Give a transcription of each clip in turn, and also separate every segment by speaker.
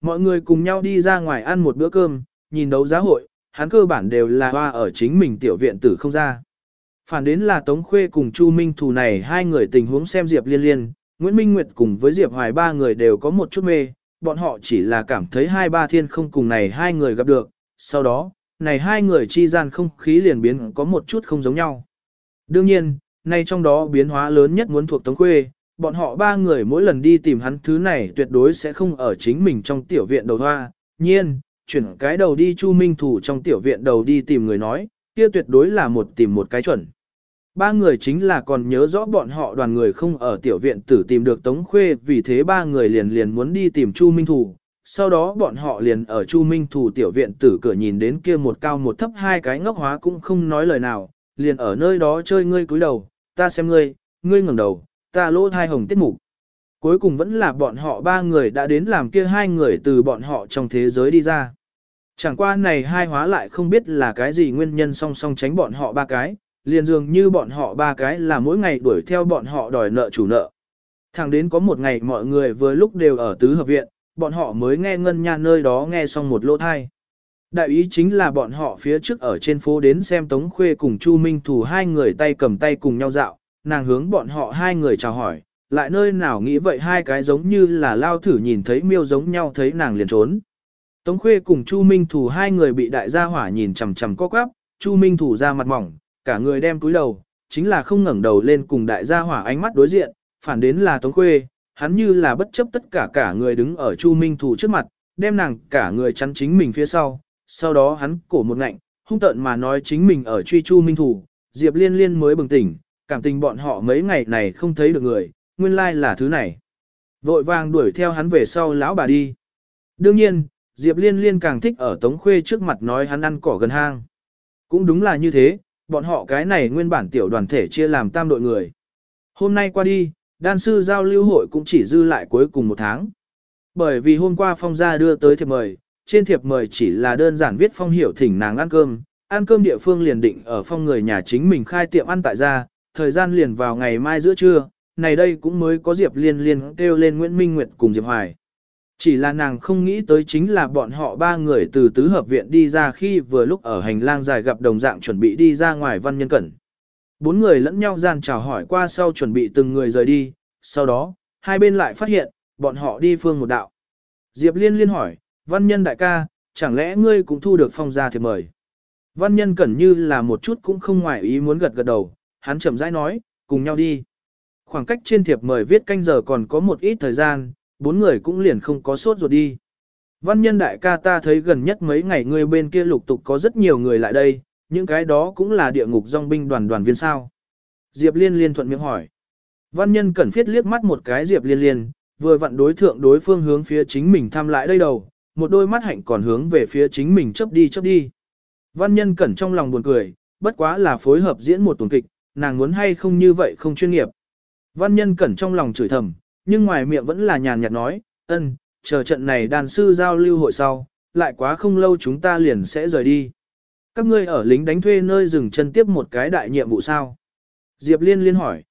Speaker 1: Mọi người cùng nhau đi ra ngoài ăn một bữa cơm, nhìn đấu giá hội, hắn cơ bản đều là hoa ở chính mình tiểu viện tử không ra. Phản đến là Tống Khuê cùng Chu Minh Thù này hai người tình huống xem Diệp Liên Liên, Nguyễn Minh Nguyệt cùng với Diệp Hoài ba người đều có một chút mê, bọn họ chỉ là cảm thấy hai ba thiên không cùng này hai người gặp được, sau đó, này hai người chi gian không khí liền biến có một chút không giống nhau. Đương nhiên, nay trong đó biến hóa lớn nhất muốn thuộc Tống Khuê, bọn họ ba người mỗi lần đi tìm hắn thứ này tuyệt đối sẽ không ở chính mình trong tiểu viện đầu hoa, nhiên, chuyển cái đầu đi Chu Minh Thủ trong tiểu viện đầu đi tìm người nói, kia tuyệt đối là một tìm một cái chuẩn. Ba người chính là còn nhớ rõ bọn họ đoàn người không ở tiểu viện tử tìm được Tống Khuê vì thế ba người liền liền muốn đi tìm Chu Minh Thủ. Sau đó bọn họ liền ở Chu Minh Thủ tiểu viện tử cửa nhìn đến kia một cao một thấp hai cái ngốc hóa cũng không nói lời nào, liền ở nơi đó chơi ngươi cúi đầu, ta xem ngươi, ngươi ngẩng đầu, ta lỗ thai hồng tiết mục. Cuối cùng vẫn là bọn họ ba người đã đến làm kia hai người từ bọn họ trong thế giới đi ra. Chẳng qua này hai hóa lại không biết là cái gì nguyên nhân song song tránh bọn họ ba cái, liền dường như bọn họ ba cái là mỗi ngày đuổi theo bọn họ đòi nợ chủ nợ. Thẳng đến có một ngày mọi người vừa lúc đều ở tứ hợp viện, bọn họ mới nghe ngân nha nơi đó nghe xong một lỗ thai. Đại ý chính là bọn họ phía trước ở trên phố đến xem Tống Khuê cùng Chu Minh Thủ hai người tay cầm tay cùng nhau dạo, nàng hướng bọn họ hai người chào hỏi, lại nơi nào nghĩ vậy hai cái giống như là lao thử nhìn thấy miêu giống nhau thấy nàng liền trốn. Tống Khuê cùng Chu Minh Thủ hai người bị đại gia hỏa nhìn chằm chằm co quắp, Chu Minh Thủ ra mặt mỏng, cả người đem túi đầu, chính là không ngẩng đầu lên cùng đại gia hỏa ánh mắt đối diện, phản đến là Tống Khuê, hắn như là bất chấp tất cả cả người đứng ở Chu Minh Thủ trước mặt, đem nàng cả người chắn chính mình phía sau, sau đó hắn cổ một ngạnh, hung tợn mà nói chính mình ở truy Chu Minh Thủ, Diệp Liên Liên mới bừng tỉnh, cảm tình bọn họ mấy ngày này không thấy được người, nguyên lai là thứ này. Vội vàng đuổi theo hắn về sau lão bà đi. Đương nhiên, Diệp Liên Liên càng thích ở Tống Khuê trước mặt nói hắn ăn cỏ gần hang. Cũng đúng là như thế, bọn họ cái này nguyên bản tiểu đoàn thể chia làm tam đội người. Hôm nay qua đi, đan sư giao lưu hội cũng chỉ dư lại cuối cùng một tháng. Bởi vì hôm qua phong gia đưa tới thiệp mời, trên thiệp mời chỉ là đơn giản viết phong hiểu thỉnh nàng ăn cơm, ăn cơm địa phương liền định ở phong người nhà chính mình khai tiệm ăn tại gia, thời gian liền vào ngày mai giữa trưa, này đây cũng mới có Diệp Liên Liên kêu lên Nguyễn Minh Nguyệt cùng Diệp Hoài. Chỉ là nàng không nghĩ tới chính là bọn họ ba người từ tứ hợp viện đi ra khi vừa lúc ở hành lang dài gặp đồng dạng chuẩn bị đi ra ngoài văn nhân cẩn. Bốn người lẫn nhau gian chào hỏi qua sau chuẩn bị từng người rời đi, sau đó, hai bên lại phát hiện, bọn họ đi phương một đạo. Diệp Liên liên hỏi, văn nhân đại ca, chẳng lẽ ngươi cũng thu được phong gia thiệp mời? Văn nhân cẩn như là một chút cũng không ngoài ý muốn gật gật đầu, hắn chậm rãi nói, cùng nhau đi. Khoảng cách trên thiệp mời viết canh giờ còn có một ít thời gian, bốn người cũng liền không có sốt ruột đi. Văn nhân đại ca ta thấy gần nhất mấy ngày ngươi bên kia lục tục có rất nhiều người lại đây, những cái đó cũng là địa ngục dòng binh đoàn đoàn viên sao. Diệp liên liên thuận miệng hỏi. Văn nhân cẩn phiết liếc mắt một cái Diệp liên liên, vừa vặn đối thượng đối phương hướng phía chính mình thăm lại đây đầu, một đôi mắt hạnh còn hướng về phía chính mình chấp đi chấp đi. Văn nhân cẩn trong lòng buồn cười, bất quá là phối hợp diễn một tuần kịch, nàng muốn hay không như vậy không chuyên nghiệp. Văn nhân cẩn trong lòng chửi thầm, nhưng ngoài miệng vẫn là nhàn nhạt nói, ân, chờ trận này đàn sư giao lưu hội sau, lại quá không lâu chúng ta liền sẽ rời đi. Các ngươi ở lính đánh thuê nơi dừng chân tiếp một cái đại nhiệm vụ sao? Diệp Liên liên hỏi.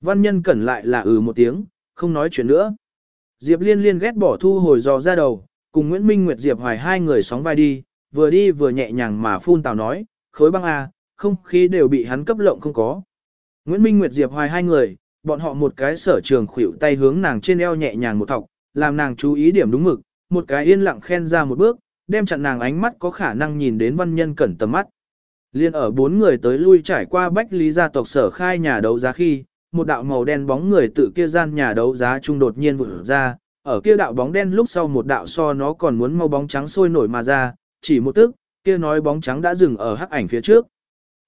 Speaker 1: Văn nhân cẩn lại là ừ một tiếng, không nói chuyện nữa. Diệp Liên liên ghét bỏ thu hồi dò ra đầu, cùng Nguyễn Minh Nguyệt Diệp Hoài hai người sóng vai đi, vừa đi vừa nhẹ nhàng mà phun tào nói, khối băng A, không khí đều bị hắn cấp lộng không có. Nguyễn Minh Nguyệt Diệp Hoài hai người, bọn họ một cái sở trường khuỷu tay hướng nàng trên eo nhẹ nhàng một thọc, làm nàng chú ý điểm đúng mực, một cái yên lặng khen ra một bước, đem chặn nàng ánh mắt có khả năng nhìn đến văn nhân cẩn tầm mắt. Liên ở bốn người tới lui trải qua bách lý gia tộc sở khai nhà đấu giá khi, một đạo màu đen bóng người tự kia gian nhà đấu giá trung đột nhiên vụt ra, ở kia đạo bóng đen lúc sau một đạo so nó còn muốn mau bóng trắng sôi nổi mà ra, chỉ một tức, kia nói bóng trắng đã dừng ở hắc ảnh phía trước.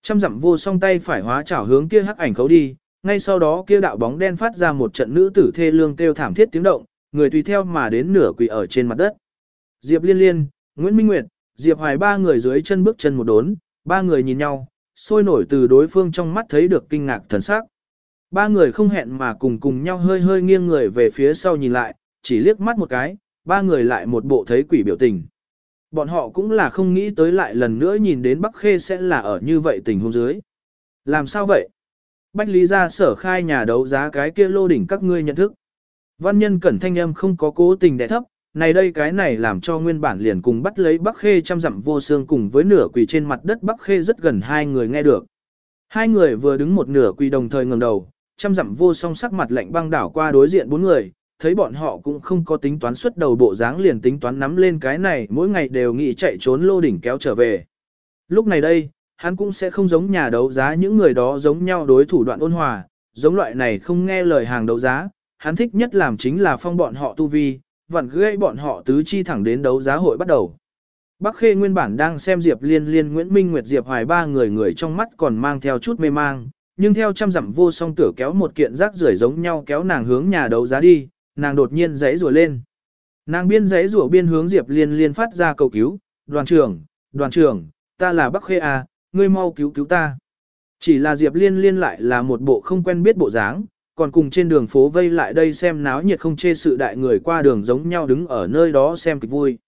Speaker 1: Trăm dặm vô song tay phải hóa chảo hướng kia hắc ảnh khấu đi, ngay sau đó kia đạo bóng đen phát ra một trận nữ tử thê lương kêu thảm thiết tiếng động, người tùy theo mà đến nửa quỳ ở trên mặt đất. Diệp Liên Liên, Nguyễn Minh Nguyệt, Diệp Hoài ba người dưới chân bước chân một đốn, ba người nhìn nhau, sôi nổi từ đối phương trong mắt thấy được kinh ngạc thần sắc. Ba người không hẹn mà cùng cùng nhau hơi hơi nghiêng người về phía sau nhìn lại, chỉ liếc mắt một cái, ba người lại một bộ thấy quỷ biểu tình. Bọn họ cũng là không nghĩ tới lại lần nữa nhìn đến Bắc Khê sẽ là ở như vậy tình huống dưới. Làm sao vậy? Bách Lý ra sở khai nhà đấu giá cái kia lô đỉnh các ngươi nhận thức. Văn nhân cẩn thanh âm không có cố tình đẻ thấp, Này đây cái này làm cho nguyên bản liền cùng bắt lấy Bắc Khê trăm dặm vô xương cùng với nửa quỳ trên mặt đất Bắc Khê rất gần hai người nghe được. Hai người vừa đứng một nửa quỳ đồng thời ngẩng đầu, trăm dặm vô song sắc mặt lạnh băng đảo qua đối diện bốn người, thấy bọn họ cũng không có tính toán xuất đầu bộ dáng liền tính toán nắm lên cái này mỗi ngày đều nghĩ chạy trốn lô đỉnh kéo trở về. Lúc này đây, hắn cũng sẽ không giống nhà đấu giá những người đó giống nhau đối thủ đoạn ôn hòa, giống loại này không nghe lời hàng đấu giá, hắn thích nhất làm chính là phong bọn họ tu vi, vặn gây bọn họ tứ chi thẳng đến đấu giá hội bắt đầu. Bắc Khê nguyên bản đang xem Diệp Liên Liên Nguyễn Minh Nguyệt Diệp Hoài ba người người trong mắt còn mang theo chút mê mang, nhưng theo trăm dặm vô song tử kéo một kiện rác rưởi giống nhau kéo nàng hướng nhà đấu giá đi, nàng đột nhiên giãy rủa lên. Nàng biên giãy rủa biên hướng Diệp Liên Liên phát ra cầu cứu, "Đoàn trưởng, đoàn trưởng, ta là Bắc Khê à, ngươi mau cứu cứu ta." Chỉ là Diệp Liên Liên lại là một bộ không quen biết bộ dáng, còn cùng trên đường phố vây lại đây xem náo nhiệt không chê sự đại người qua đường giống nhau đứng ở nơi đó xem kịch vui.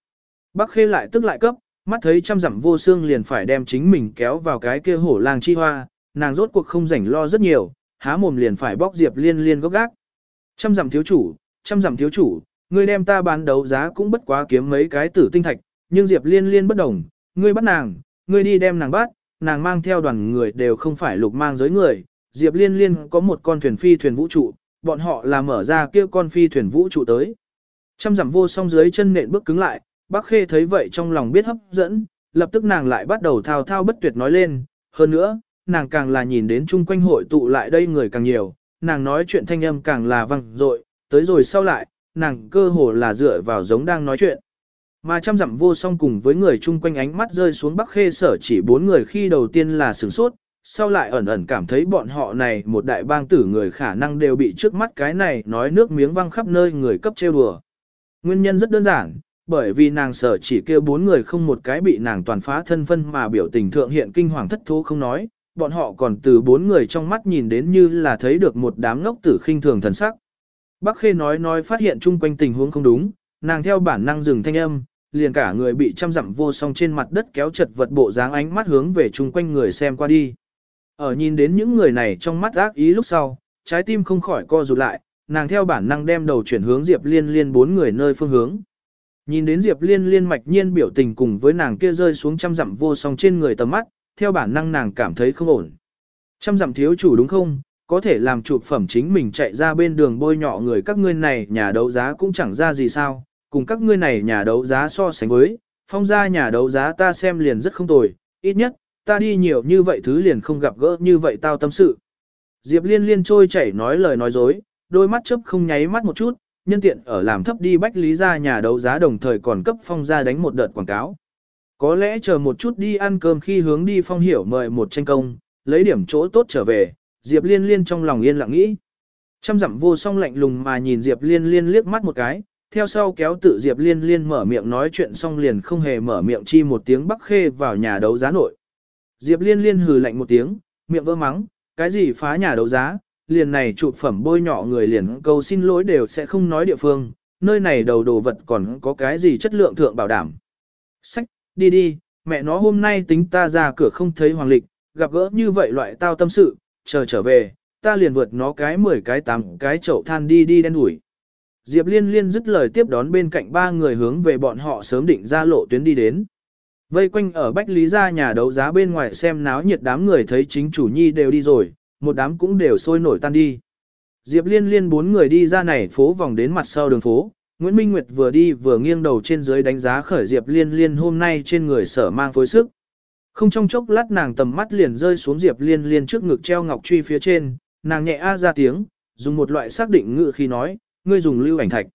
Speaker 1: Bắc Khê lại tức lại cấp, mắt thấy trăm dặm vô xương liền phải đem chính mình kéo vào cái kia hổ lang chi hoa, nàng rốt cuộc không rảnh lo rất nhiều, há mồm liền phải bóc Diệp Liên Liên gốc gác. Trăm dặm thiếu chủ, trăm dặm thiếu chủ, ngươi đem ta bán đấu giá cũng bất quá kiếm mấy cái tử tinh thạch, nhưng Diệp Liên Liên bất đồng, ngươi bắt nàng, ngươi đi đem nàng bắt, nàng mang theo đoàn người đều không phải lục mang giới người, Diệp Liên Liên có một con thuyền phi thuyền vũ trụ, bọn họ là mở ra kia con phi thuyền vũ trụ tới. Trăm dặm vô song dưới chân nện bước cứng lại, Bác Khê thấy vậy trong lòng biết hấp dẫn, lập tức nàng lại bắt đầu thao thao bất tuyệt nói lên, hơn nữa, nàng càng là nhìn đến chung quanh hội tụ lại đây người càng nhiều, nàng nói chuyện thanh âm càng là vang dội, tới rồi sau lại, nàng cơ hồ là dựa vào giống đang nói chuyện. Mà trăm dặm vô song cùng với người chung quanh ánh mắt rơi xuống Bắc Khê sở chỉ bốn người khi đầu tiên là sửng sốt, sau lại ẩn ẩn cảm thấy bọn họ này một đại bang tử người khả năng đều bị trước mắt cái này nói nước miếng văng khắp nơi người cấp trêu đùa. Nguyên nhân rất đơn giản, bởi vì nàng sở chỉ kêu bốn người không một cái bị nàng toàn phá thân phân mà biểu tình thượng hiện kinh hoàng thất thố không nói, bọn họ còn từ bốn người trong mắt nhìn đến như là thấy được một đám ngốc tử khinh thường thần sắc. Bắc Khê nói nói phát hiện chung quanh tình huống không đúng, nàng theo bản năng dừng thanh âm, liền cả người bị trăm dặm vô song trên mặt đất kéo chật vật bộ dáng ánh mắt hướng về chung quanh người xem qua đi. Ở nhìn đến những người này trong mắt ác ý lúc sau, trái tim không khỏi co rụt lại, nàng theo bản năng đem đầu chuyển hướng Diệp Liên Liên bốn người nơi phương hướng. Nhìn đến Diệp Liên Liên mạch nhiên biểu tình cùng với nàng kia rơi xuống trăm dặm vô song trên người tầm mắt, theo bản năng nàng cảm thấy không ổn. Trăm dặm thiếu chủ đúng không? Có thể làm chụp phẩm chính mình chạy ra bên đường bôi nhọ người các ngươi này nhà đấu giá cũng chẳng ra gì sao, cùng các ngươi này nhà đấu giá so sánh với, phong ra nhà đấu giá ta xem liền rất không tồi, ít nhất, ta đi nhiều như vậy thứ liền không gặp gỡ như vậy tao tâm sự. Diệp liên liên trôi chảy nói lời nói dối, đôi mắt chớp không nháy mắt một chút, nhân tiện ở làm thấp đi bách lý ra nhà đấu giá đồng thời còn cấp phong ra đánh một đợt quảng cáo. Có lẽ chờ một chút đi ăn cơm khi hướng đi phong hiểu mời một tranh công, lấy điểm chỗ tốt trở về, Diệp liên liên trong lòng yên lặng nghĩ. Trăm dặm vô song lạnh lùng mà nhìn Diệp liên liên liếc mắt một cái, theo sau kéo tự Diệp liên liên mở miệng nói chuyện xong liền không hề mở miệng chi một tiếng bắc khê vào nhà đấu giá nội. Diệp liên liên hừ lạnh một tiếng, miệng vỡ mắng, cái gì phá nhà đấu giá, liền này chụp phẩm bôi nhỏ người liền câu xin lỗi đều sẽ không nói địa phương, nơi này đầu đồ vật còn có cái gì chất lượng thượng bảo đảm. Sách, đi đi, mẹ nó hôm nay tính ta ra cửa không thấy hoàng lịch, gặp gỡ như vậy loại tao tâm sự, chờ trở về, ta liền vượt nó cái 10 cái 8 cái chậu than đi đi đen đuổi. Diệp liên liên dứt lời tiếp đón bên cạnh ba người hướng về bọn họ sớm định ra lộ tuyến đi đến. Vây quanh ở Bách Lý gia nhà đấu giá bên ngoài xem náo nhiệt đám người thấy chính chủ nhi đều đi rồi, một đám cũng đều sôi nổi tan đi. Diệp liên liên bốn người đi ra này phố vòng đến mặt sau đường phố, Nguyễn Minh Nguyệt vừa đi vừa nghiêng đầu trên dưới đánh giá khởi Diệp liên liên hôm nay trên người sở mang phối sức. Không trong chốc lát nàng tầm mắt liền rơi xuống Diệp liên liên trước ngực treo ngọc truy phía trên, nàng nhẹ a ra tiếng, dùng một loại xác định ngự khi nói, ngươi dùng lưu ảnh thạch.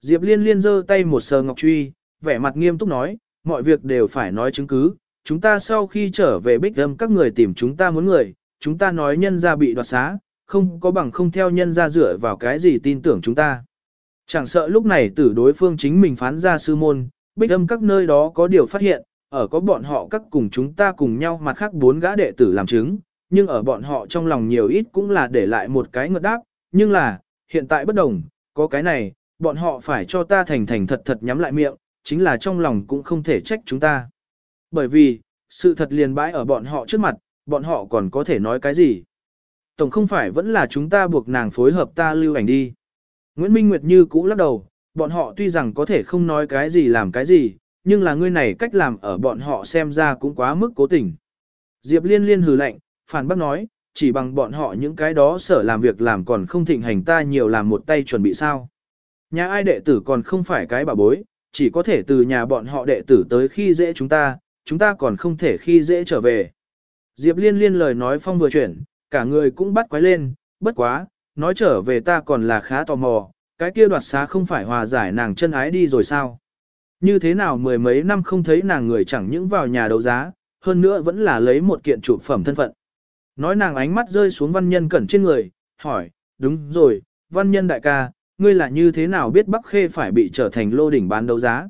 Speaker 1: Diệp liên liên giơ tay một sờ ngọc truy, vẻ mặt nghiêm túc nói, mọi việc đều phải nói chứng cứ, chúng ta sau khi trở về bích âm các người tìm chúng ta muốn người, chúng ta nói nhân ra bị đoạt xá, không có bằng không theo nhân ra dựa vào cái gì tin tưởng chúng ta. Chẳng sợ lúc này tử đối phương chính mình phán ra sư môn, bích âm các nơi đó có điều phát hiện, ở có bọn họ các cùng chúng ta cùng nhau mặt khác bốn gã đệ tử làm chứng, nhưng ở bọn họ trong lòng nhiều ít cũng là để lại một cái ngợt đáp, nhưng là, hiện tại bất đồng, có cái này, bọn họ phải cho ta thành thành thật thật nhắm lại miệng, chính là trong lòng cũng không thể trách chúng ta. Bởi vì, sự thật liền bãi ở bọn họ trước mặt, bọn họ còn có thể nói cái gì. Tổng không phải vẫn là chúng ta buộc nàng phối hợp ta lưu ảnh đi. Nguyễn Minh Nguyệt như cũ lắc đầu, bọn họ tuy rằng có thể không nói cái gì làm cái gì, nhưng là ngươi này cách làm ở bọn họ xem ra cũng quá mức cố tình. Diệp liên liên hừ lạnh, phản bác nói, chỉ bằng bọn họ những cái đó sở làm việc làm còn không thịnh hành ta nhiều làm một tay chuẩn bị sao. Nhà ai đệ tử còn không phải cái bà bối, chỉ có thể từ nhà bọn họ đệ tử tới khi dễ chúng ta, chúng ta còn không thể khi dễ trở về. Diệp liên liên lời nói phong vừa chuyển, cả người cũng bắt quái lên, bất quá, nói trở về ta còn là khá tò mò, cái kia đoạt xá không phải hòa giải nàng chân ái đi rồi sao. Như thế nào mười mấy năm không thấy nàng người chẳng những vào nhà đấu giá, hơn nữa vẫn là lấy một kiện trụ phẩm thân phận. Nói nàng ánh mắt rơi xuống văn nhân cẩn trên người, hỏi, đúng rồi, văn nhân đại ca, ngươi là như thế nào biết Bắc Khê phải bị trở thành lô đỉnh bán đấu giá?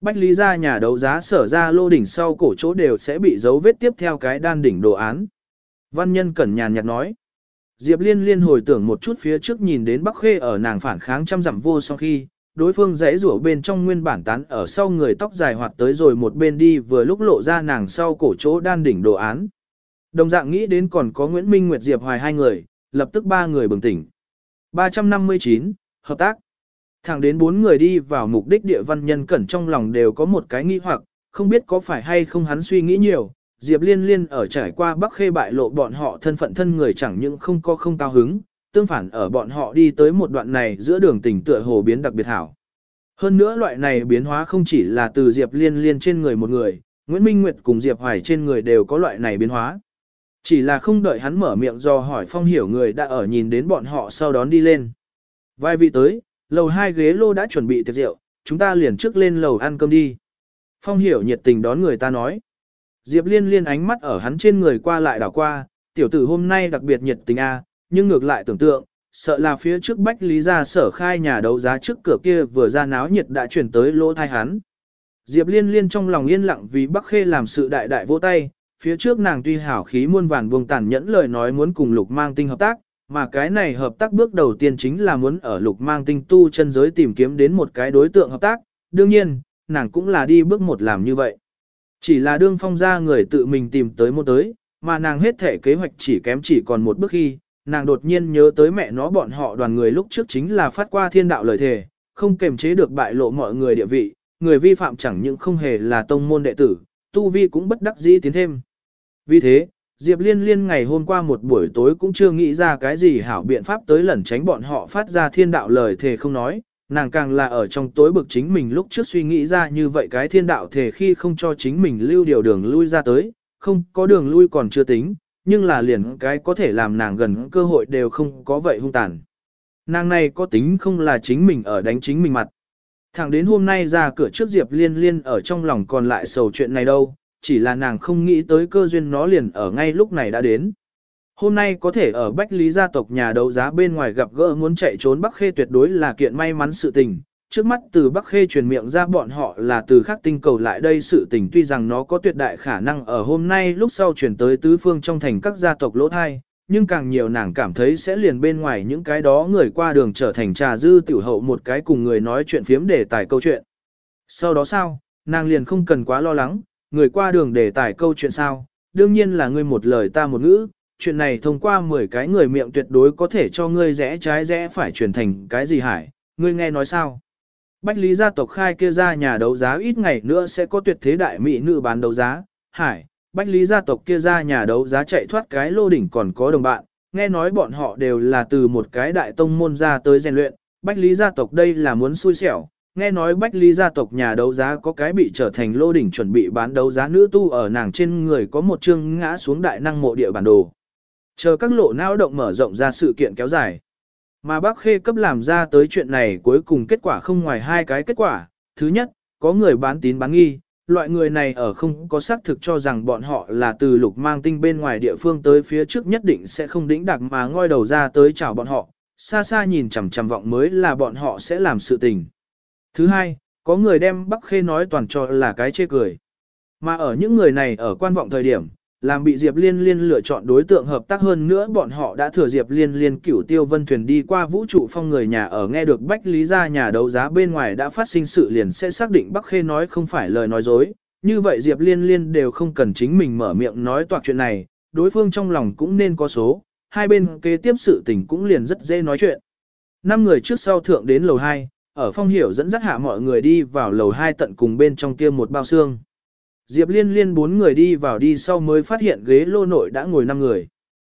Speaker 1: Bách Lý ra nhà đấu giá sở ra lô đỉnh sau cổ chỗ đều sẽ bị dấu vết tiếp theo cái đan đỉnh đồ án. Văn nhân cẩn nhàn nhạt nói. Diệp liên liên hồi tưởng một chút phía trước nhìn đến Bắc Khê ở nàng phản kháng trăm dặm vô sau khi, đối phương rẽ rủa bên trong nguyên bản tán ở sau người tóc dài hoạt tới rồi một bên đi vừa lúc lộ ra nàng sau cổ chỗ đan đỉnh đồ án. Đồng dạng nghĩ đến còn có Nguyễn Minh Nguyệt Diệp Hoài hai người, lập tức ba người bừng tỉnh. 359, hợp tác. Thẳng đến bốn người đi vào mục đích địa văn nhân cẩn trong lòng đều có một cái nghi hoặc, không biết có phải hay không hắn suy nghĩ nhiều. Diệp Liên Liên ở trải qua Bắc Khê bại lộ bọn họ thân phận thân người chẳng những không có không cao hứng, tương phản ở bọn họ đi tới một đoạn này giữa đường tỉnh tựa hồ biến đặc biệt hảo. Hơn nữa loại này biến hóa không chỉ là từ Diệp Liên Liên trên người một người, Nguyễn Minh Nguyệt cùng Diệp Hoài trên người đều có loại này biến hóa. Chỉ là không đợi hắn mở miệng do hỏi phong hiểu người đã ở nhìn đến bọn họ sau đón đi lên. Vài vị tới, lầu hai ghế lô đã chuẩn bị tiệc rượu, chúng ta liền trước lên lầu ăn cơm đi. Phong hiểu nhiệt tình đón người ta nói. Diệp liên liên ánh mắt ở hắn trên người qua lại đảo qua, tiểu tử hôm nay đặc biệt nhiệt tình a, nhưng ngược lại tưởng tượng, sợ là phía trước bách lý ra sở khai nhà đấu giá trước cửa kia vừa ra náo nhiệt đã chuyển tới lỗ thai hắn. Diệp liên liên trong lòng yên lặng vì Bắc Khê làm sự đại đại vỗ tay, phía trước nàng tuy hảo khí muôn vàn buông tàn nhẫn lời nói muốn cùng lục mang tinh hợp tác, mà cái này hợp tác bước đầu tiên chính là muốn ở lục mang tinh tu chân giới tìm kiếm đến một cái đối tượng hợp tác, đương nhiên, nàng cũng là đi bước một làm như vậy. Chỉ là đương phong ra người tự mình tìm tới một tới, mà nàng hết thể kế hoạch chỉ kém chỉ còn một bước khi, nàng đột nhiên nhớ tới mẹ nó bọn họ đoàn người lúc trước chính là phát qua thiên đạo lời thề, không kềm chế được bại lộ mọi người địa vị, người vi phạm chẳng những không hề là tông môn đệ tử, tu vi cũng bất đắc dĩ tiến thêm. Vì thế, Diệp Liên Liên ngày hôm qua một buổi tối cũng chưa nghĩ ra cái gì hảo biện pháp tới lẩn tránh bọn họ phát ra thiên đạo lời thề không nói, nàng càng là ở trong tối bực chính mình lúc trước suy nghĩ ra như vậy cái thiên đạo thề khi không cho chính mình lưu điều đường lui ra tới, không có đường lui còn chưa tính, nhưng là liền cái có thể làm nàng gần cơ hội đều không có vậy hung tàn. Nàng này có tính không là chính mình ở đánh chính mình mặt. Thẳng đến hôm nay ra cửa trước Diệp Liên Liên ở trong lòng còn lại sầu chuyện này đâu, chỉ là nàng không nghĩ tới cơ duyên nó liền ở ngay lúc này đã đến. Hôm nay có thể ở Bách Lý gia tộc nhà đấu giá bên ngoài gặp gỡ muốn chạy trốn Bắc Khê tuyệt đối là kiện may mắn sự tình. Trước mắt từ Bắc Khê truyền miệng ra bọn họ là từ khắc tinh cầu lại đây sự tình tuy rằng nó có tuyệt đại khả năng ở hôm nay lúc sau chuyển tới tứ phương trong thành các gia tộc lỗ thai, nhưng càng nhiều nàng cảm thấy sẽ liền bên ngoài những cái đó người qua đường trở thành trà dư tiểu hậu một cái cùng người nói chuyện phiếm để tải câu chuyện. Sau đó sao, nàng liền không cần quá lo lắng, người qua đường để tải câu chuyện sao, đương nhiên là ngươi một lời ta một ngữ, chuyện này thông qua 10 cái người miệng tuyệt đối có thể cho ngươi rẽ trái rẽ phải truyền thành cái gì hải, ngươi nghe nói sao? Bách Lý gia tộc khai kia ra nhà đấu giá ít ngày nữa sẽ có tuyệt thế đại mỹ nữ bán đấu giá, hải, Bách Lý gia tộc kia ra nhà đấu giá chạy thoát cái lô đỉnh còn có đồng bạn, nghe nói bọn họ đều là từ một cái đại tông môn ra tới rèn luyện, Bách Lý gia tộc đây là muốn xui xẻo, nghe nói Bách Lý gia tộc nhà đấu giá có cái bị trở thành lô đỉnh chuẩn bị bán đấu giá nữ tu ở nàng trên người có một chương ngã xuống đại năng mộ địa bản đồ. Chờ các lộ não động mở rộng ra sự kiện kéo dài. Mà bác khê cấp làm ra tới chuyện này cuối cùng kết quả không ngoài hai cái kết quả. Thứ nhất, có người bán tín bán nghi, loại người này ở không có xác thực cho rằng bọn họ là từ lục mang tinh bên ngoài địa phương tới phía trước nhất định sẽ không đĩnh đặc mà ngoi đầu ra tới chào bọn họ, xa xa nhìn chằm chằm vọng mới là bọn họ sẽ làm sự tình. Thứ hai, có người đem Bắc Khê nói toàn cho là cái chê cười. Mà ở những người này ở quan vọng thời điểm, làm bị Diệp Liên Liên lựa chọn đối tượng hợp tác hơn nữa bọn họ đã thừa Diệp Liên Liên cửu tiêu vân thuyền đi qua vũ trụ phong người nhà ở nghe được Bách Lý gia nhà đấu giá bên ngoài đã phát sinh sự liền sẽ xác định Bắc Khê nói không phải lời nói dối. Như vậy Diệp Liên Liên đều không cần chính mình mở miệng nói toạc chuyện này, đối phương trong lòng cũng nên có số, hai bên kế tiếp sự tình cũng liền rất dễ nói chuyện. Năm người trước sau thượng đến lầu 2, ở phong hiểu dẫn dắt hạ mọi người đi vào lầu hai tận cùng bên trong kia một bao xương. Diệp liên liên bốn người đi vào đi sau mới phát hiện ghế lô nội đã ngồi năm người.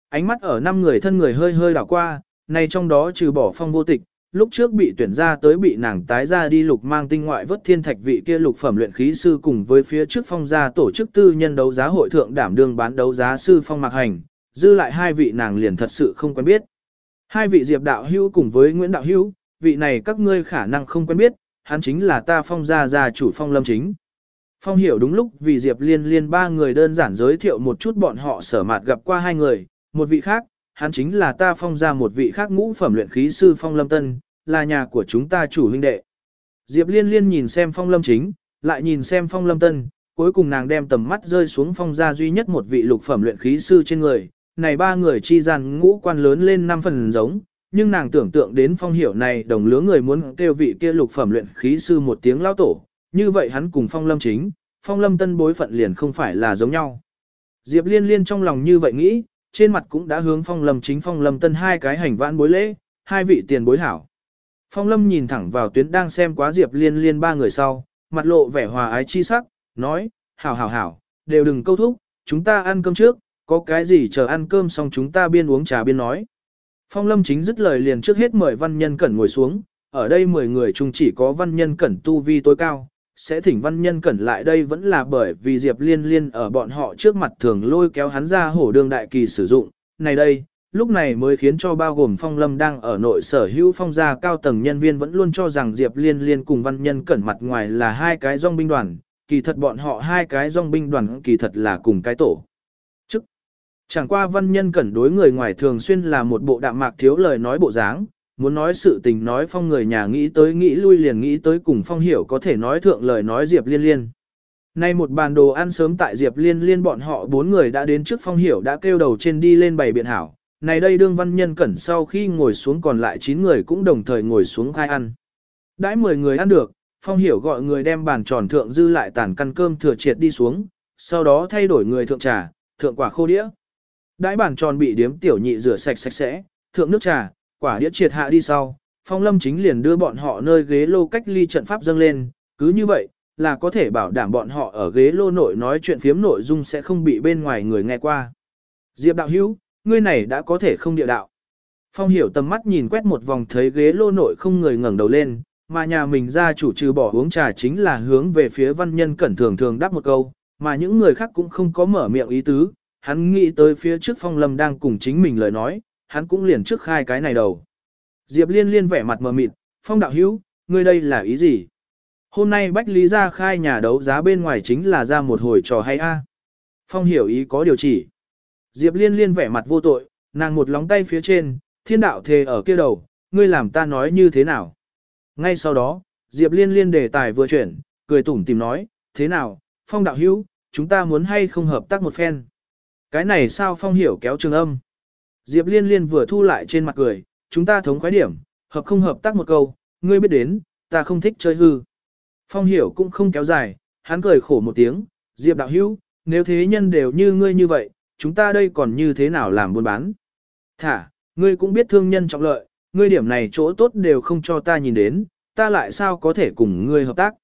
Speaker 1: Ánh mắt ở năm người thân người hơi hơi đảo qua, này trong đó trừ bỏ phong vô tịch, lúc trước bị tuyển ra tới bị nàng tái ra đi lục mang tinh ngoại vớt thiên thạch vị kia lục phẩm luyện khí sư cùng với phía trước phong gia tổ chức tư nhân đấu giá hội thượng đảm đương bán đấu giá sư phong mạc hành, dư lại hai vị nàng liền thật sự không quen biết. Hai vị diệp đạo hữu cùng với Nguyễn đạo hữu, vị này các ngươi khả năng không quen biết, hắn chính là ta phong gia gia chủ phong lâm chính. Phong hiểu đúng lúc vì Diệp Liên Liên ba người đơn giản giới thiệu một chút bọn họ sở mạt gặp qua hai người, một vị khác, hắn chính là ta phong ra một vị khác ngũ phẩm luyện khí sư phong lâm tân, là nhà của chúng ta chủ huynh đệ. Diệp Liên Liên nhìn xem phong lâm chính, lại nhìn xem phong lâm tân, cuối cùng nàng đem tầm mắt rơi xuống phong gia duy nhất một vị lục phẩm luyện khí sư trên người, này ba người chi gian ngũ quan lớn lên năm phần giống, nhưng nàng tưởng tượng đến phong hiểu này đồng lứa người muốn kêu vị kia lục phẩm luyện khí sư một tiếng lao tổ, như vậy hắn cùng phong lâm chính, phong lâm tân bối phận liền không phải là giống nhau. Diệp liên liên trong lòng như vậy nghĩ, trên mặt cũng đã hướng phong lâm chính phong lâm tân hai cái hành vãn bối lễ, hai vị tiền bối hảo. Phong lâm nhìn thẳng vào tuyến đang xem quá diệp liên liên ba người sau, mặt lộ vẻ hòa ái chi sắc, nói, hảo hảo hảo, đều đừng câu thúc, chúng ta ăn cơm trước, có cái gì chờ ăn cơm xong chúng ta biên uống trà biên nói. Phong lâm chính dứt lời liền trước hết mời văn nhân cẩn ngồi xuống, ở đây 10 người chung chỉ có văn nhân cẩn tu vi tối cao, sẽ thỉnh văn nhân cẩn lại đây vẫn là bởi vì Diệp Liên Liên ở bọn họ trước mặt thường lôi kéo hắn ra hổ đường đại kỳ sử dụng. Này đây, lúc này mới khiến cho bao gồm phong lâm đang ở nội sở hữu phong gia cao tầng nhân viên vẫn luôn cho rằng Diệp Liên Liên cùng văn nhân cẩn mặt ngoài là hai cái dòng binh đoàn, kỳ thật bọn họ hai cái dòng binh đoàn kỳ thật là cùng cái tổ. Chức. Chẳng qua văn nhân cẩn đối người ngoài thường xuyên là một bộ đạm mạc thiếu lời nói bộ dáng, muốn nói sự tình nói phong người nhà nghĩ tới nghĩ lui liền nghĩ tới cùng phong hiểu có thể nói thượng lời nói Diệp Liên Liên. Nay một bàn đồ ăn sớm tại Diệp Liên Liên bọn họ bốn người đã đến trước phong hiểu đã kêu đầu trên đi lên bày biện hảo. Này đây đương văn nhân cẩn sau khi ngồi xuống còn lại 9 người cũng đồng thời ngồi xuống khai ăn. Đãi 10 người ăn được, phong hiểu gọi người đem bàn tròn thượng dư lại tàn căn cơm thừa triệt đi xuống, sau đó thay đổi người thượng trà, thượng quả khô đĩa. Đãi bàn tròn bị điếm tiểu nhị rửa sạch sạch sẽ, thượng nước trà, Quả đĩa triệt hạ đi sau, phong lâm chính liền đưa bọn họ nơi ghế lô cách ly trận pháp dâng lên, cứ như vậy, là có thể bảo đảm bọn họ ở ghế lô nội nói chuyện phiếm nội dung sẽ không bị bên ngoài người nghe qua. Diệp đạo hữu, ngươi này đã có thể không địa đạo. Phong hiểu tầm mắt nhìn quét một vòng thấy ghế lô nội không người ngẩng đầu lên, mà nhà mình ra chủ trừ bỏ uống trà chính là hướng về phía văn nhân cẩn thường thường đáp một câu, mà những người khác cũng không có mở miệng ý tứ, hắn nghĩ tới phía trước phong lâm đang cùng chính mình lời nói, hắn cũng liền trước khai cái này đầu. Diệp liên liên vẻ mặt mờ mịt, phong đạo hữu, ngươi đây là ý gì? Hôm nay Bách Lý ra khai nhà đấu giá bên ngoài chính là ra một hồi trò hay a. Phong hiểu ý có điều chỉ. Diệp liên liên vẻ mặt vô tội, nàng một lóng tay phía trên, thiên đạo thề ở kia đầu, ngươi làm ta nói như thế nào? Ngay sau đó, Diệp liên liên đề tài vừa chuyển, cười tủm tìm nói, thế nào, phong đạo hữu, chúng ta muốn hay không hợp tác một phen? Cái này sao phong hiểu kéo trường âm? Diệp Liên Liên vừa thu lại trên mặt cười, chúng ta thống khoái điểm, hợp không hợp tác một câu, ngươi biết đến, ta không thích chơi hư. Phong hiểu cũng không kéo dài, hắn cười khổ một tiếng, Diệp đạo hữu, nếu thế nhân đều như ngươi như vậy, chúng ta đây còn như thế nào làm buôn bán. Thả, ngươi cũng biết thương nhân trọng lợi, ngươi điểm này chỗ tốt đều không cho ta nhìn đến, ta lại sao có thể cùng ngươi hợp tác.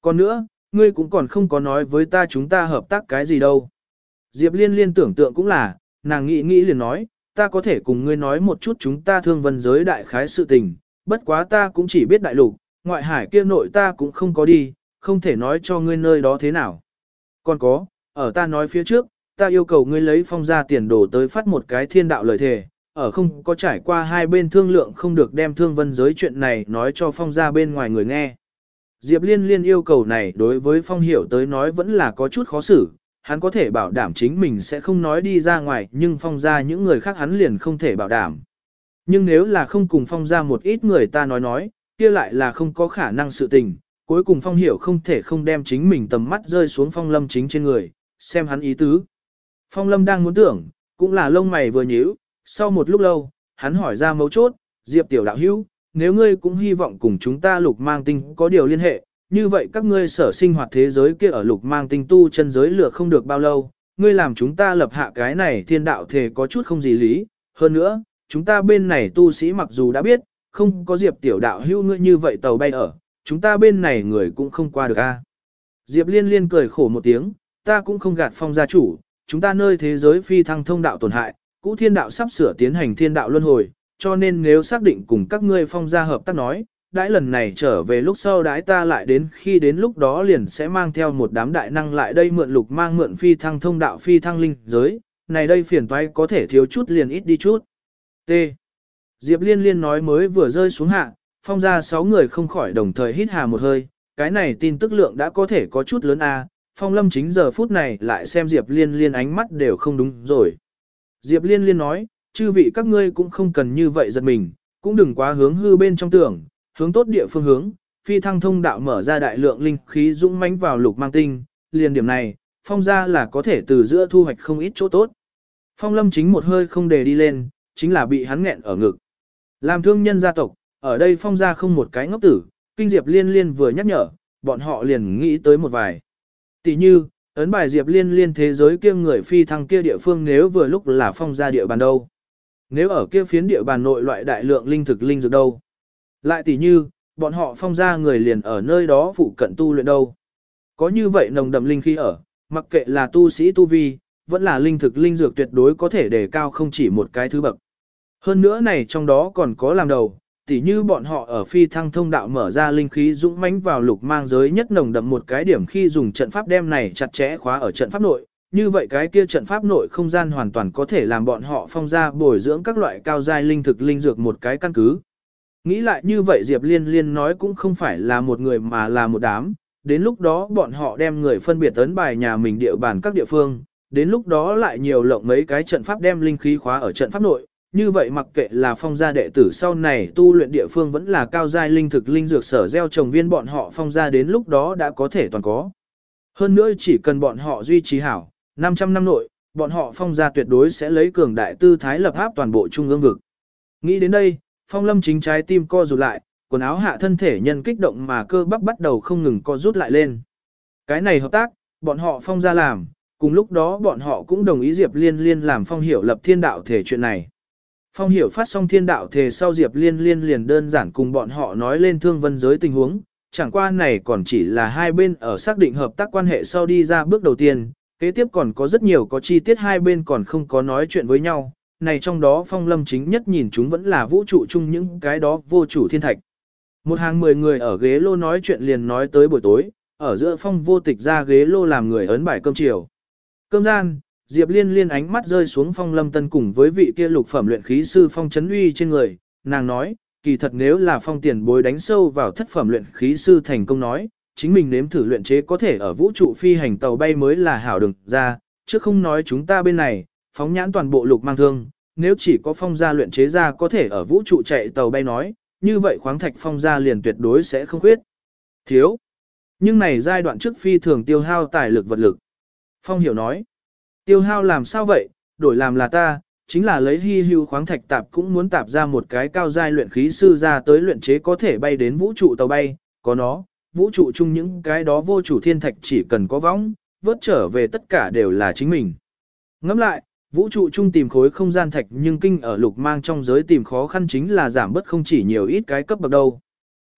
Speaker 1: Còn nữa, ngươi cũng còn không có nói với ta chúng ta hợp tác cái gì đâu. Diệp liên liên tưởng tượng cũng là, nàng nghĩ nghĩ liền nói, ta có thể cùng ngươi nói một chút chúng ta thương vân giới đại khái sự tình, bất quá ta cũng chỉ biết đại lục, ngoại hải kia nội ta cũng không có đi, không thể nói cho ngươi nơi đó thế nào. Còn có, ở ta nói phía trước, ta yêu cầu ngươi lấy phong ra tiền đồ tới phát một cái thiên đạo lời thề, ở không có trải qua hai bên thương lượng không được đem thương vân giới chuyện này nói cho phong ra bên ngoài người nghe. Diệp Liên Liên yêu cầu này đối với phong hiểu tới nói vẫn là có chút khó xử, hắn có thể bảo đảm chính mình sẽ không nói đi ra ngoài nhưng phong ra những người khác hắn liền không thể bảo đảm. Nhưng nếu là không cùng phong ra một ít người ta nói nói, kia lại là không có khả năng sự tình, cuối cùng phong hiểu không thể không đem chính mình tầm mắt rơi xuống phong lâm chính trên người, xem hắn ý tứ. Phong lâm đang muốn tưởng, cũng là lông mày vừa nhíu, sau một lúc lâu, hắn hỏi ra mấu chốt, Diệp tiểu đạo hữu, nếu ngươi cũng hy vọng cùng chúng ta lục mang tinh có điều liên hệ, như vậy các ngươi sở sinh hoạt thế giới kia ở lục mang tinh tu chân giới lửa không được bao lâu, ngươi làm chúng ta lập hạ cái này thiên đạo thể có chút không gì lý, hơn nữa, chúng ta bên này tu sĩ mặc dù đã biết, không có Diệp tiểu đạo hưu ngươi như vậy tàu bay ở, chúng ta bên này người cũng không qua được a. Diệp liên liên cười khổ một tiếng, ta cũng không gạt phong gia chủ, chúng ta nơi thế giới phi thăng thông đạo tổn hại, cũ thiên đạo sắp sửa tiến hành thiên đạo luân hồi, cho nên nếu xác định cùng các ngươi phong gia hợp tác nói, đãi lần này trở về lúc sau đãi ta lại đến khi đến lúc đó liền sẽ mang theo một đám đại năng lại đây mượn lục mang mượn phi thăng thông đạo phi thăng linh giới, này đây phiền toái có thể thiếu chút liền ít đi chút. T. Diệp liên liên nói mới vừa rơi xuống hạ, phong ra sáu người không khỏi đồng thời hít hà một hơi, cái này tin tức lượng đã có thể có chút lớn a. Phong lâm chính giờ phút này lại xem Diệp liên liên ánh mắt đều không đúng rồi. Diệp liên liên nói, chư vị các ngươi cũng không cần như vậy giật mình, cũng đừng quá hướng hư bên trong tưởng, hướng tốt địa phương hướng, phi thăng thông đạo mở ra đại lượng linh khí dũng mãnh vào lục mang tinh, liền điểm này, phong ra là có thể từ giữa thu hoạch không ít chỗ tốt. Phong lâm chính một hơi không để đi lên, chính là bị hắn nghẹn ở ngực. Làm thương nhân gia tộc, ở đây phong ra không một cái ngốc tử, kinh diệp liên liên vừa nhắc nhở, bọn họ liền nghĩ tới một vài. Tỷ như, ấn bài diệp liên liên thế giới kia người phi thăng kia địa phương nếu vừa lúc là phong ra địa bàn đâu. Nếu ở kia phiến địa bàn nội loại đại lượng linh thực linh dược đâu. Lại tỷ như, bọn họ phong ra người liền ở nơi đó phụ cận tu luyện đâu. Có như vậy nồng đậm linh khí ở, mặc kệ là tu sĩ tu vi, vẫn là linh thực linh dược tuyệt đối có thể đề cao không chỉ một cái thứ bậc. Hơn nữa này trong đó còn có làm đầu, tỉ như bọn họ ở phi thăng thông đạo mở ra linh khí dũng mãnh vào lục mang giới nhất nồng đậm một cái điểm khi dùng trận pháp đem này chặt chẽ khóa ở trận pháp nội, như vậy cái kia trận pháp nội không gian hoàn toàn có thể làm bọn họ phong ra bồi dưỡng các loại cao giai linh thực linh dược một cái căn cứ. Nghĩ lại như vậy Diệp Liên Liên nói cũng không phải là một người mà là một đám, đến lúc đó bọn họ đem người phân biệt ấn bài nhà mình địa bàn các địa phương, đến lúc đó lại nhiều lộng mấy cái trận pháp đem linh khí khóa ở trận pháp nội, như vậy mặc kệ là phong gia đệ tử sau này tu luyện địa phương vẫn là cao giai linh thực linh dược sở gieo trồng viên bọn họ phong gia đến lúc đó đã có thể toàn có. Hơn nữa chỉ cần bọn họ duy trì hảo, 500 năm nội, bọn họ phong gia tuyệt đối sẽ lấy cường đại tư thái lập áp toàn bộ trung ương vực. Nghĩ đến đây, phong lâm chính trái tim co rụt lại, quần áo hạ thân thể nhân kích động mà cơ bắp bắt đầu không ngừng co rút lại lên. Cái này hợp tác, bọn họ phong ra làm, cùng lúc đó bọn họ cũng đồng ý Diệp Liên Liên làm phong hiểu lập thiên đạo thể chuyện này. Phong hiểu phát xong thiên đạo thể sau Diệp Liên Liên liền đơn giản cùng bọn họ nói lên thương vân giới tình huống, chẳng qua này còn chỉ là hai bên ở xác định hợp tác quan hệ sau đi ra bước đầu tiên, kế tiếp còn có rất nhiều có chi tiết hai bên còn không có nói chuyện với nhau, này trong đó phong lâm chính nhất nhìn chúng vẫn là vũ trụ chung những cái đó vô chủ thiên thạch. Một hàng mười người ở ghế lô nói chuyện liền nói tới buổi tối, ở giữa phong vô tịch ra ghế lô làm người ấn bài cơm chiều. Cơm gian, Diệp Liên liên ánh mắt rơi xuống phong lâm tân cùng với vị kia lục phẩm luyện khí sư phong chấn uy trên người, nàng nói, kỳ thật nếu là phong tiền bối đánh sâu vào thất phẩm luyện khí sư thành công nói, chính mình nếm thử luyện chế có thể ở vũ trụ phi hành tàu bay mới là hảo đừng ra, chứ không nói chúng ta bên này, phóng nhãn toàn bộ lục mang thương, nếu chỉ có phong gia luyện chế ra có thể ở vũ trụ chạy tàu bay nói, như vậy khoáng thạch phong gia liền tuyệt đối sẽ không khuyết. Thiếu. Nhưng này giai đoạn trước phi thường tiêu hao tài lực vật lực. Phong hiểu nói. Tiêu hao làm sao vậy, đổi làm là ta, chính là lấy hy hưu khoáng thạch tạp cũng muốn tạp ra một cái cao giai luyện khí sư ra tới luyện chế có thể bay đến vũ trụ tàu bay, có nó, vũ trụ chung những cái đó vô chủ thiên thạch chỉ cần có võng, vớt trở về tất cả đều là chính mình. Ngẫm lại, vũ trụ chung tìm khối không gian thạch nhưng kinh ở lục mang trong giới tìm khó khăn chính là giảm bớt không chỉ nhiều ít cái cấp bậc đâu.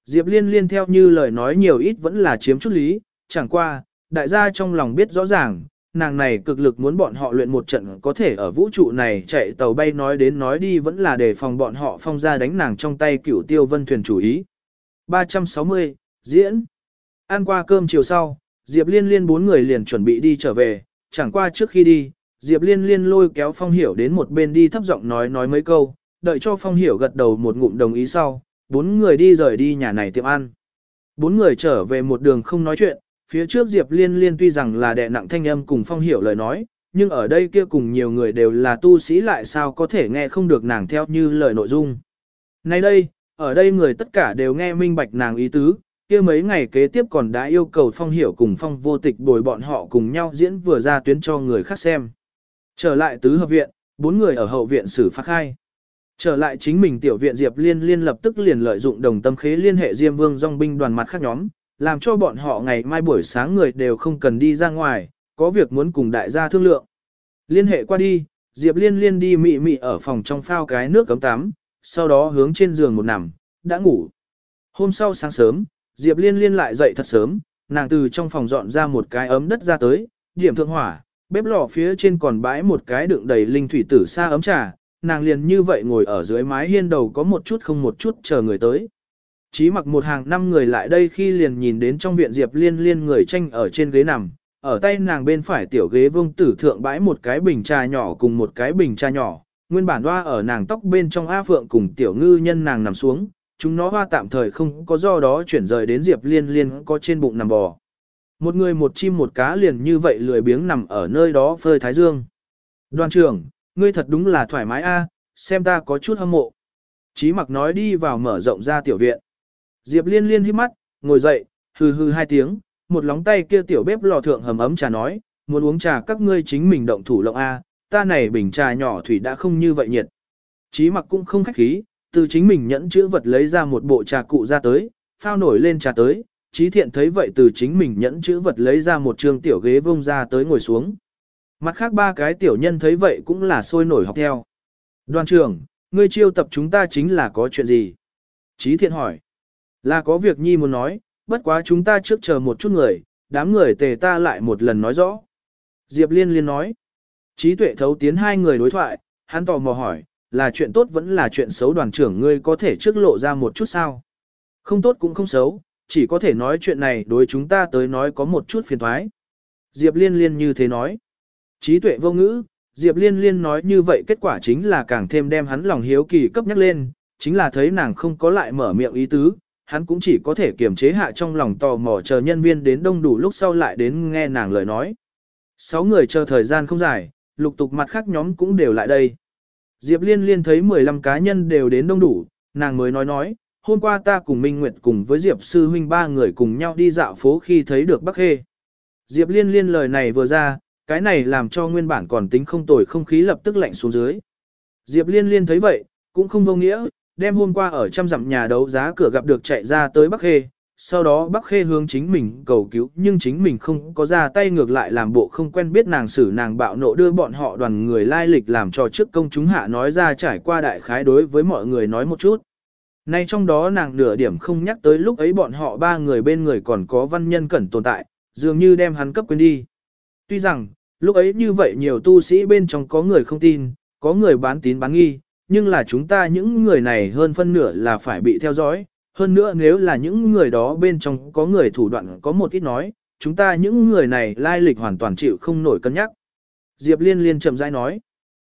Speaker 1: Diệp liên liên theo như lời nói nhiều ít vẫn là chiếm chút lý, chẳng qua, đại gia trong lòng biết rõ ràng, nàng này cực lực muốn bọn họ luyện một trận có thể ở vũ trụ này chạy tàu bay nói đến nói đi vẫn là để phòng bọn họ phong ra đánh nàng trong tay cửu tiêu vân thuyền chủ ý. 360, diễn. Ăn qua cơm chiều sau, Diệp Liên Liên bốn người liền chuẩn bị đi trở về, chẳng qua trước khi đi, Diệp Liên Liên lôi kéo Phong Hiểu đến một bên đi thấp giọng nói nói mấy câu, đợi cho Phong Hiểu gật đầu một ngụm đồng ý sau, bốn người đi rời đi nhà này tiệm ăn. Bốn người trở về một đường không nói chuyện, phía trước Diệp Liên Liên tuy rằng là đệ nặng thanh âm cùng Phong Hiểu lời nói, nhưng ở đây kia cùng nhiều người đều là tu sĩ lại sao có thể nghe không được nàng theo như lời nội dung. Nay đây, ở đây người tất cả đều nghe minh bạch nàng ý tứ, kia mấy ngày kế tiếp còn đã yêu cầu Phong Hiểu cùng Phong Vô Tịch bồi bọn họ cùng nhau diễn vừa ra tuyến cho người khác xem. Trở lại tứ hợp viện, bốn người ở hậu viện xử phát khai. Trở lại chính mình tiểu viện Diệp Liên liên lập tức liền lợi dụng đồng tâm khế liên hệ Diêm Vương dòng binh đoàn mặt khác nhóm, làm cho bọn họ ngày mai buổi sáng người đều không cần đi ra ngoài, có việc muốn cùng đại gia thương lượng. Liên hệ qua đi, Diệp Liên liên đi mị mị ở phòng trong phao cái nước cấm tắm, sau đó hướng trên giường một nằm, đã ngủ. Hôm sau sáng sớm, Diệp Liên Liên lại dậy thật sớm, nàng từ trong phòng dọn ra một cái ấm đất ra tới, điểm thượng hỏa, bếp lò phía trên còn bãi một cái đựng đầy linh thủy tử xa ấm trà, nàng liền như vậy ngồi ở dưới mái hiên đầu có một chút không một chút chờ người tới. Chí mặc một hàng năm người lại đây khi liền nhìn đến trong viện Diệp Liên Liên người tranh ở trên ghế nằm, ở tay nàng bên phải tiểu ghế vương tử thượng bãi một cái bình trà nhỏ cùng một cái bình trà nhỏ, nguyên bản hoa ở nàng tóc bên trong A Phượng cùng tiểu ngư nhân nàng nằm xuống, chúng nó hoa tạm thời không có do đó chuyển rời đến Diệp Liên Liên có trên bụng nằm bò. Một người một chim một cá liền như vậy lười biếng nằm ở nơi đó phơi thái dương. Đoàn trưởng, ngươi thật đúng là thoải mái a, xem ta có chút hâm mộ. Chí mặc nói đi vào mở rộng ra tiểu viện. Diệp liên liên hít mắt, ngồi dậy, hừ hừ hai tiếng, một lóng tay kia tiểu bếp lò thượng hầm ấm trà nói, muốn uống trà các ngươi chính mình động thủ lộng A, ta này bình trà nhỏ thủy đã không như vậy nhiệt. Chí mặc cũng không khách khí, từ chính mình nhẫn chữ vật lấy ra một bộ trà cụ ra tới, phao nổi lên trà tới, Chí thiện thấy vậy từ chính mình nhẫn chữ vật lấy ra một trường tiểu ghế vông ra tới ngồi xuống. Mặt khác ba cái tiểu nhân thấy vậy cũng là sôi nổi học theo. Đoàn trưởng, ngươi chiêu tập chúng ta chính là có chuyện gì? Chí thiện hỏi. Là có việc nhi muốn nói, bất quá chúng ta trước chờ một chút người, đám người tề ta lại một lần nói rõ. Diệp liên liên nói. Chí tuệ thấu tiến hai người đối thoại, hắn tò mò hỏi, là chuyện tốt vẫn là chuyện xấu đoàn trưởng ngươi có thể trước lộ ra một chút sao? Không tốt cũng không xấu, chỉ có thể nói chuyện này đối chúng ta tới nói có một chút phiền thoái. Diệp liên liên như thế nói. Trí tuệ vô ngữ, Diệp liên liên nói như vậy kết quả chính là càng thêm đem hắn lòng hiếu kỳ cấp nhắc lên, chính là thấy nàng không có lại mở miệng ý tứ, hắn cũng chỉ có thể kiềm chế hạ trong lòng tò mò chờ nhân viên đến đông đủ lúc sau lại đến nghe nàng lời nói. Sáu người chờ thời gian không dài, lục tục mặt khác nhóm cũng đều lại đây. Diệp liên liên thấy 15 cá nhân đều đến đông đủ, nàng mới nói nói, hôm qua ta cùng Minh Nguyệt cùng với Diệp sư huynh ba người cùng nhau đi dạo phố khi thấy được Bắc Khê. Diệp liên liên lời này vừa ra, cái này làm cho nguyên bản còn tính không tồi không khí lập tức lạnh xuống dưới. Diệp liên liên thấy vậy, cũng không vô nghĩa, đem hôm qua ở trăm dặm nhà đấu giá cửa gặp được chạy ra tới Bắc Khê, sau đó Bắc Khê hướng chính mình cầu cứu nhưng chính mình không có ra tay ngược lại làm bộ không quen biết nàng xử nàng bạo nộ đưa bọn họ đoàn người lai lịch làm cho trước công chúng hạ nói ra trải qua đại khái đối với mọi người nói một chút. Nay trong đó nàng nửa điểm không nhắc tới lúc ấy bọn họ ba người bên người còn có văn nhân cẩn tồn tại, dường như đem hắn cấp quên đi. Tuy rằng, lúc ấy như vậy nhiều tu sĩ bên trong có người không tin, có người bán tín bán nghi, nhưng là chúng ta những người này hơn phân nửa là phải bị theo dõi, hơn nữa nếu là những người đó bên trong có người thủ đoạn có một ít nói, chúng ta những người này lai lịch hoàn toàn chịu không nổi cân nhắc. Diệp Liên Liên chậm rãi nói.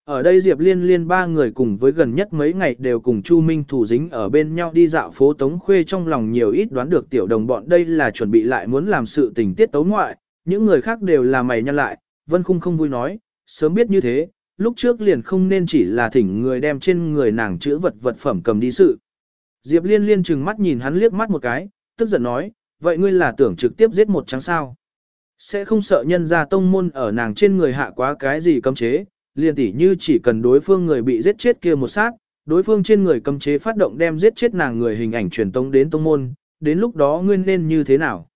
Speaker 1: Ở đây Diệp Liên Liên ba người cùng với gần nhất mấy ngày đều cùng Chu Minh thủ dính ở bên nhau đi dạo phố Tống Khuê trong lòng nhiều ít đoán được tiểu đồng bọn đây là chuẩn bị lại muốn làm sự tình tiết tấu ngoại, những người khác đều là mày nhăn lại, Vân Khung không vui nói, sớm biết như thế, lúc trước liền không nên chỉ là thỉnh người đem trên người nàng chữ vật vật phẩm cầm đi sự. Diệp Liên Liên chừng mắt nhìn hắn liếc mắt một cái, tức giận nói, vậy ngươi là tưởng trực tiếp giết một trắng sao. Sẽ không sợ nhân ra tông môn ở nàng trên người hạ quá cái gì cấm chế, liền tỉ như chỉ cần đối phương người bị giết chết kia một sát, đối phương trên người cấm chế phát động đem giết chết nàng người hình ảnh truyền tông đến tông môn, đến lúc đó ngươi nên như thế nào.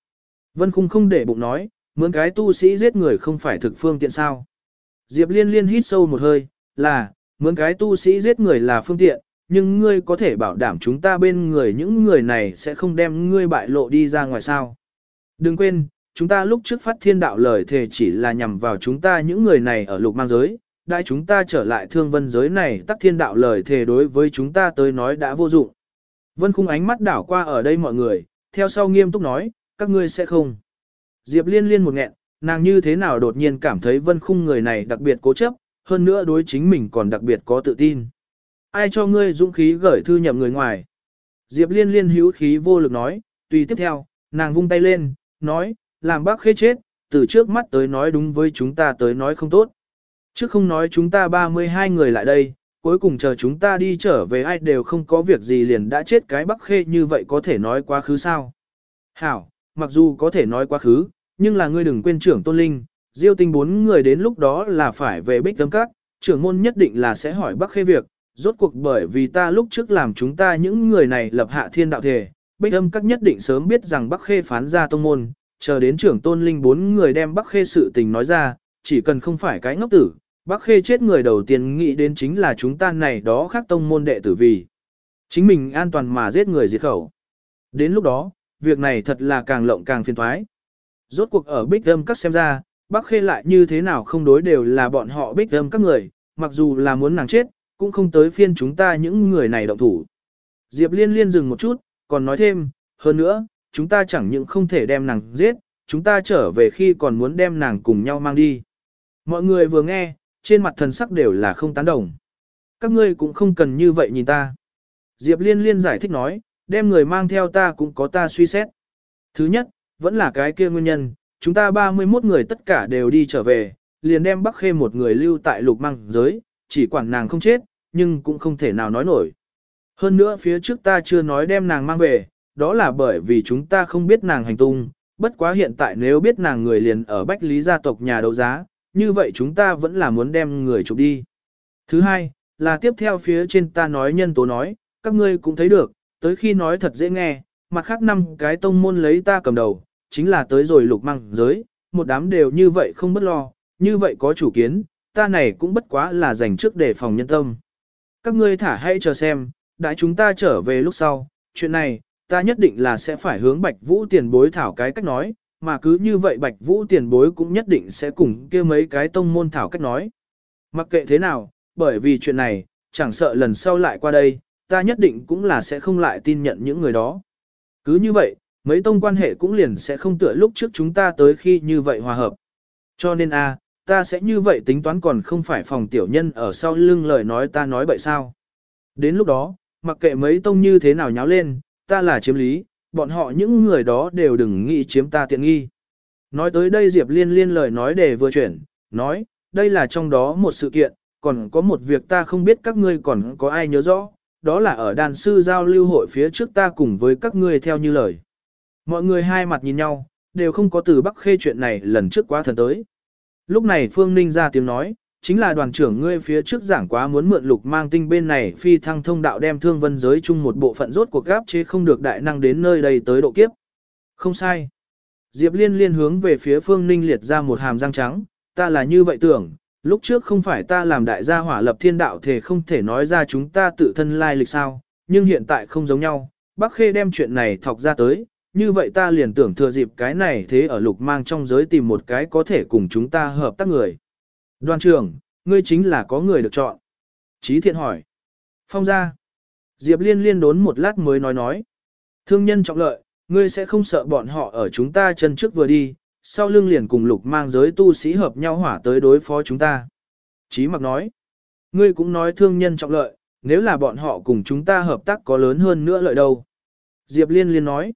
Speaker 1: Vân Khung không để bụng nói, mướn cái tu sĩ giết người không phải thực phương tiện sao. Diệp liên liên hít sâu một hơi, là, mướn cái tu sĩ giết người là phương tiện, nhưng ngươi có thể bảo đảm chúng ta bên người những người này sẽ không đem ngươi bại lộ đi ra ngoài sao. Đừng quên, chúng ta lúc trước phát thiên đạo lời thề chỉ là nhằm vào chúng ta những người này ở lục mang giới, đại chúng ta trở lại thương vân giới này tắc thiên đạo lời thề đối với chúng ta tới nói đã vô dụng. Vân khung ánh mắt đảo qua ở đây mọi người, theo sau nghiêm túc nói, các ngươi sẽ không. Diệp liên liên một nghẹn, nàng như thế nào đột nhiên cảm thấy vân khung người này đặc biệt cố chấp, hơn nữa đối chính mình còn đặc biệt có tự tin. Ai cho ngươi dũng khí gửi thư nhậm người ngoài? Diệp liên liên hữu khí vô lực nói, tùy tiếp theo, nàng vung tay lên, nói, làm bác khê chết, từ trước mắt tới nói đúng với chúng ta tới nói không tốt chứ không nói chúng ta 32 người lại đây, cuối cùng chờ chúng ta đi trở về ai đều không có việc gì liền đã chết cái bắc khê như vậy có thể nói quá khứ sao. Hảo, mặc dù có thể nói quá khứ, nhưng là ngươi đừng quên trưởng tôn linh, diêu tinh bốn người đến lúc đó là phải về bích tâm các, trưởng môn nhất định là sẽ hỏi bắc khê việc, rốt cuộc bởi vì ta lúc trước làm chúng ta những người này lập hạ thiên đạo thể, bích âm các nhất định sớm biết rằng bắc khê phán ra tông môn, chờ đến trưởng tôn linh bốn người đem bắc khê sự tình nói ra, chỉ cần không phải cái ngốc tử, bắc khê chết người đầu tiên nghĩ đến chính là chúng ta này đó khác tông môn đệ tử vì. Chính mình an toàn mà giết người diệt khẩu. Đến lúc đó, việc này thật là càng lộng càng phiền thoái. Rốt cuộc ở bích âm các xem ra, bác khê lại như thế nào không đối đều là bọn họ bích âm các người, mặc dù là muốn nàng chết, cũng không tới phiên chúng ta những người này động thủ. Diệp liên liên dừng một chút, còn nói thêm, hơn nữa, chúng ta chẳng những không thể đem nàng giết, chúng ta trở về khi còn muốn đem nàng cùng nhau mang đi. Mọi người vừa nghe, trên mặt thần sắc đều là không tán đồng. Các ngươi cũng không cần như vậy nhìn ta. Diệp liên liên giải thích nói, đem người mang theo ta cũng có ta suy xét. Thứ nhất, vẫn là cái kia nguyên nhân, chúng ta 31 người tất cả đều đi trở về, liền đem Bắc Khê một người lưu tại lục mang giới, chỉ quản nàng không chết, nhưng cũng không thể nào nói nổi. Hơn nữa phía trước ta chưa nói đem nàng mang về, đó là bởi vì chúng ta không biết nàng hành tung, bất quá hiện tại nếu biết nàng người liền ở Bách Lý gia tộc nhà đấu giá, như vậy chúng ta vẫn là muốn đem người chụp đi. Thứ hai, là tiếp theo phía trên ta nói nhân tố nói, các ngươi cũng thấy được, tới khi nói thật dễ nghe, mặt khác năm cái tông môn lấy ta cầm đầu, chính là tới rồi lục măng giới, một đám đều như vậy không bất lo, như vậy có chủ kiến, ta này cũng bất quá là dành trước để phòng nhân tâm. Các ngươi thả hãy chờ xem, đại chúng ta trở về lúc sau, chuyện này, ta nhất định là sẽ phải hướng Bạch Vũ tiền bối thảo cái cách nói, mà cứ như vậy Bạch Vũ tiền bối cũng nhất định sẽ cùng kia mấy cái tông môn thảo cách nói. Mặc kệ thế nào, bởi vì chuyện này, chẳng sợ lần sau lại qua đây, ta nhất định cũng là sẽ không lại tin nhận những người đó. Cứ như vậy, mấy tông quan hệ cũng liền sẽ không tựa lúc trước chúng ta tới khi như vậy hòa hợp. Cho nên a, ta sẽ như vậy tính toán còn không phải phòng tiểu nhân ở sau lưng lời nói ta nói bậy sao. Đến lúc đó, mặc kệ mấy tông như thế nào nháo lên, ta là chiếm lý, bọn họ những người đó đều đừng nghĩ chiếm ta tiện nghi. Nói tới đây Diệp Liên liên lời nói để vừa chuyển, nói, đây là trong đó một sự kiện, còn có một việc ta không biết các ngươi còn có ai nhớ rõ, đó là ở đàn sư giao lưu hội phía trước ta cùng với các ngươi theo như lời. Mọi người hai mặt nhìn nhau, đều không có từ Bắc Khê chuyện này lần trước quá thần tới. Lúc này Phương Ninh ra tiếng nói, chính là đoàn trưởng ngươi phía trước giảng quá muốn mượn lục mang tinh bên này phi thăng thông đạo đem thương vân giới chung một bộ phận rốt cuộc gáp chế không được đại năng đến nơi đây tới độ kiếp. Không sai. Diệp liên liên hướng về phía Phương Ninh liệt ra một hàm răng trắng, ta là như vậy tưởng, lúc trước không phải ta làm đại gia hỏa lập thiên đạo thể không thể nói ra chúng ta tự thân lai lịch sao, nhưng hiện tại không giống nhau, Bắc Khê đem chuyện này thọc ra tới, như vậy ta liền tưởng thừa dịp cái này thế ở lục mang trong giới tìm một cái có thể cùng chúng ta hợp tác người. Đoàn trưởng, ngươi chính là có người được chọn. Chí thiện hỏi. Phong ra. Diệp liên liên đốn một lát mới nói nói. Thương nhân trọng lợi, ngươi sẽ không sợ bọn họ ở chúng ta chân trước vừa đi, sau lưng liền cùng lục mang giới tu sĩ hợp nhau hỏa tới đối phó chúng ta. Chí mặc nói. Ngươi cũng nói thương nhân trọng lợi, nếu là bọn họ cùng chúng ta hợp tác có lớn hơn nữa lợi đâu. Diệp liên liên nói.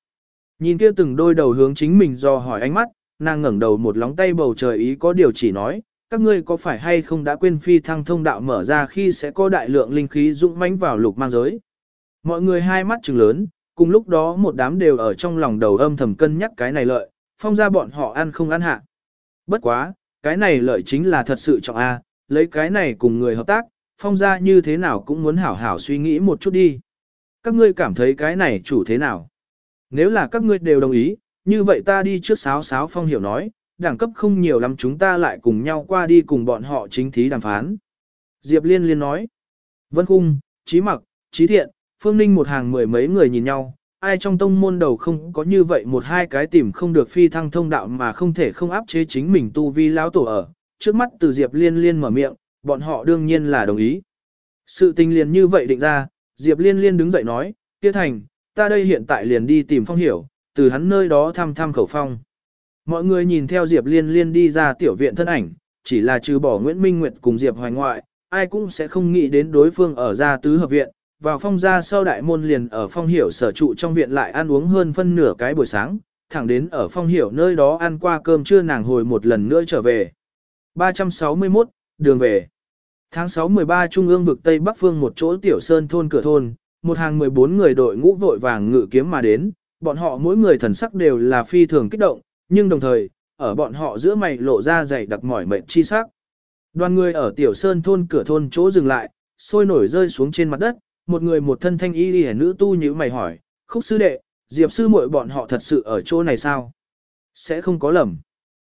Speaker 1: Nhìn kia từng đôi đầu hướng chính mình do hỏi ánh mắt, nàng ngẩng đầu một lóng tay bầu trời ý có điều chỉ nói, các ngươi có phải hay không đã quên phi thăng thông đạo mở ra khi sẽ có đại lượng linh khí dũng mãnh vào lục mang giới. Mọi người hai mắt trừng lớn, cùng lúc đó một đám đều ở trong lòng đầu âm thầm cân nhắc cái này lợi, phong ra bọn họ ăn không ăn hạ. Bất quá, cái này lợi chính là thật sự trọng A, lấy cái này cùng người hợp tác, phong ra như thế nào cũng muốn hảo hảo suy nghĩ một chút đi. Các ngươi cảm thấy cái này chủ thế nào? Nếu là các ngươi đều đồng ý, như vậy ta đi trước sáo sáo phong hiểu nói, đẳng cấp không nhiều lắm chúng ta lại cùng nhau qua đi cùng bọn họ chính thí đàm phán. Diệp Liên Liên nói, Vân Khung, Trí Mặc, Trí Thiện, Phương Ninh một hàng mười mấy người nhìn nhau, ai trong tông môn đầu không có như vậy một hai cái tìm không được phi thăng thông đạo mà không thể không áp chế chính mình tu vi lão tổ ở. Trước mắt từ Diệp Liên Liên mở miệng, bọn họ đương nhiên là đồng ý. Sự tình liền như vậy định ra, Diệp Liên Liên đứng dậy nói, Tiết Thành, ta đây hiện tại liền đi tìm phong hiểu, từ hắn nơi đó thăm thăm khẩu phong. Mọi người nhìn theo Diệp Liên Liên đi ra tiểu viện thân ảnh, chỉ là trừ bỏ Nguyễn Minh Nguyệt cùng Diệp Hoài ngoại, ai cũng sẽ không nghĩ đến đối phương ở gia tứ hợp viện, vào phong gia sau đại môn liền ở phong hiểu sở trụ trong viện lại ăn uống hơn phân nửa cái buổi sáng, thẳng đến ở phong hiểu nơi đó ăn qua cơm trưa nàng hồi một lần nữa trở về. 361, đường về. Tháng 6-13 Trung ương vực Tây Bắc Phương một chỗ tiểu sơn thôn cửa thôn, một hàng 14 người đội ngũ vội vàng ngự kiếm mà đến, bọn họ mỗi người thần sắc đều là phi thường kích động, nhưng đồng thời, ở bọn họ giữa mày lộ ra dày đặc mỏi mệt chi sắc. Đoàn người ở tiểu sơn thôn cửa thôn chỗ dừng lại, sôi nổi rơi xuống trên mặt đất, một người một thân thanh y liễu nữ tu như mày hỏi, khúc sư đệ, diệp sư muội bọn họ thật sự ở chỗ này sao? Sẽ không có lầm.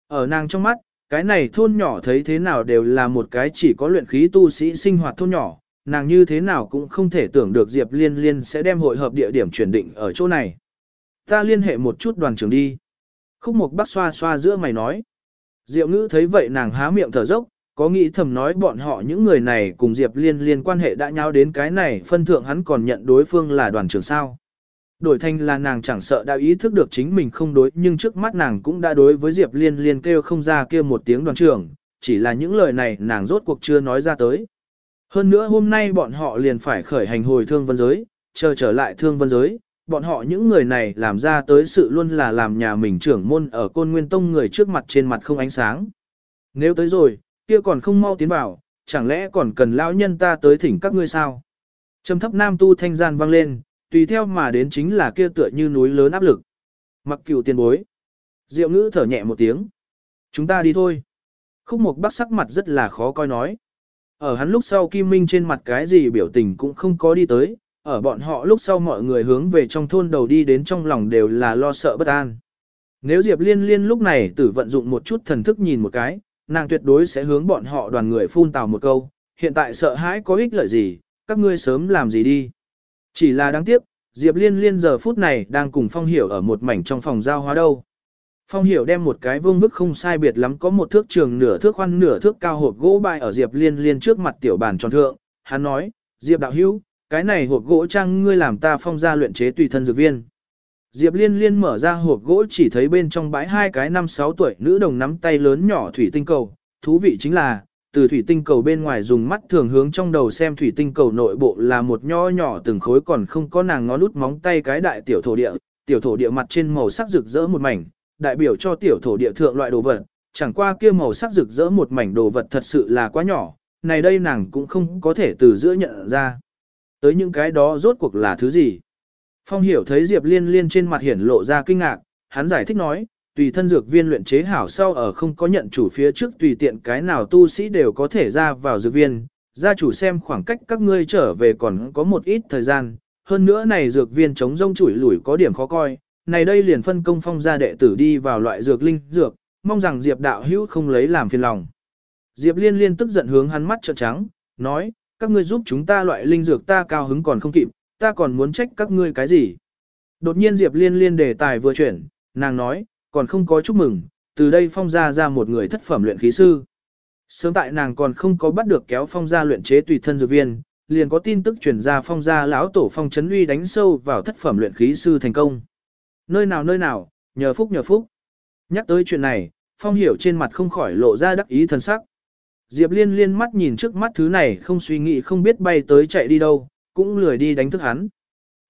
Speaker 1: Ở nàng trong mắt, cái này thôn nhỏ thấy thế nào đều là một cái chỉ có luyện khí tu sĩ sinh hoạt thôn nhỏ, nàng như thế nào cũng không thể tưởng được Diệp Liên Liên sẽ đem hội hợp địa điểm chuyển định ở chỗ này. Ta liên hệ một chút đoàn trưởng đi. Khúc mục Bắc xoa xoa giữa mày nói. Diệu ngữ thấy vậy nàng há miệng thở dốc, có nghĩ thầm nói bọn họ những người này cùng Diệp Liên Liên quan hệ đã nhau đến cái này phân thượng hắn còn nhận đối phương là đoàn trưởng sao. Đổi thành là nàng chẳng sợ đã ý thức được chính mình không đối nhưng trước mắt nàng cũng đã đối với Diệp Liên Liên kêu không ra kia một tiếng đoàn trưởng, chỉ là những lời này nàng rốt cuộc chưa nói ra tới. Hơn nữa hôm nay bọn họ liền phải khởi hành hồi thương vân giới, chờ trở lại thương vân giới, bọn họ những người này làm ra tới sự luôn là làm nhà mình trưởng môn ở côn nguyên tông người trước mặt trên mặt không ánh sáng. Nếu tới rồi, kia còn không mau tiến vào, chẳng lẽ còn cần lão nhân ta tới thỉnh các ngươi sao? Trầm thấp nam tu thanh gian vang lên, tùy theo mà đến chính là kia tựa như núi lớn áp lực. Mặc cửu tiền bối. Diệu ngữ thở nhẹ một tiếng. Chúng ta đi thôi. Khúc mục bác sắc mặt rất là khó coi nói. Ở hắn lúc sau Kim Minh trên mặt cái gì biểu tình cũng không có đi tới, ở bọn họ lúc sau mọi người hướng về trong thôn đầu đi đến trong lòng đều là lo sợ bất an. Nếu Diệp Liên Liên lúc này tử vận dụng một chút thần thức nhìn một cái, nàng tuyệt đối sẽ hướng bọn họ đoàn người phun tào một câu, hiện tại sợ hãi có ích lợi gì, các ngươi sớm làm gì đi. Chỉ là đáng tiếc, Diệp Liên Liên giờ phút này đang cùng Phong Hiểu ở một mảnh trong phòng giao hóa đâu. Phong Hiểu đem một cái vương bức không sai biệt lắm có một thước trường nửa thước khoan nửa thước cao hộp gỗ bài ở Diệp Liên Liên trước mặt tiểu bàn tròn thượng, hắn nói, Diệp đạo hữu, cái này hộp gỗ trang ngươi làm ta phong ra luyện chế tùy thân dược viên. Diệp Liên Liên mở ra hộp gỗ chỉ thấy bên trong bãi hai cái năm sáu tuổi nữ đồng nắm tay lớn nhỏ thủy tinh cầu, thú vị chính là, từ thủy tinh cầu bên ngoài dùng mắt thường hướng trong đầu xem thủy tinh cầu nội bộ là một nho nhỏ từng khối còn không có nàng ngó út móng tay cái đại tiểu thổ địa, tiểu thổ địa mặt trên màu sắc rực rỡ một mảnh, đại biểu cho tiểu thổ địa thượng loại đồ vật, chẳng qua kia màu sắc rực rỡ một mảnh đồ vật thật sự là quá nhỏ, này đây nàng cũng không có thể từ giữa nhận ra. Tới những cái đó rốt cuộc là thứ gì? Phong hiểu thấy Diệp Liên Liên trên mặt hiển lộ ra kinh ngạc, hắn giải thích nói, tùy thân dược viên luyện chế hảo sau ở không có nhận chủ phía trước tùy tiện cái nào tu sĩ đều có thể ra vào dược viên, gia chủ xem khoảng cách các ngươi trở về còn có một ít thời gian, hơn nữa này dược viên chống rông chủi lủi có điểm khó coi, này đây liền phân công phong gia đệ tử đi vào loại dược linh dược, mong rằng Diệp đạo hữu không lấy làm phiền lòng. Diệp liên liên tức giận hướng hắn mắt trợn trắng, nói, các ngươi giúp chúng ta loại linh dược ta cao hứng còn không kịp, ta còn muốn trách các ngươi cái gì. Đột nhiên Diệp liên liên đề tài vừa chuyển, nàng nói, còn không có chúc mừng, từ đây phong gia ra một người thất phẩm luyện khí sư. Sớm tại nàng còn không có bắt được kéo phong gia luyện chế tùy thân dược viên, liền có tin tức truyền ra phong gia lão tổ phong chấn uy đánh sâu vào thất phẩm luyện khí sư thành công. Nơi nào nơi nào, nhờ phúc nhờ phúc. Nhắc tới chuyện này, phong hiểu trên mặt không khỏi lộ ra đắc ý thần sắc. Diệp liên liên mắt nhìn trước mắt thứ này không suy nghĩ không biết bay tới chạy đi đâu, cũng lười đi đánh thức hắn.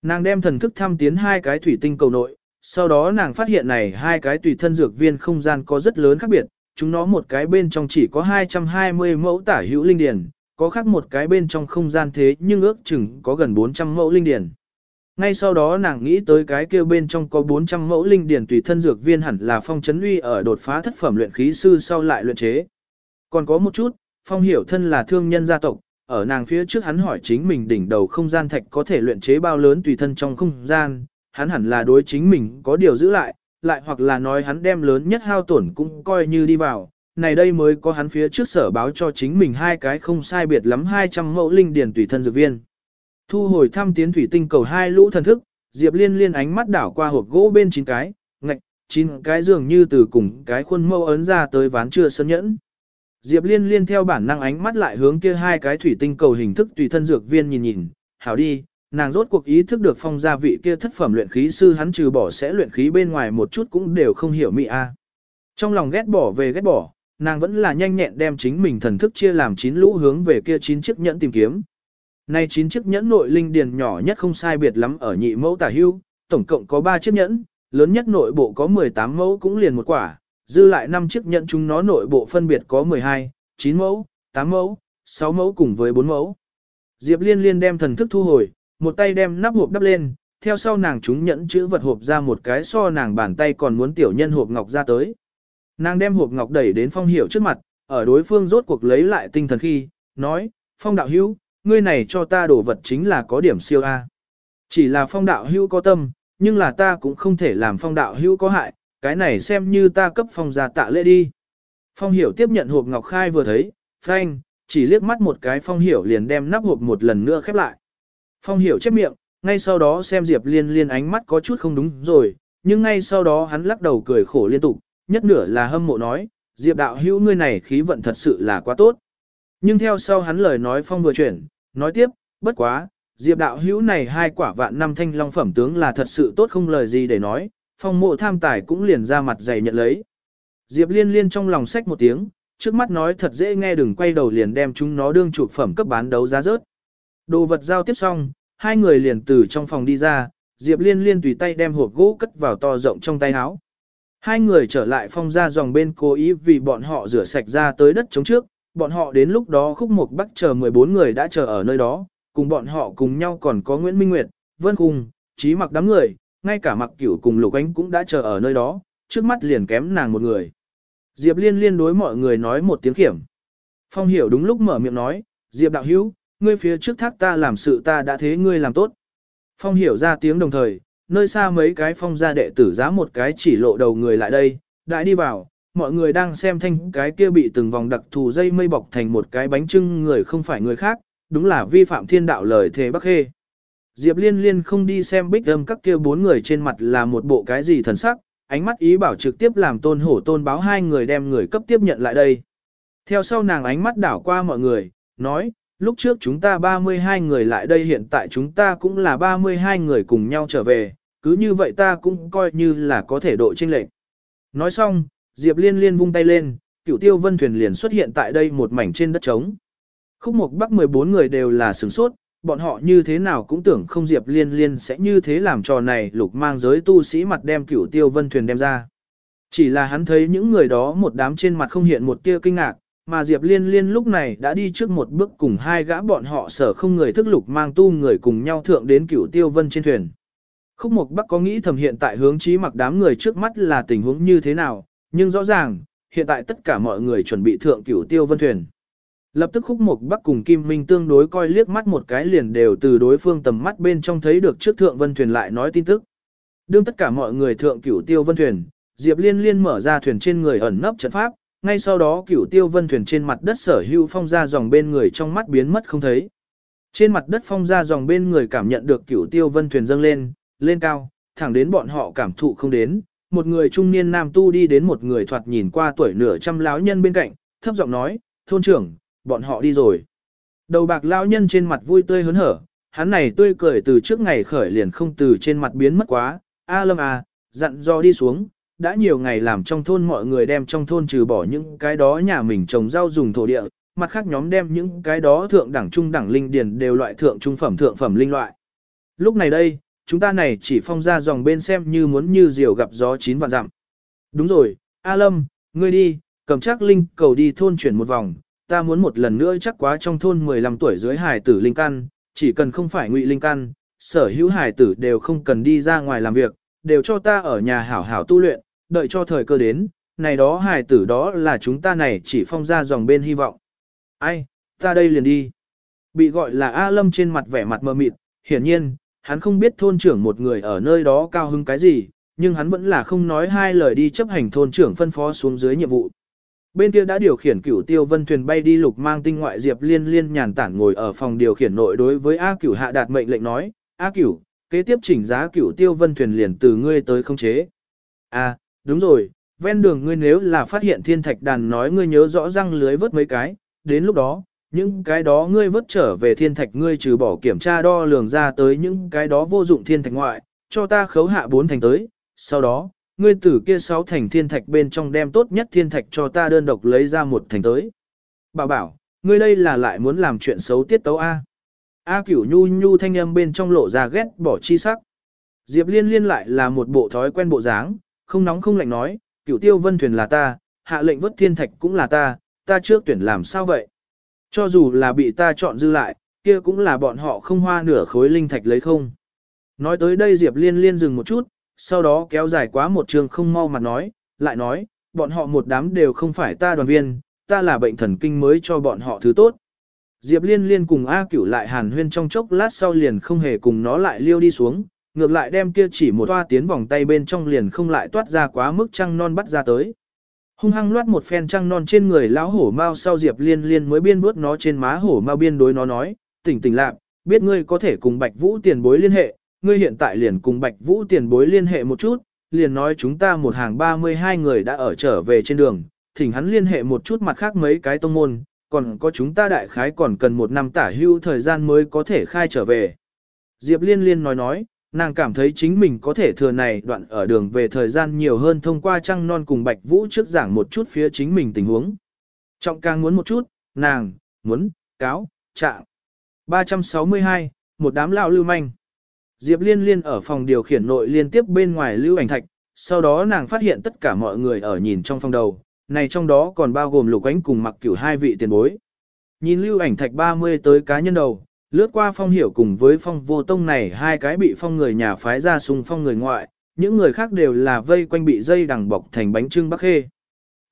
Speaker 1: Nàng đem thần thức thăm tiến hai cái thủy tinh cầu nội, sau đó nàng phát hiện này hai cái tùy thân dược viên không gian có rất lớn khác biệt, chúng nó một cái bên trong chỉ có 220 mẫu tả hữu linh điển, có khác một cái bên trong không gian thế nhưng ước chừng có gần 400 mẫu linh điển. Ngay sau đó nàng nghĩ tới cái kia bên trong có 400 mẫu linh điển tùy thân dược viên hẳn là phong chấn uy ở đột phá thất phẩm luyện khí sư sau lại luyện chế. Còn có một chút, phong hiểu thân là thương nhân gia tộc, ở nàng phía trước hắn hỏi chính mình đỉnh đầu không gian thạch có thể luyện chế bao lớn tùy thân trong không gian, hắn hẳn là đối chính mình có điều giữ lại, lại hoặc là nói hắn đem lớn nhất hao tổn cũng coi như đi vào, này đây mới có hắn phía trước sở báo cho chính mình hai cái không sai biệt lắm 200 mẫu linh điển tùy thân dược viên. Thu hồi thăm tiến thủy tinh cầu hai lũ thần thức, Diệp Liên liên ánh mắt đảo qua hộp gỗ bên chín cái, ngạch, chín cái dường như từ cùng cái khuôn mẫu ấn ra tới ván chưa sân nhẫn. Diệp Liên liên theo bản năng ánh mắt lại hướng kia hai cái thủy tinh cầu hình thức tùy thân dược viên nhìn nhìn, hảo đi, nàng rốt cuộc ý thức được phong gia vị kia thất phẩm luyện khí sư hắn trừ bỏ sẽ luyện khí bên ngoài một chút cũng đều không hiểu mị a. Trong lòng ghét bỏ về ghét bỏ, nàng vẫn là nhanh nhẹn đem chính mình thần thức chia làm chín lũ hướng về kia chín chiếc nhẫn tìm kiếm. Nay chín chiếc nhẫn nội linh điền nhỏ nhất không sai biệt lắm ở nhị mẫu tả hưu, tổng cộng có 3 chiếc nhẫn, lớn nhất nội bộ có 18 mẫu cũng liền một quả, dư lại 5 chiếc nhẫn chúng nó nội bộ phân biệt có 12, 9 mẫu, 8 mẫu, 6 mẫu cùng với 4 mẫu. Diệp Liên Liên đem thần thức thu hồi, một tay đem nắp hộp đắp lên, theo sau nàng chúng nhẫn chữ vật hộp ra một cái so nàng bàn tay còn muốn tiểu nhân hộp ngọc ra tới. Nàng đem hộp ngọc đẩy đến phong hiểu trước mặt, ở đối phương rốt cuộc lấy lại tinh thần khi, nói, phong đạo hữu, ngươi này cho ta đổ vật chính là có điểm siêu A. Chỉ là phong đạo hữu có tâm, nhưng là ta cũng không thể làm phong đạo hữu có hại, cái này xem như ta cấp phong gia tạ lễ đi. Phong hiểu tiếp nhận hộp ngọc khai vừa thấy, phanh, chỉ liếc mắt một cái phong hiểu liền đem nắp hộp một lần nữa khép lại. Phong hiểu chép miệng, ngay sau đó xem Diệp Liên Liên ánh mắt có chút không đúng rồi, nhưng ngay sau đó hắn lắc đầu cười khổ liên tục, nhất nửa là hâm mộ nói, Diệp đạo hữu ngươi này khí vận thật sự là quá tốt. Nhưng theo sau hắn lời nói phong vừa chuyển, nói tiếp, bất quá, Diệp đạo hữu này hai quả vạn năm thanh long phẩm tướng là thật sự tốt không lời gì để nói, phong mộ tham tài cũng liền ra mặt dày nhận lấy. Diệp liên liên trong lòng sách một tiếng, trước mắt nói thật dễ nghe đừng quay đầu liền đem chúng nó đương trụ phẩm cấp bán đấu giá rớt. Đồ vật giao tiếp xong, hai người liền từ trong phòng đi ra, Diệp liên liên tùy tay đem hộp gỗ cất vào to rộng trong tay áo. Hai người trở lại phong ra dòng bên cố ý vì bọn họ rửa sạch ra tới đất chống trước, bọn họ đến lúc đó khúc mục bắc chờ 14 người đã chờ ở nơi đó, cùng bọn họ cùng nhau còn có Nguyễn Minh Nguyệt, Vân Cung, Trí mặc đám người, ngay cả mặc cửu cùng Lục Ánh cũng đã chờ ở nơi đó, trước mắt liền kém nàng một người. Diệp Liên liên đối mọi người nói một tiếng kiểm. Phong hiểu đúng lúc mở miệng nói, Diệp đạo hữu, ngươi phía trước thác ta làm sự ta đã thế ngươi làm tốt. Phong hiểu ra tiếng đồng thời, nơi xa mấy cái phong gia đệ tử giá một cái chỉ lộ đầu người lại đây, đại đi vào, mọi người đang xem thanh cái kia bị từng vòng đặc thù dây mây bọc thành một cái bánh trưng người không phải người khác, đúng là vi phạm thiên đạo lời thề Bắc Khê. Diệp Liên Liên không đi xem bích âm các kia bốn người trên mặt là một bộ cái gì thần sắc, ánh mắt ý bảo trực tiếp làm tôn hổ tôn báo hai người đem người cấp tiếp nhận lại đây. Theo sau nàng ánh mắt đảo qua mọi người, nói, lúc trước chúng ta 32 người lại đây hiện tại chúng ta cũng là 32 người cùng nhau trở về, cứ như vậy ta cũng coi như là có thể độ chênh lệch. Nói xong, Diệp Liên Liên vung tay lên, cửu tiêu vân thuyền liền xuất hiện tại đây một mảnh trên đất trống. Khúc mục bắc 14 người đều là sửng sốt, bọn họ như thế nào cũng tưởng không Diệp Liên Liên sẽ như thế làm trò này lục mang giới tu sĩ mặt đem cửu tiêu vân thuyền đem ra. Chỉ là hắn thấy những người đó một đám trên mặt không hiện một tia kinh ngạc, mà Diệp Liên Liên lúc này đã đi trước một bước cùng hai gã bọn họ sở không người thức lục mang tu người cùng nhau thượng đến cửu tiêu vân trên thuyền. Khúc Mộc Bắc có nghĩ thầm hiện tại hướng chí mặc đám người trước mắt là tình huống như thế nào, nhưng rõ ràng, hiện tại tất cả mọi người chuẩn bị thượng cửu tiêu vân thuyền. Lập tức Khúc mục Bắc cùng Kim Minh tương đối coi liếc mắt một cái liền đều từ đối phương tầm mắt bên trong thấy được trước thượng vân thuyền lại nói tin tức. Đương tất cả mọi người thượng cửu tiêu vân thuyền, Diệp Liên Liên mở ra thuyền trên người ẩn nấp trận pháp, ngay sau đó cửu tiêu vân thuyền trên mặt đất sở hữu phong ra dòng bên người trong mắt biến mất không thấy. Trên mặt đất phong ra dòng bên người cảm nhận được cửu tiêu vân thuyền dâng lên, lên cao, thẳng đến bọn họ cảm thụ không đến. Một người trung niên nam tu đi đến một người thoạt nhìn qua tuổi nửa trăm lão nhân bên cạnh, thấp giọng nói, thôn trưởng, bọn họ đi rồi. Đầu bạc lão nhân trên mặt vui tươi hớn hở, hắn này tươi cười từ trước ngày khởi liền không từ trên mặt biến mất quá, A lâm à, dặn do đi xuống, đã nhiều ngày làm trong thôn mọi người đem trong thôn trừ bỏ những cái đó nhà mình trồng rau dùng thổ địa, mặt khác nhóm đem những cái đó thượng đẳng trung đẳng linh điền đều loại thượng trung phẩm thượng phẩm linh loại. Lúc này đây, chúng ta này chỉ phong ra dòng bên xem như muốn như diều gặp gió chín vạn dặm. Đúng rồi, A Lâm, ngươi đi, cầm chắc linh cầu đi thôn chuyển một vòng, ta muốn một lần nữa chắc quá trong thôn 15 tuổi dưới hải tử linh căn, chỉ cần không phải ngụy linh căn, sở hữu hải tử đều không cần đi ra ngoài làm việc, đều cho ta ở nhà hảo hảo tu luyện, đợi cho thời cơ đến, này đó hải tử đó là chúng ta này chỉ phong ra dòng bên hy vọng. Ai, ta đây liền đi. Bị gọi là A Lâm trên mặt vẻ mặt mờ mịt, hiển nhiên, hắn không biết thôn trưởng một người ở nơi đó cao hứng cái gì, nhưng hắn vẫn là không nói hai lời đi chấp hành thôn trưởng phân phó xuống dưới nhiệm vụ. Bên kia đã điều khiển cửu tiêu vân thuyền bay đi lục mang tinh ngoại diệp liên liên nhàn tản ngồi ở phòng điều khiển nội đối với A cửu hạ đạt mệnh lệnh nói, A cửu, kế tiếp chỉnh giá cửu tiêu vân thuyền liền từ ngươi tới không chế. À, đúng rồi, ven đường ngươi nếu là phát hiện thiên thạch đàn nói ngươi nhớ rõ răng lưới vớt mấy cái, đến lúc đó, những cái đó ngươi vớt trở về thiên thạch ngươi trừ bỏ kiểm tra đo lường ra tới những cái đó vô dụng thiên thạch ngoại, cho ta khấu hạ bốn thành tới, sau đó, ngươi tử kia sáu thành thiên thạch bên trong đem tốt nhất thiên thạch cho ta đơn độc lấy ra một thành tới. Bảo bảo, ngươi đây là lại muốn làm chuyện xấu tiết tấu A. A cửu nhu nhu thanh âm bên trong lộ ra ghét bỏ chi sắc. Diệp liên liên lại là một bộ thói quen bộ dáng, không nóng không lạnh nói, cửu tiêu vân thuyền là ta, hạ lệnh vớt thiên thạch cũng là ta, ta trước tuyển làm sao vậy? Cho dù là bị ta chọn dư lại, kia cũng là bọn họ không hoa nửa khối linh thạch lấy không. Nói tới đây Diệp Liên Liên dừng một chút, sau đó kéo dài quá một trường không mau mặt nói, lại nói, bọn họ một đám đều không phải ta đoàn viên, ta là bệnh thần kinh mới cho bọn họ thứ tốt. Diệp Liên Liên cùng A Cửu lại hàn huyên trong chốc lát sau liền không hề cùng nó lại liêu đi xuống, ngược lại đem kia chỉ một toa tiến vòng tay bên trong liền không lại toát ra quá mức trăng non bắt ra tới. Hung hăng loát một phen trăng non trên người lão hổ mau sau Diệp Liên Liên mới biên bước nó trên má hổ mau biên đối nó nói, tỉnh tỉnh lạc, biết ngươi có thể cùng Bạch Vũ tiền bối liên hệ, ngươi hiện tại liền cùng Bạch Vũ tiền bối liên hệ một chút, liền nói chúng ta một hàng 32 người đã ở trở về trên đường, thỉnh hắn liên hệ một chút mặt khác mấy cái tông môn, còn có chúng ta đại khái còn cần một năm tả hưu thời gian mới có thể khai trở về. Diệp Liên Liên nói nói, nàng cảm thấy chính mình có thể thừa này đoạn ở đường về thời gian nhiều hơn thông qua trăng non cùng Bạch Vũ trước giảng một chút phía chính mình tình huống. Trọng càng muốn một chút, nàng, muốn, cáo, trạng. 362, một đám lão lưu manh. Diệp Liên Liên ở phòng điều khiển nội liên tiếp bên ngoài lưu ảnh thạch, sau đó nàng phát hiện tất cả mọi người ở nhìn trong phòng đầu, này trong đó còn bao gồm lục ánh cùng mặc cửu hai vị tiền bối. Nhìn lưu ảnh thạch 30 tới cá nhân đầu, lướt qua phong hiểu cùng với phong vô tông này hai cái bị phong người nhà phái ra xung phong người ngoại, những người khác đều là vây quanh bị dây đằng bọc thành bánh trưng bắc khê.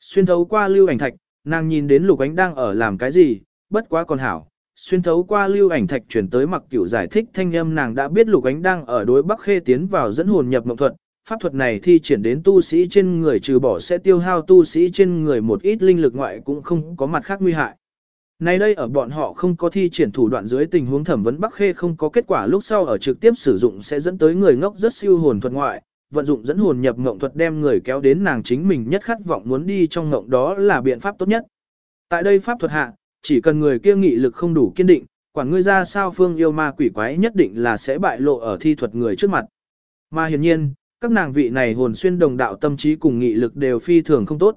Speaker 1: Xuyên thấu qua lưu ảnh thạch, nàng nhìn đến lục ánh đang ở làm cái gì, bất quá còn hảo. Xuyên thấu qua lưu ảnh thạch chuyển tới mặc cửu giải thích thanh âm nàng đã biết lục ánh đang ở đối bắc khê tiến vào dẫn hồn nhập mộng thuật, pháp thuật này thi triển đến tu sĩ trên người trừ bỏ sẽ tiêu hao tu sĩ trên người một ít linh lực ngoại cũng không có mặt khác nguy hại. Nay đây ở bọn họ không có thi triển thủ đoạn dưới tình huống thẩm vấn Bắc Khê không có kết quả lúc sau ở trực tiếp sử dụng sẽ dẫn tới người ngốc rất siêu hồn thuật ngoại, vận dụng dẫn hồn nhập ngộng thuật đem người kéo đến nàng chính mình nhất khát vọng muốn đi trong ngộng đó là biện pháp tốt nhất. Tại đây pháp thuật hạ, chỉ cần người kia nghị lực không đủ kiên định, quản ngươi ra sao phương yêu ma quỷ quái nhất định là sẽ bại lộ ở thi thuật người trước mặt. Mà hiển nhiên, các nàng vị này hồn xuyên đồng đạo tâm trí cùng nghị lực đều phi thường không tốt.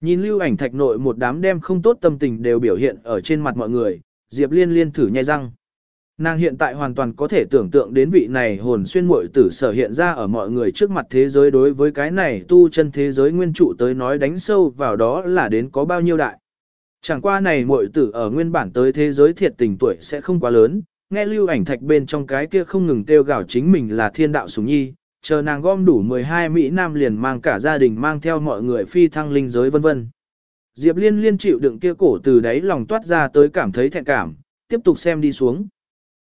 Speaker 1: Nhìn lưu ảnh thạch nội một đám đem không tốt tâm tình đều biểu hiện ở trên mặt mọi người, Diệp Liên liên thử nhai răng. Nàng hiện tại hoàn toàn có thể tưởng tượng đến vị này hồn xuyên muội tử sở hiện ra ở mọi người trước mặt thế giới đối với cái này tu chân thế giới nguyên trụ tới nói đánh sâu vào đó là đến có bao nhiêu đại. Chẳng qua này muội tử ở nguyên bản tới thế giới thiệt tình tuổi sẽ không quá lớn, nghe lưu ảnh thạch bên trong cái kia không ngừng kêu gào chính mình là thiên đạo sủng nhi, chờ nàng gom đủ 12 Mỹ Nam liền mang cả gia đình mang theo mọi người phi thăng linh giới vân vân. Diệp Liên liên chịu đựng kia cổ từ đấy lòng toát ra tới cảm thấy thẹn cảm, tiếp tục xem đi xuống.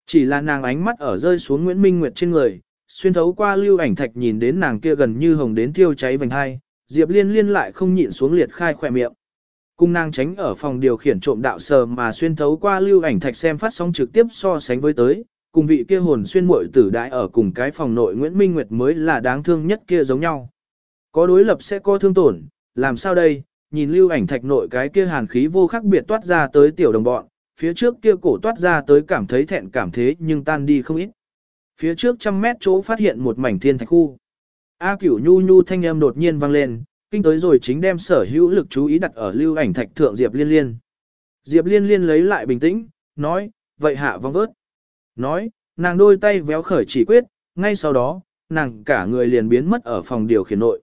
Speaker 1: Chỉ là nàng ánh mắt ở rơi xuống Nguyễn Minh Nguyệt trên người, xuyên thấu qua lưu ảnh thạch nhìn đến nàng kia gần như hồng đến thiêu cháy vành hai, Diệp Liên liên lại không nhịn xuống liệt khai khỏe miệng. Cung nàng tránh ở phòng điều khiển trộm đạo sờ mà xuyên thấu qua lưu ảnh thạch xem phát sóng trực tiếp so sánh với tới, cùng vị kia hồn xuyên muội tử đại ở cùng cái phòng nội Nguyễn Minh Nguyệt mới là đáng thương nhất kia giống nhau. Có đối lập sẽ có thương tổn, làm sao đây, nhìn lưu ảnh thạch nội cái kia hàn khí vô khác biệt toát ra tới tiểu đồng bọn, phía trước kia cổ toát ra tới cảm thấy thẹn cảm thế nhưng tan đi không ít. Phía trước trăm mét chỗ phát hiện một mảnh thiên thạch khu. A cửu nhu nhu thanh âm đột nhiên vang lên, kinh tới rồi chính đem sở hữu lực chú ý đặt ở lưu ảnh thạch thượng Diệp Liên Liên. Diệp Liên Liên lấy lại bình tĩnh, nói, vậy hạ vong vớt. Nói, nàng đôi tay véo khởi chỉ quyết, ngay sau đó, nàng cả người liền biến mất ở phòng điều khiển nội.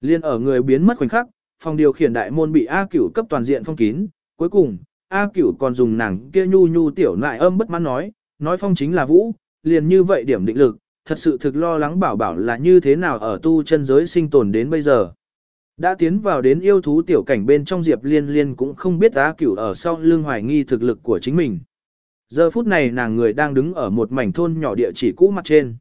Speaker 1: Liên ở người biến mất khoảnh khắc, phòng điều khiển đại môn bị A Cửu cấp toàn diện phong kín, cuối cùng, A Cửu còn dùng nàng kia nhu nhu tiểu lại âm bất mãn nói, nói phong chính là vũ, liền như vậy điểm định lực, thật sự thực lo lắng bảo bảo là như thế nào ở tu chân giới sinh tồn đến bây giờ. Đã tiến vào đến yêu thú tiểu cảnh bên trong Diệp Liên Liên cũng không biết á Cửu ở sau lưng hoài nghi thực lực của chính mình. Giờ phút này nàng người đang đứng ở một mảnh thôn nhỏ địa chỉ cũ mặt trên.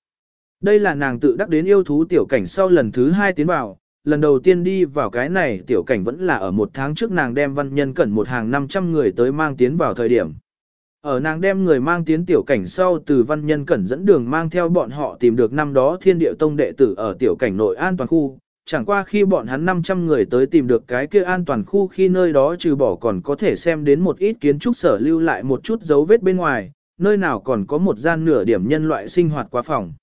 Speaker 1: Đây là nàng tự đắc đến yêu thú tiểu cảnh sau lần thứ hai tiến vào, lần đầu tiên đi vào cái này tiểu cảnh vẫn là ở một tháng trước nàng đem văn nhân cẩn một hàng 500 người tới mang tiến vào thời điểm. Ở nàng đem người mang tiến tiểu cảnh sau từ văn nhân cẩn dẫn đường mang theo bọn họ tìm được năm đó thiên địa tông đệ tử ở tiểu cảnh nội an toàn khu, chẳng qua khi bọn hắn 500 người tới tìm được cái kia an toàn khu khi nơi đó trừ bỏ còn có thể xem đến một ít kiến trúc sở lưu lại một chút dấu vết bên ngoài, nơi nào còn có một gian nửa điểm nhân loại sinh hoạt qua phòng.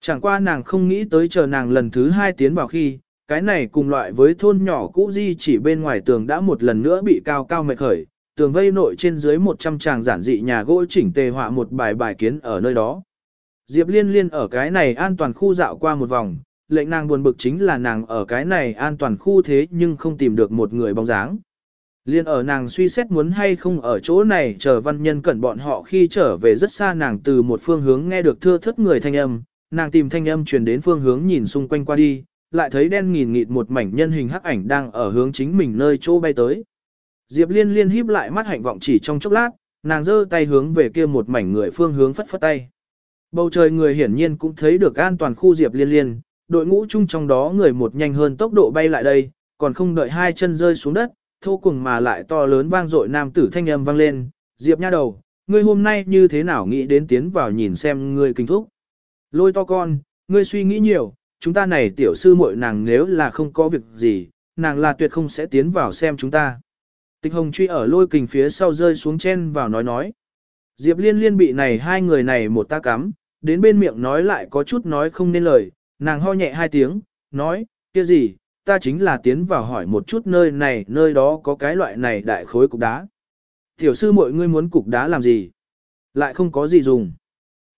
Speaker 1: Chẳng qua nàng không nghĩ tới chờ nàng lần thứ hai tiến vào khi, cái này cùng loại với thôn nhỏ cũ di chỉ bên ngoài tường đã một lần nữa bị cao cao mệt khởi, tường vây nội trên dưới 100 tràng giản dị nhà gỗ chỉnh tề họa một bài bài kiến ở nơi đó. Diệp liên liên ở cái này an toàn khu dạo qua một vòng, lệnh nàng buồn bực chính là nàng ở cái này an toàn khu thế nhưng không tìm được một người bóng dáng. Liên ở nàng suy xét muốn hay không ở chỗ này chờ văn nhân cẩn bọn họ khi trở về rất xa nàng từ một phương hướng nghe được thưa thất người thanh âm, nàng tìm thanh âm truyền đến phương hướng nhìn xung quanh qua đi, lại thấy đen nghìn nghịt một mảnh nhân hình hắc ảnh đang ở hướng chính mình nơi chỗ bay tới. Diệp liên liên híp lại mắt hạnh vọng chỉ trong chốc lát, nàng giơ tay hướng về kia một mảnh người phương hướng phất phất tay. Bầu trời người hiển nhiên cũng thấy được an toàn khu Diệp liên liên, đội ngũ chung trong đó người một nhanh hơn tốc độ bay lại đây, còn không đợi hai chân rơi xuống đất, thô cùng mà lại to lớn vang dội nam tử thanh âm vang lên, Diệp nha đầu, ngươi hôm nay như thế nào nghĩ đến tiến vào nhìn xem ngươi kinh thúc. Lôi to con, ngươi suy nghĩ nhiều, chúng ta này tiểu sư muội nàng nếu là không có việc gì, nàng là tuyệt không sẽ tiến vào xem chúng ta. Tịch hồng truy ở lôi kình phía sau rơi xuống chen vào nói nói. Diệp liên liên bị này hai người này một ta cắm, đến bên miệng nói lại có chút nói không nên lời, nàng ho nhẹ hai tiếng, nói, kia gì, ta chính là tiến vào hỏi một chút nơi này, nơi đó có cái loại này đại khối cục đá. Tiểu sư mọi ngươi muốn cục đá làm gì? Lại không có gì dùng.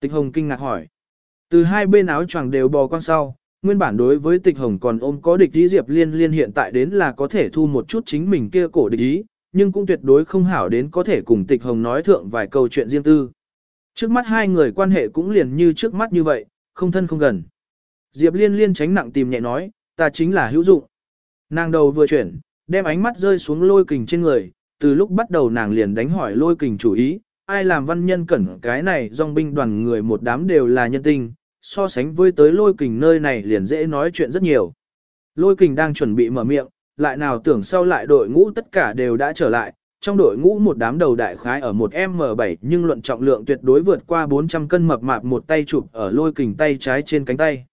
Speaker 1: Tịch hồng kinh ngạc hỏi. Từ hai bên áo choàng đều bò con sau, nguyên bản đối với tịch hồng còn ôm có địch ý Diệp Liên Liên hiện tại đến là có thể thu một chút chính mình kia cổ địch ý, nhưng cũng tuyệt đối không hảo đến có thể cùng tịch hồng nói thượng vài câu chuyện riêng tư. Trước mắt hai người quan hệ cũng liền như trước mắt như vậy, không thân không gần. Diệp Liên Liên tránh nặng tìm nhẹ nói, ta chính là hữu dụng. Nàng đầu vừa chuyển, đem ánh mắt rơi xuống lôi kình trên người, từ lúc bắt đầu nàng liền đánh hỏi lôi kình chủ ý, ai làm văn nhân cẩn cái này dòng binh đoàn người một đám đều là nhân tinh, so sánh với tới lôi kình nơi này liền dễ nói chuyện rất nhiều. Lôi kình đang chuẩn bị mở miệng, lại nào tưởng sau lại đội ngũ tất cả đều đã trở lại, trong đội ngũ một đám đầu đại khái ở một M7 nhưng luận trọng lượng tuyệt đối vượt qua 400 cân mập mạp một tay chụp ở lôi kình tay trái trên cánh tay.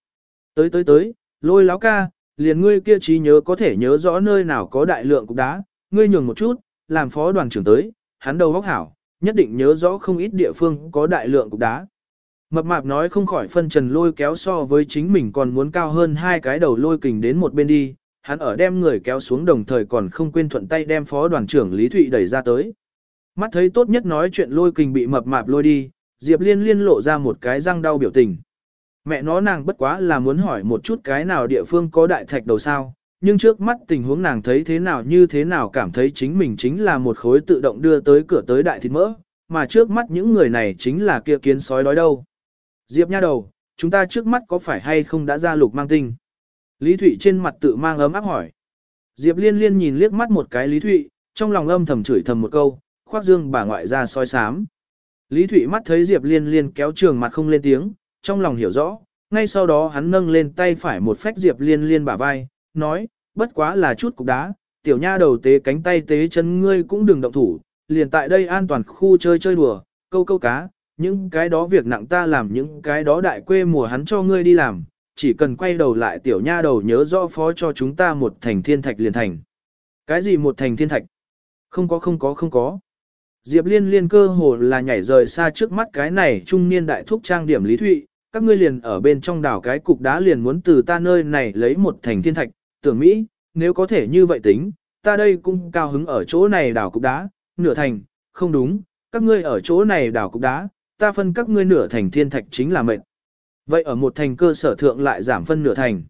Speaker 1: Tới tới tới, lôi láo ca, liền ngươi kia trí nhớ có thể nhớ rõ nơi nào có đại lượng cục đá, ngươi nhường một chút, làm phó đoàn trưởng tới, hắn đầu vóc hảo, nhất định nhớ rõ không ít địa phương có đại lượng cục đá. Mập mạp nói không khỏi phân trần lôi kéo so với chính mình còn muốn cao hơn hai cái đầu lôi kình đến một bên đi, hắn ở đem người kéo xuống đồng thời còn không quên thuận tay đem phó đoàn trưởng Lý Thụy đẩy ra tới. Mắt thấy tốt nhất nói chuyện lôi kình bị mập mạp lôi đi, Diệp Liên liên lộ ra một cái răng đau biểu tình. Mẹ nó nàng bất quá là muốn hỏi một chút cái nào địa phương có đại thạch đầu sao, nhưng trước mắt tình huống nàng thấy thế nào như thế nào cảm thấy chính mình chính là một khối tự động đưa tới cửa tới đại thịt mỡ, mà trước mắt những người này chính là kia kiến sói đói đâu. Diệp nha đầu, chúng ta trước mắt có phải hay không đã ra lục mang tinh? Lý Thụy trên mặt tự mang ấm áp hỏi. Diệp liên liên nhìn liếc mắt một cái Lý Thụy, trong lòng âm thầm chửi thầm một câu, khoác dương bà ngoại ra soi sám. Lý Thụy mắt thấy Diệp liên liên kéo trường mặt không lên tiếng, trong lòng hiểu rõ, ngay sau đó hắn nâng lên tay phải một phách Diệp liên liên bả vai, nói, bất quá là chút cục đá, tiểu nha đầu tế cánh tay tế chân ngươi cũng đừng động thủ, liền tại đây an toàn khu chơi chơi đùa, câu câu cá, những cái đó việc nặng ta làm những cái đó đại quê mùa hắn cho ngươi đi làm, chỉ cần quay đầu lại tiểu nha đầu nhớ rõ phó cho chúng ta một thành thiên thạch liền thành. Cái gì một thành thiên thạch? Không có không có không có. Diệp liên liên cơ hồ là nhảy rời xa trước mắt cái này trung niên đại thúc trang điểm lý thụy, các ngươi liền ở bên trong đảo cái cục đá liền muốn từ ta nơi này lấy một thành thiên thạch, tưởng Mỹ, nếu có thể như vậy tính, ta đây cũng cao hứng ở chỗ này đảo cục đá, nửa thành, không đúng, các ngươi ở chỗ này đảo cục đá, ta phân các ngươi nửa thành thiên thạch chính là mệnh. Vậy ở một thành cơ sở thượng lại giảm phân nửa thành.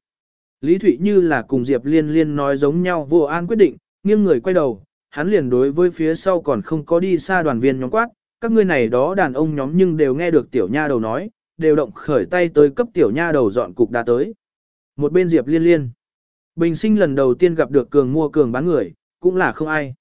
Speaker 1: Lý Thụy như là cùng Diệp Liên Liên nói giống nhau vô an quyết định, nghiêng người quay đầu, hắn liền đối với phía sau còn không có đi xa đoàn viên nhóm quát, các ngươi này đó đàn ông nhóm nhưng đều nghe được tiểu nha đầu nói, đều động khởi tay tới cấp tiểu nha đầu dọn cục đá tới. Một bên Diệp Liên Liên. Bình sinh lần đầu tiên gặp được cường mua cường bán người, cũng là không ai.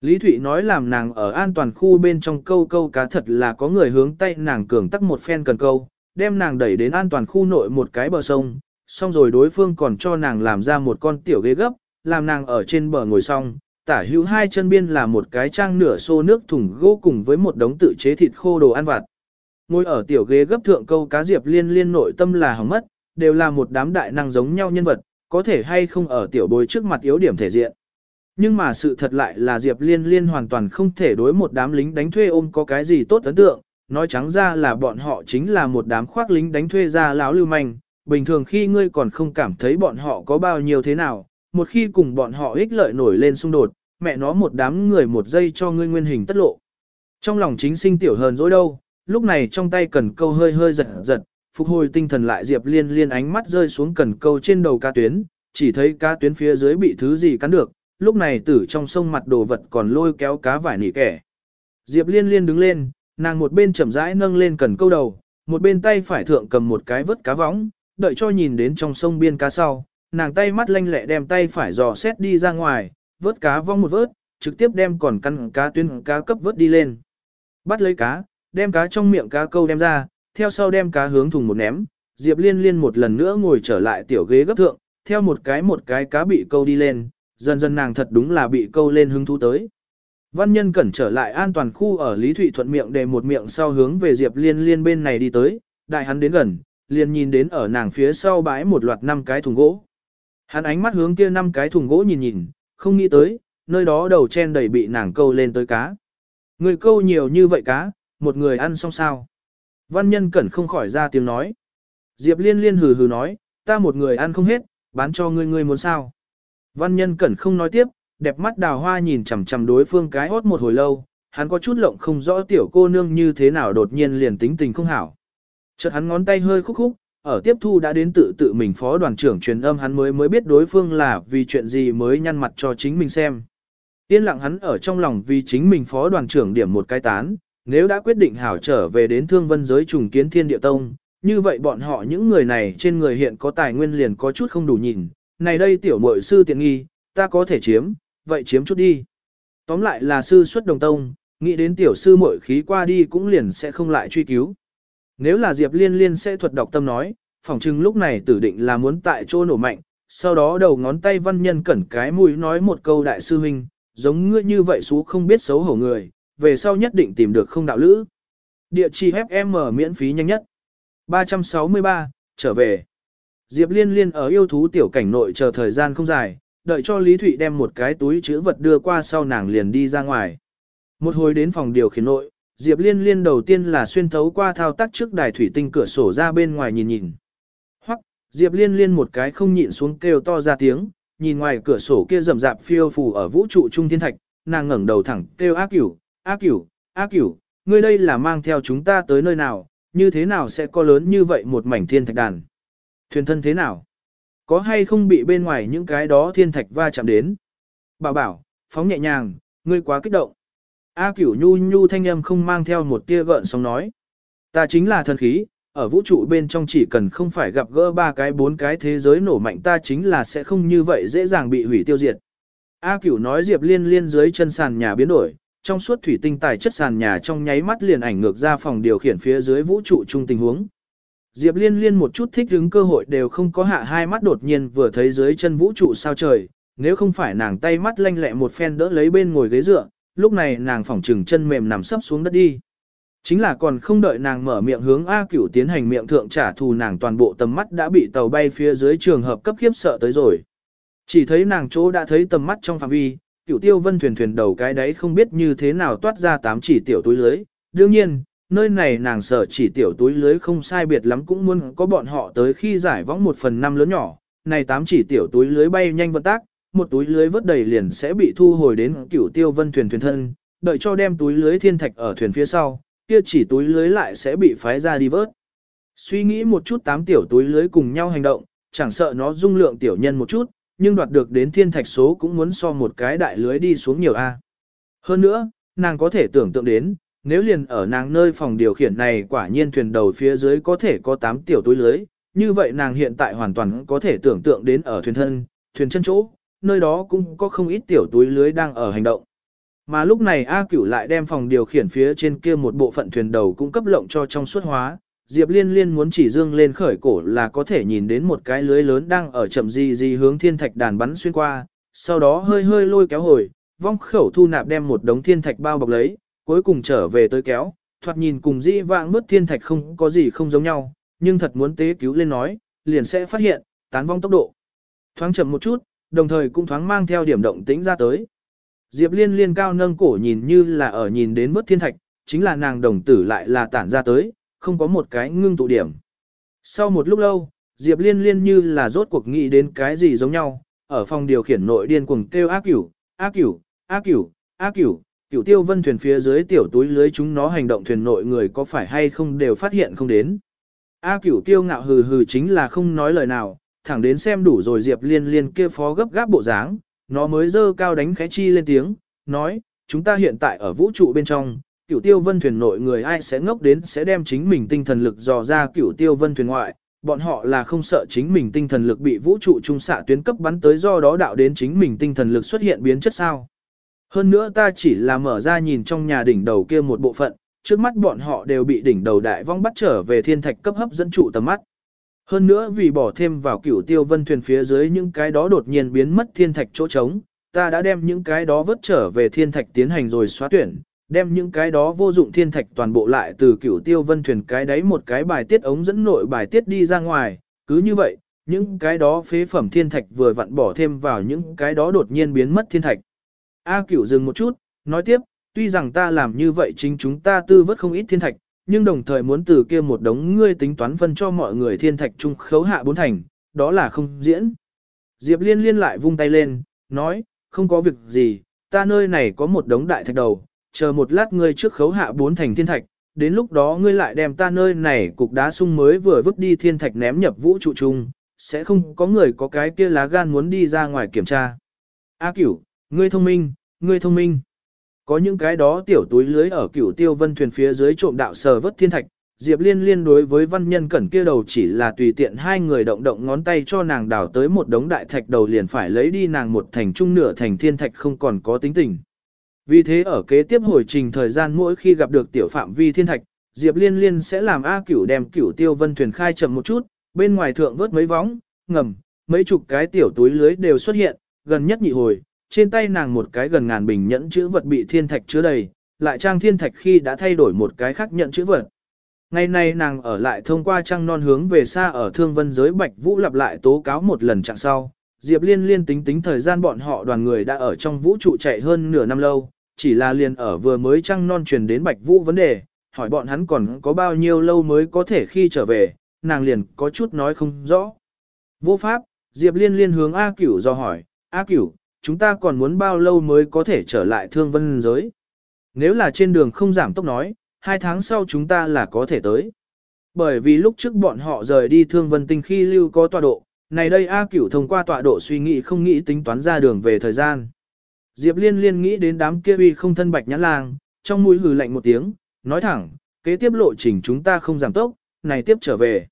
Speaker 1: Lý Thụy nói làm nàng ở an toàn khu bên trong câu câu cá thật là có người hướng tay nàng cường tắc một phen cần câu, đem nàng đẩy đến an toàn khu nội một cái bờ sông, xong rồi đối phương còn cho nàng làm ra một con tiểu ghế gấp, làm nàng ở trên bờ ngồi xong, tả hữu hai chân biên là một cái trang nửa xô nước thùng gỗ cùng với một đống tự chế thịt khô đồ ăn vặt. Ngồi ở tiểu ghế gấp thượng câu cá diệp liên liên nội tâm là hỏng mất, đều là một đám đại năng giống nhau nhân vật, có thể hay không ở tiểu bối trước mặt yếu điểm thể diện. Nhưng mà sự thật lại là Diệp Liên Liên hoàn toàn không thể đối một đám lính đánh thuê ôm có cái gì tốt ấn tượng, nói trắng ra là bọn họ chính là một đám khoác lính đánh thuê ra láo lưu manh, bình thường khi ngươi còn không cảm thấy bọn họ có bao nhiêu thế nào, một khi cùng bọn họ ích lợi nổi lên xung đột, mẹ nó một đám người một giây cho ngươi nguyên hình tất lộ. Trong lòng chính sinh tiểu hờn dỗi đâu, lúc này trong tay cần câu hơi hơi giật giật, phục hồi tinh thần lại Diệp Liên Liên ánh mắt rơi xuống cần câu trên đầu cá tuyến, chỉ thấy cá tuyến phía dưới bị thứ gì cắn được, lúc này tử trong sông mặt đồ vật còn lôi kéo cá vải nỉ kẻ. Diệp Liên Liên đứng lên, nàng một bên chậm rãi nâng lên cần câu đầu, một bên tay phải thượng cầm một cái vớt cá võng, đợi cho nhìn đến trong sông biên cá sau, nàng tay mắt lanh lẹ đem tay phải dò xét đi ra ngoài, vớt cá vong một vớt, trực tiếp đem còn căn cá tuyến cá cấp vớt đi lên. Bắt lấy cá, đem cá trong miệng cá câu đem ra, theo sau đem cá hướng thùng một ném, Diệp Liên Liên một lần nữa ngồi trở lại tiểu ghế gấp thượng, theo một cái một cái cá bị câu đi lên, dần dần nàng thật đúng là bị câu lên hứng thú tới. Văn nhân cẩn trở lại an toàn khu ở Lý Thụy thuận miệng để một miệng sau hướng về Diệp Liên Liên bên này đi tới, đại hắn đến gần, liền nhìn đến ở nàng phía sau bãi một loạt năm cái thùng gỗ. Hắn ánh mắt hướng kia năm cái thùng gỗ nhìn nhìn, không nghĩ tới, nơi đó đầu chen đầy bị nàng câu lên tới cá. Người câu nhiều như vậy cá, một người ăn xong sao. Văn nhân cẩn không khỏi ra tiếng nói. Diệp liên liên hừ hừ nói, ta một người ăn không hết, bán cho ngươi ngươi muốn sao. Văn nhân cẩn không nói tiếp, đẹp mắt đào hoa nhìn chằm chằm đối phương cái hốt một hồi lâu, hắn có chút lộng không rõ tiểu cô nương như thế nào đột nhiên liền tính tình không hảo. Chợt hắn ngón tay hơi khúc khúc, ở tiếp thu đã đến tự tự mình phó đoàn trưởng truyền âm hắn mới mới biết đối phương là vì chuyện gì mới nhăn mặt cho chính mình xem. Yên lặng hắn ở trong lòng vì chính mình phó đoàn trưởng điểm một cái tán, nếu đã quyết định hảo trở về đến thương vân giới trùng kiến thiên địa tông, như vậy bọn họ những người này trên người hiện có tài nguyên liền có chút không đủ nhìn, này đây tiểu muội sư tiện nghi, ta có thể chiếm, vậy chiếm chút đi. Tóm lại là sư xuất đồng tông, nghĩ đến tiểu sư muội khí qua đi cũng liền sẽ không lại truy cứu. Nếu là Diệp Liên Liên sẽ thuật đọc tâm nói, phỏng chừng lúc này tử định là muốn tại chỗ nổ mạnh, sau đó đầu ngón tay văn nhân cẩn cái mũi nói một câu đại sư huynh, giống ngươi như vậy xú không biết xấu hổ người, về sau nhất định tìm được không đạo lữ. Địa chỉ FM miễn phí nhanh nhất. 363, trở về. Diệp Liên Liên ở yêu thú tiểu cảnh nội chờ thời gian không dài, đợi cho Lý Thụy đem một cái túi chữ vật đưa qua sau nàng liền đi ra ngoài. Một hồi đến phòng điều khiển nội, Diệp Liên Liên đầu tiên là xuyên thấu qua thao tác trước đài thủy tinh cửa sổ ra bên ngoài nhìn nhìn. Hoặc, Diệp Liên Liên một cái không nhịn xuống kêu to ra tiếng, nhìn ngoài cửa sổ kia rầm rạp phiêu phù ở vũ trụ trung thiên thạch, nàng ngẩng đầu thẳng kêu ác cửu, A cửu, A cửu, ngươi đây là mang theo chúng ta tới nơi nào, như thế nào sẽ có lớn như vậy một mảnh thiên thạch đàn. Thuyền thân thế nào? Có hay không bị bên ngoài những cái đó thiên thạch va chạm đến? Bảo bảo, phóng nhẹ nhàng, ngươi quá kích động. A cửu nhu nhu thanh âm không mang theo một tia gợn sóng nói. Ta chính là thần khí, ở vũ trụ bên trong chỉ cần không phải gặp gỡ ba cái bốn cái thế giới nổ mạnh ta chính là sẽ không như vậy dễ dàng bị hủy tiêu diệt. A cửu nói Diệp liên liên dưới chân sàn nhà biến đổi, trong suốt thủy tinh tài chất sàn nhà trong nháy mắt liền ảnh ngược ra phòng điều khiển phía dưới vũ trụ chung tình huống. Diệp liên liên một chút thích hứng cơ hội đều không có hạ hai mắt đột nhiên vừa thấy dưới chân vũ trụ sao trời, nếu không phải nàng tay mắt lanh lẹ một phen đỡ lấy bên ngồi ghế dựa, lúc này nàng phỏng trừng chân mềm nằm sấp xuống đất đi. Chính là còn không đợi nàng mở miệng hướng A cửu tiến hành miệng thượng trả thù nàng toàn bộ tầm mắt đã bị tàu bay phía dưới trường hợp cấp khiếp sợ tới rồi. Chỉ thấy nàng chỗ đã thấy tầm mắt trong phạm vi, cửu tiêu vân thuyền thuyền đầu cái đấy không biết như thế nào toát ra tám chỉ tiểu túi lưới. Đương nhiên, nơi này nàng sợ chỉ tiểu túi lưới không sai biệt lắm cũng muốn có bọn họ tới khi giải võng một phần năm lớn nhỏ. Này tám chỉ tiểu túi lưới bay nhanh vận tác, một túi lưới vớt đầy liền sẽ bị thu hồi đến cửu tiêu vân thuyền thuyền thân, đợi cho đem túi lưới thiên thạch ở thuyền phía sau, kia chỉ túi lưới lại sẽ bị phái ra đi vớt. Suy nghĩ một chút tám tiểu túi lưới cùng nhau hành động, chẳng sợ nó dung lượng tiểu nhân một chút, nhưng đoạt được đến thiên thạch số cũng muốn so một cái đại lưới đi xuống nhiều A. Hơn nữa, nàng có thể tưởng tượng đến, nếu liền ở nàng nơi phòng điều khiển này quả nhiên thuyền đầu phía dưới có thể có 8 tiểu túi lưới, như vậy nàng hiện tại hoàn toàn có thể tưởng tượng đến ở thuyền thân, thuyền chân chỗ, nơi đó cũng có không ít tiểu túi lưới đang ở hành động. Mà lúc này A Cửu lại đem phòng điều khiển phía trên kia một bộ phận thuyền đầu cũng cấp lộng cho trong suốt hóa. Diệp Liên Liên muốn chỉ dương lên khởi cổ là có thể nhìn đến một cái lưới lớn đang ở chậm gì gì hướng thiên thạch đàn bắn xuyên qua, sau đó hơi hơi lôi kéo hồi, vong khẩu thu nạp đem một đống thiên thạch bao bọc lấy, cuối cùng trở về tới kéo, thoạt nhìn cùng di vãng mất thiên thạch không có gì không giống nhau, nhưng thật muốn tế cứu lên nói, liền sẽ phát hiện, tán vong tốc độ. Thoáng chậm một chút, đồng thời cũng thoáng mang theo điểm động tĩnh ra tới. Diệp liên liên cao nâng cổ nhìn như là ở nhìn đến mất thiên thạch, chính là nàng đồng tử lại là tản ra tới, không có một cái ngưng tụ điểm. Sau một lúc lâu, Diệp liên liên như là rốt cuộc nghĩ đến cái gì giống nhau, ở phòng điều khiển nội điên cuồng kêu ác cửu, ác cửu, ác cửu, ác cửu, cửu tiêu vân thuyền phía dưới tiểu túi lưới chúng nó hành động thuyền nội người có phải hay không đều phát hiện không đến. A cửu tiêu ngạo hừ hừ chính là không nói lời nào, thẳng đến xem đủ rồi Diệp liên liên kia phó gấp gáp bộ dáng, nó mới dơ cao đánh khẽ chi lên tiếng, nói, chúng ta hiện tại ở vũ trụ bên trong, cửu tiêu vân thuyền nội người ai sẽ ngốc đến sẽ đem chính mình tinh thần lực dò ra cửu tiêu vân thuyền ngoại, bọn họ là không sợ chính mình tinh thần lực bị vũ trụ trung xạ tuyến cấp bắn tới do đó đạo đến chính mình tinh thần lực xuất hiện biến chất sao. Hơn nữa ta chỉ là mở ra nhìn trong nhà đỉnh đầu kia một bộ phận, trước mắt bọn họ đều bị đỉnh đầu đại vong bắt trở về thiên thạch cấp hấp dẫn trụ tầm mắt. Hơn nữa vì bỏ thêm vào cửu tiêu vân thuyền phía dưới những cái đó đột nhiên biến mất thiên thạch chỗ trống, ta đã đem những cái đó vớt trở về thiên thạch tiến hành rồi xóa tuyển, đem những cái đó vô dụng thiên thạch toàn bộ lại từ cửu tiêu vân thuyền cái đấy một cái bài tiết ống dẫn nội bài tiết đi ra ngoài, cứ như vậy, những cái đó phế phẩm thiên thạch vừa vặn bỏ thêm vào những cái đó đột nhiên biến mất thiên thạch. A cửu dừng một chút, nói tiếp, tuy rằng ta làm như vậy chính chúng ta tư vớt không ít thiên thạch, nhưng đồng thời muốn từ kia một đống ngươi tính toán phân cho mọi người thiên thạch trung khấu hạ bốn thành, đó là không diễn. Diệp liên liên lại vung tay lên, nói, không có việc gì, ta nơi này có một đống đại thạch đầu, chờ một lát ngươi trước khấu hạ bốn thành thiên thạch, đến lúc đó ngươi lại đem ta nơi này cục đá sung mới vừa vứt đi thiên thạch ném nhập vũ trụ chung, sẽ không có người có cái kia lá gan muốn đi ra ngoài kiểm tra. A cửu, ngươi thông minh, ngươi thông minh. Có những cái đó tiểu túi lưới ở cửu tiêu vân thuyền phía dưới trộm đạo sờ vớt thiên thạch, Diệp Liên liên đối với văn nhân cẩn kia đầu chỉ là tùy tiện hai người động động ngón tay cho nàng đào tới một đống đại thạch đầu liền phải lấy đi nàng một thành trung nửa thành thiên thạch không còn có tính tình. Vì thế ở kế tiếp hồi trình thời gian mỗi khi gặp được tiểu phạm vi thiên thạch, Diệp Liên Liên sẽ làm A Cửu đem Cửu Tiêu Vân thuyền khai chậm một chút, bên ngoài thượng vớt mấy vóng, ngầm, mấy chục cái tiểu túi lưới đều xuất hiện, gần nhất nhị hồi, trên tay nàng một cái gần ngàn bình nhẫn chữ vật bị thiên thạch chứa đầy, lại trang thiên thạch khi đã thay đổi một cái khác nhận chữ vật. Ngày nay nàng ở lại thông qua trang non hướng về xa ở thương vân giới Bạch Vũ lặp lại tố cáo một lần chặng sau. Diệp Liên liên tính tính thời gian bọn họ đoàn người đã ở trong vũ trụ chạy hơn nửa năm lâu, chỉ là liền ở vừa mới trăng non truyền đến Bạch Vũ vấn đề, hỏi bọn hắn còn có bao nhiêu lâu mới có thể khi trở về, nàng liền có chút nói không rõ. Vô pháp, Diệp Liên liên hướng A Cửu do hỏi, A Cửu, chúng ta còn muốn bao lâu mới có thể trở lại thương vân giới? Nếu là trên đường không giảm tốc nói, hai tháng sau chúng ta là có thể tới. Bởi vì lúc trước bọn họ rời đi thương vân tinh khi lưu có tọa độ, này đây A Cửu thông qua tọa độ suy nghĩ không nghĩ tính toán ra đường về thời gian. Diệp Liên Liên nghĩ đến đám kia uy không thân bạch nhãn lang, trong mũi hừ lạnh một tiếng, nói thẳng, kế tiếp lộ trình chúng ta không giảm tốc, này tiếp trở về.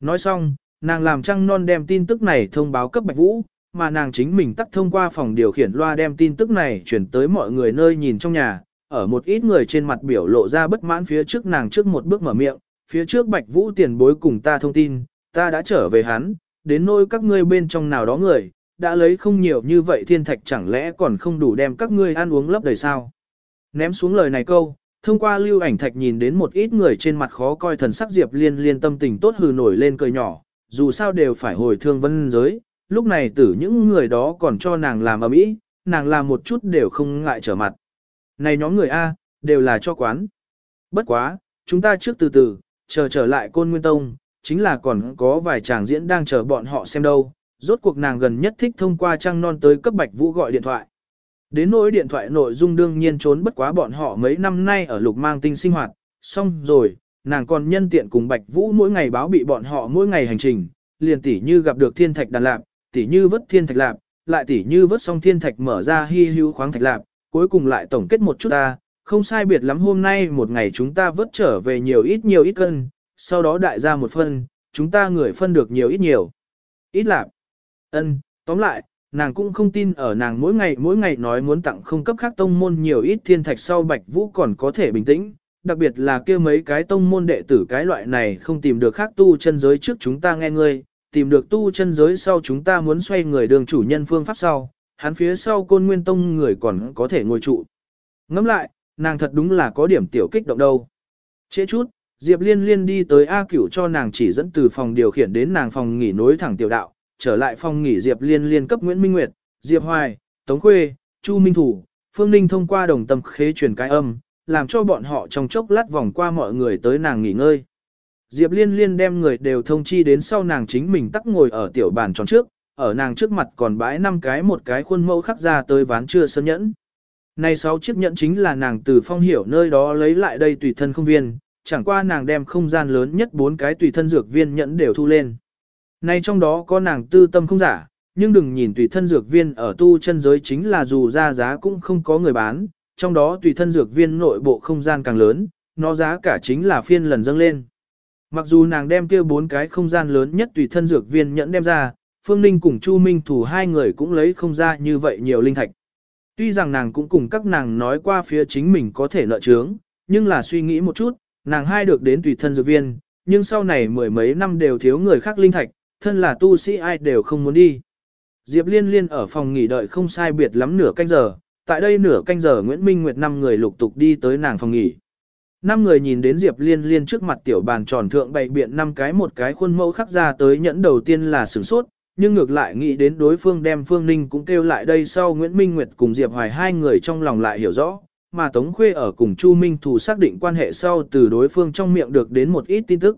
Speaker 1: Nói xong, nàng làm trăng non đem tin tức này thông báo cấp Bạch Vũ, mà nàng chính mình tắt thông qua phòng điều khiển loa đem tin tức này chuyển tới mọi người nơi nhìn trong nhà, ở một ít người trên mặt biểu lộ ra bất mãn phía trước nàng trước một bước mở miệng, phía trước Bạch Vũ tiền bối cùng ta thông tin, ta đã trở về hắn, đến nỗi các ngươi bên trong nào đó người, đã lấy không nhiều như vậy thiên thạch chẳng lẽ còn không đủ đem các ngươi ăn uống lấp đầy sao. Ném xuống lời này câu, thông qua lưu ảnh thạch nhìn đến một ít người trên mặt khó coi thần sắc Diệp Liên liên tâm tình tốt hừ nổi lên cười nhỏ, dù sao đều phải hồi thương vân giới, lúc này tử những người đó còn cho nàng làm ở mỹ, nàng làm một chút đều không ngại trở mặt. Này nhóm người A, đều là cho quán. Bất quá, chúng ta trước từ từ, chờ trở lại côn nguyên tông, chính là còn có vài chàng diễn đang chờ bọn họ xem đâu, rốt cuộc nàng gần nhất thích thông qua trang non tới cấp Bạch Vũ gọi điện thoại. Đến nỗi điện thoại nội dung đương nhiên trốn bất quá bọn họ mấy năm nay ở lục mang tinh sinh hoạt, xong rồi, nàng còn nhân tiện cùng Bạch Vũ mỗi ngày báo bị bọn họ mỗi ngày hành trình, liền tỉ như gặp được thiên thạch đàn lạp, tỉ như vớt thiên thạch lạp, lại tỉ như vớt xong thiên thạch mở ra hy hữu khoáng thạch lạp, cuối cùng lại tổng kết một chút ta, không sai biệt lắm hôm nay một ngày chúng ta vớt trở về nhiều ít nhiều ít cân, sau đó đại ra một phân, chúng ta người phân được nhiều ít nhiều. Ít lạp. Ân, tóm lại, nàng cũng không tin ở nàng mỗi ngày mỗi ngày nói muốn tặng không cấp khác tông môn nhiều ít thiên thạch sau Bạch Vũ còn có thể bình tĩnh, đặc biệt là kia mấy cái tông môn đệ tử cái loại này không tìm được khác tu chân giới trước chúng ta nghe ngươi, tìm được tu chân giới sau chúng ta muốn xoay người đường chủ nhân phương pháp sau, hắn phía sau côn nguyên tông người còn có thể ngồi trụ. Ngẫm lại, nàng thật đúng là có điểm tiểu kích động đâu. Trễ chút, Diệp Liên Liên đi tới A Cửu cho nàng chỉ dẫn từ phòng điều khiển đến nàng phòng nghỉ nối thẳng tiểu đạo, trở lại phòng nghỉ Diệp Liên liên cấp Nguyễn Minh Nguyệt, Diệp Hoài, Tống Khuê, Chu Minh Thủ, Phương Ninh thông qua đồng tâm khế truyền cái âm, làm cho bọn họ trong chốc lát vòng qua mọi người tới nàng nghỉ ngơi. Diệp Liên liên đem người đều thông chi đến sau nàng chính mình tắc ngồi ở tiểu bàn tròn trước, ở nàng trước mặt còn bãi năm cái một cái khuôn mẫu khắc ra tới ván chưa sơn nhẫn. Này sáu chiếc nhẫn chính là nàng từ phong hiểu nơi đó lấy lại đây tùy thân không viên, chẳng qua nàng đem không gian lớn nhất bốn cái tùy thân dược viên nhẫn đều thu lên. Nay trong đó có nàng tư tâm không giả, nhưng đừng nhìn tùy thân dược viên ở tu chân giới chính là dù ra giá cũng không có người bán, trong đó tùy thân dược viên nội bộ không gian càng lớn, nó giá cả chính là phiên lần dâng lên. Mặc dù nàng đem kia bốn cái không gian lớn nhất tùy thân dược viên nhẫn đem ra, Phương Ninh cùng Chu Minh thủ hai người cũng lấy không ra như vậy nhiều linh thạch. Tuy rằng nàng cũng cùng các nàng nói qua phía chính mình có thể nợ trướng, nhưng là suy nghĩ một chút, nàng hai được đến tùy thân dược viên, nhưng sau này mười mấy năm đều thiếu người khác linh thạch, thân là tu sĩ ai đều không muốn đi. Diệp Liên Liên ở phòng nghỉ đợi không sai biệt lắm nửa canh giờ, tại đây nửa canh giờ Nguyễn Minh Nguyệt năm người lục tục đi tới nàng phòng nghỉ. Năm người nhìn đến Diệp Liên Liên trước mặt tiểu bàn tròn thượng bày biện năm cái một cái khuôn mẫu khắc ra tới nhẫn đầu tiên là sửng sốt, nhưng ngược lại nghĩ đến đối phương đem Phương Ninh cũng kêu lại đây sau Nguyễn Minh Nguyệt cùng Diệp Hoài hai người trong lòng lại hiểu rõ, mà Tống Khuê ở cùng Chu Minh Thủ xác định quan hệ sau từ đối phương trong miệng được đến một ít tin tức.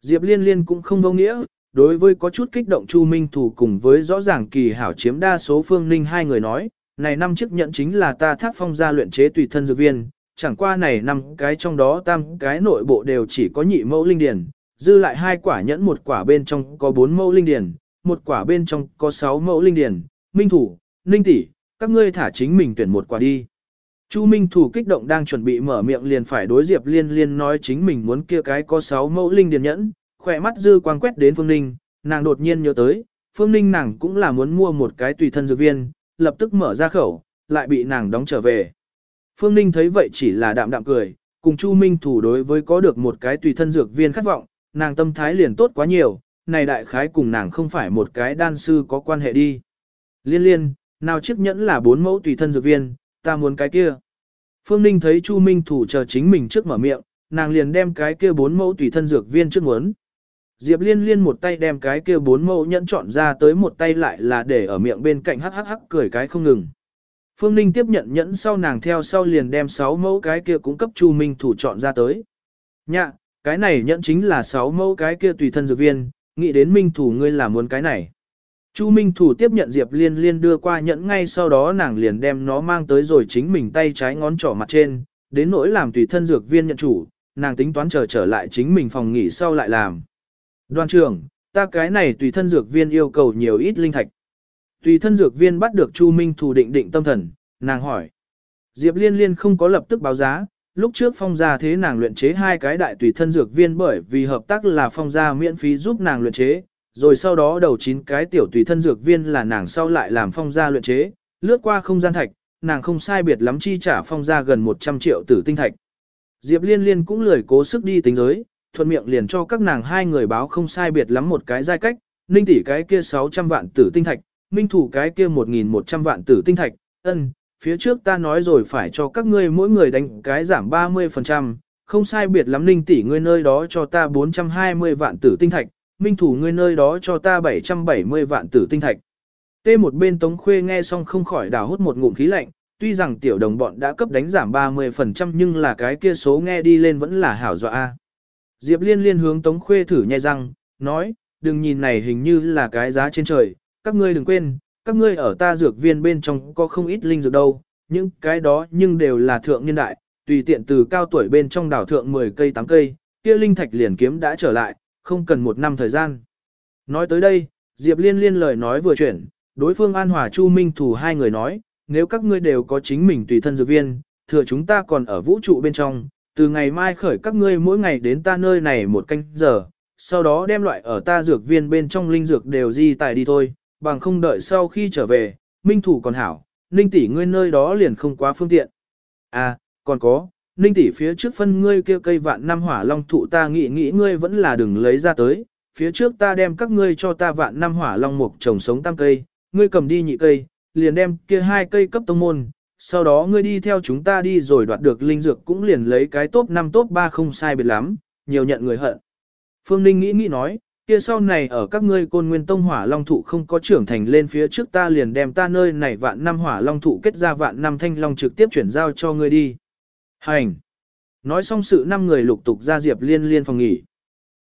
Speaker 1: Diệp Liên Liên cũng không vô nghĩa, đối với có chút kích động Chu Minh Thủ cùng với rõ ràng kỳ hảo chiếm đa số Phương Ninh hai người nói, này năm chức nhận chính là ta thác phong gia luyện chế tùy thân dược viên, chẳng qua này năm cái trong đó tam cái nội bộ đều chỉ có nhị mẫu linh điển, dư lại hai quả nhẫn một quả bên trong có bốn mẫu linh điển, một quả bên trong có sáu mẫu linh điển, minh thủ, ninh tỷ, các ngươi thả chính mình tuyển một quả đi. Chu Minh Thủ kích động đang chuẩn bị mở miệng liền phải đối Diệp Liên Liên nói chính mình muốn kia cái có 6 mẫu linh điền nhẫn, khỏe mắt dư quang quét đến Phương Ninh, nàng đột nhiên nhớ tới, Phương Ninh nàng cũng là muốn mua một cái tùy thân dược viên, lập tức mở ra khẩu, lại bị nàng đóng trở về. Phương Ninh thấy vậy chỉ là đạm đạm cười, cùng Chu Minh Thủ đối với có được một cái tùy thân dược viên khát vọng, nàng tâm thái liền tốt quá nhiều, này đại khái cùng nàng không phải một cái đan sư có quan hệ đi. Liên liên, nào chiếc nhẫn là bốn mẫu tùy thân dược viên, ta muốn cái kia. Phương Ninh thấy Chu Minh Thủ chờ chính mình trước mở miệng, nàng liền đem cái kia bốn mẫu tùy thân dược viên trước muốn. Diệp Liên Liên một tay đem cái kia bốn mẫu nhẫn chọn ra tới một tay lại là để ở miệng bên cạnh hắc hắc hắc cười cái không ngừng. Phương Ninh tiếp nhận nhẫn sau nàng theo sau liền đem sáu mẫu cái kia cũng cấp Chu Minh Thủ chọn ra tới. Nhạ, cái này nhẫn chính là sáu mẫu cái kia tùy thân dược viên, nghĩ đến Minh Thủ ngươi là muốn cái này. Chu Minh Thủ tiếp nhận Diệp Liên Liên đưa qua nhẫn ngay sau đó nàng liền đem nó mang tới rồi chính mình tay trái ngón trỏ mặt trên, đến nỗi làm tùy thân dược viên nhận chủ, nàng tính toán chờ trở lại chính mình phòng nghỉ sau lại làm. Đoàn trưởng, ta cái này tùy thân dược viên yêu cầu nhiều ít linh thạch. Tùy thân dược viên bắt được Chu Minh Thủ định định tâm thần, nàng hỏi. Diệp Liên Liên không có lập tức báo giá, lúc trước phong gia thế nàng luyện chế hai cái đại tùy thân dược viên bởi vì hợp tác là phong gia miễn phí giúp nàng luyện chế, rồi sau đó đầu chín cái tiểu tùy thân dược viên là nàng sau lại làm phong gia luyện chế, lướt qua không gian thạch, nàng không sai biệt lắm chi trả phong gia gần 100 triệu tử tinh thạch. Diệp Liên Liên cũng lười cố sức đi tính giới, thuận miệng liền cho các nàng hai người báo không sai biệt lắm một cái giai cách, ninh tỷ cái kia 600 vạn tử tinh thạch, minh thủ cái kia 1.100 vạn tử tinh thạch, ân, phía trước ta nói rồi phải cho các ngươi mỗi người đánh cái giảm 30%, không sai biệt lắm ninh tỷ ngươi nơi đó cho ta 420 vạn tử tinh thạch, minh thủ ngươi nơi đó cho ta 770 vạn tử tinh thạch. Tê một bên Tống Khuê nghe xong không khỏi đào hút một ngụm khí lạnh, tuy rằng tiểu đồng bọn đã cấp đánh giảm 30% nhưng là cái kia số nghe đi lên vẫn là hảo dọa. Diệp liên liên hướng Tống Khuê thử nhai răng, nói, đừng nhìn này hình như là cái giá trên trời, các ngươi đừng quên, các ngươi ở ta dược viên bên trong có không ít linh dược đâu, những cái đó nhưng đều là thượng nhân đại, tùy tiện từ cao tuổi bên trong đảo thượng 10 cây 8 cây, kia linh thạch liền kiếm đã trở lại, không cần một năm thời gian. Nói tới đây, Diệp Liên liên lời nói vừa chuyển, đối phương An Hòa Chu Minh Thủ hai người nói, nếu các ngươi đều có chính mình tùy thân dược viên, thừa chúng ta còn ở vũ trụ bên trong, từ ngày mai khởi các ngươi mỗi ngày đến ta nơi này một canh giờ, sau đó đem loại ở ta dược viên bên trong linh dược đều di tài đi thôi, bằng không đợi sau khi trở về, Minh Thủ còn hảo, Ninh tỷ ngươi nơi đó liền không quá phương tiện. À, còn có, Ninh tỷ phía trước phân ngươi kia cây vạn năm hỏa long thụ ta nghĩ nghĩ ngươi vẫn là đừng lấy ra tới, phía trước ta đem các ngươi cho ta vạn năm hỏa long mục trồng sống tam cây, ngươi cầm đi nhị cây, liền đem kia hai cây cấp tông môn, sau đó ngươi đi theo chúng ta đi rồi đoạt được linh dược cũng liền lấy cái top 5 top 3 không sai biệt lắm, nhiều nhận người hận. Phương Ninh nghĩ nghĩ nói, kia sau này ở các ngươi côn nguyên tông hỏa long thụ không có trưởng thành lên phía trước ta liền đem ta nơi này vạn năm hỏa long thụ kết ra vạn năm thanh long trực tiếp chuyển giao cho ngươi đi. Hành! Nói xong sự năm người lục tục ra Diệp Liên Liên phòng nghỉ.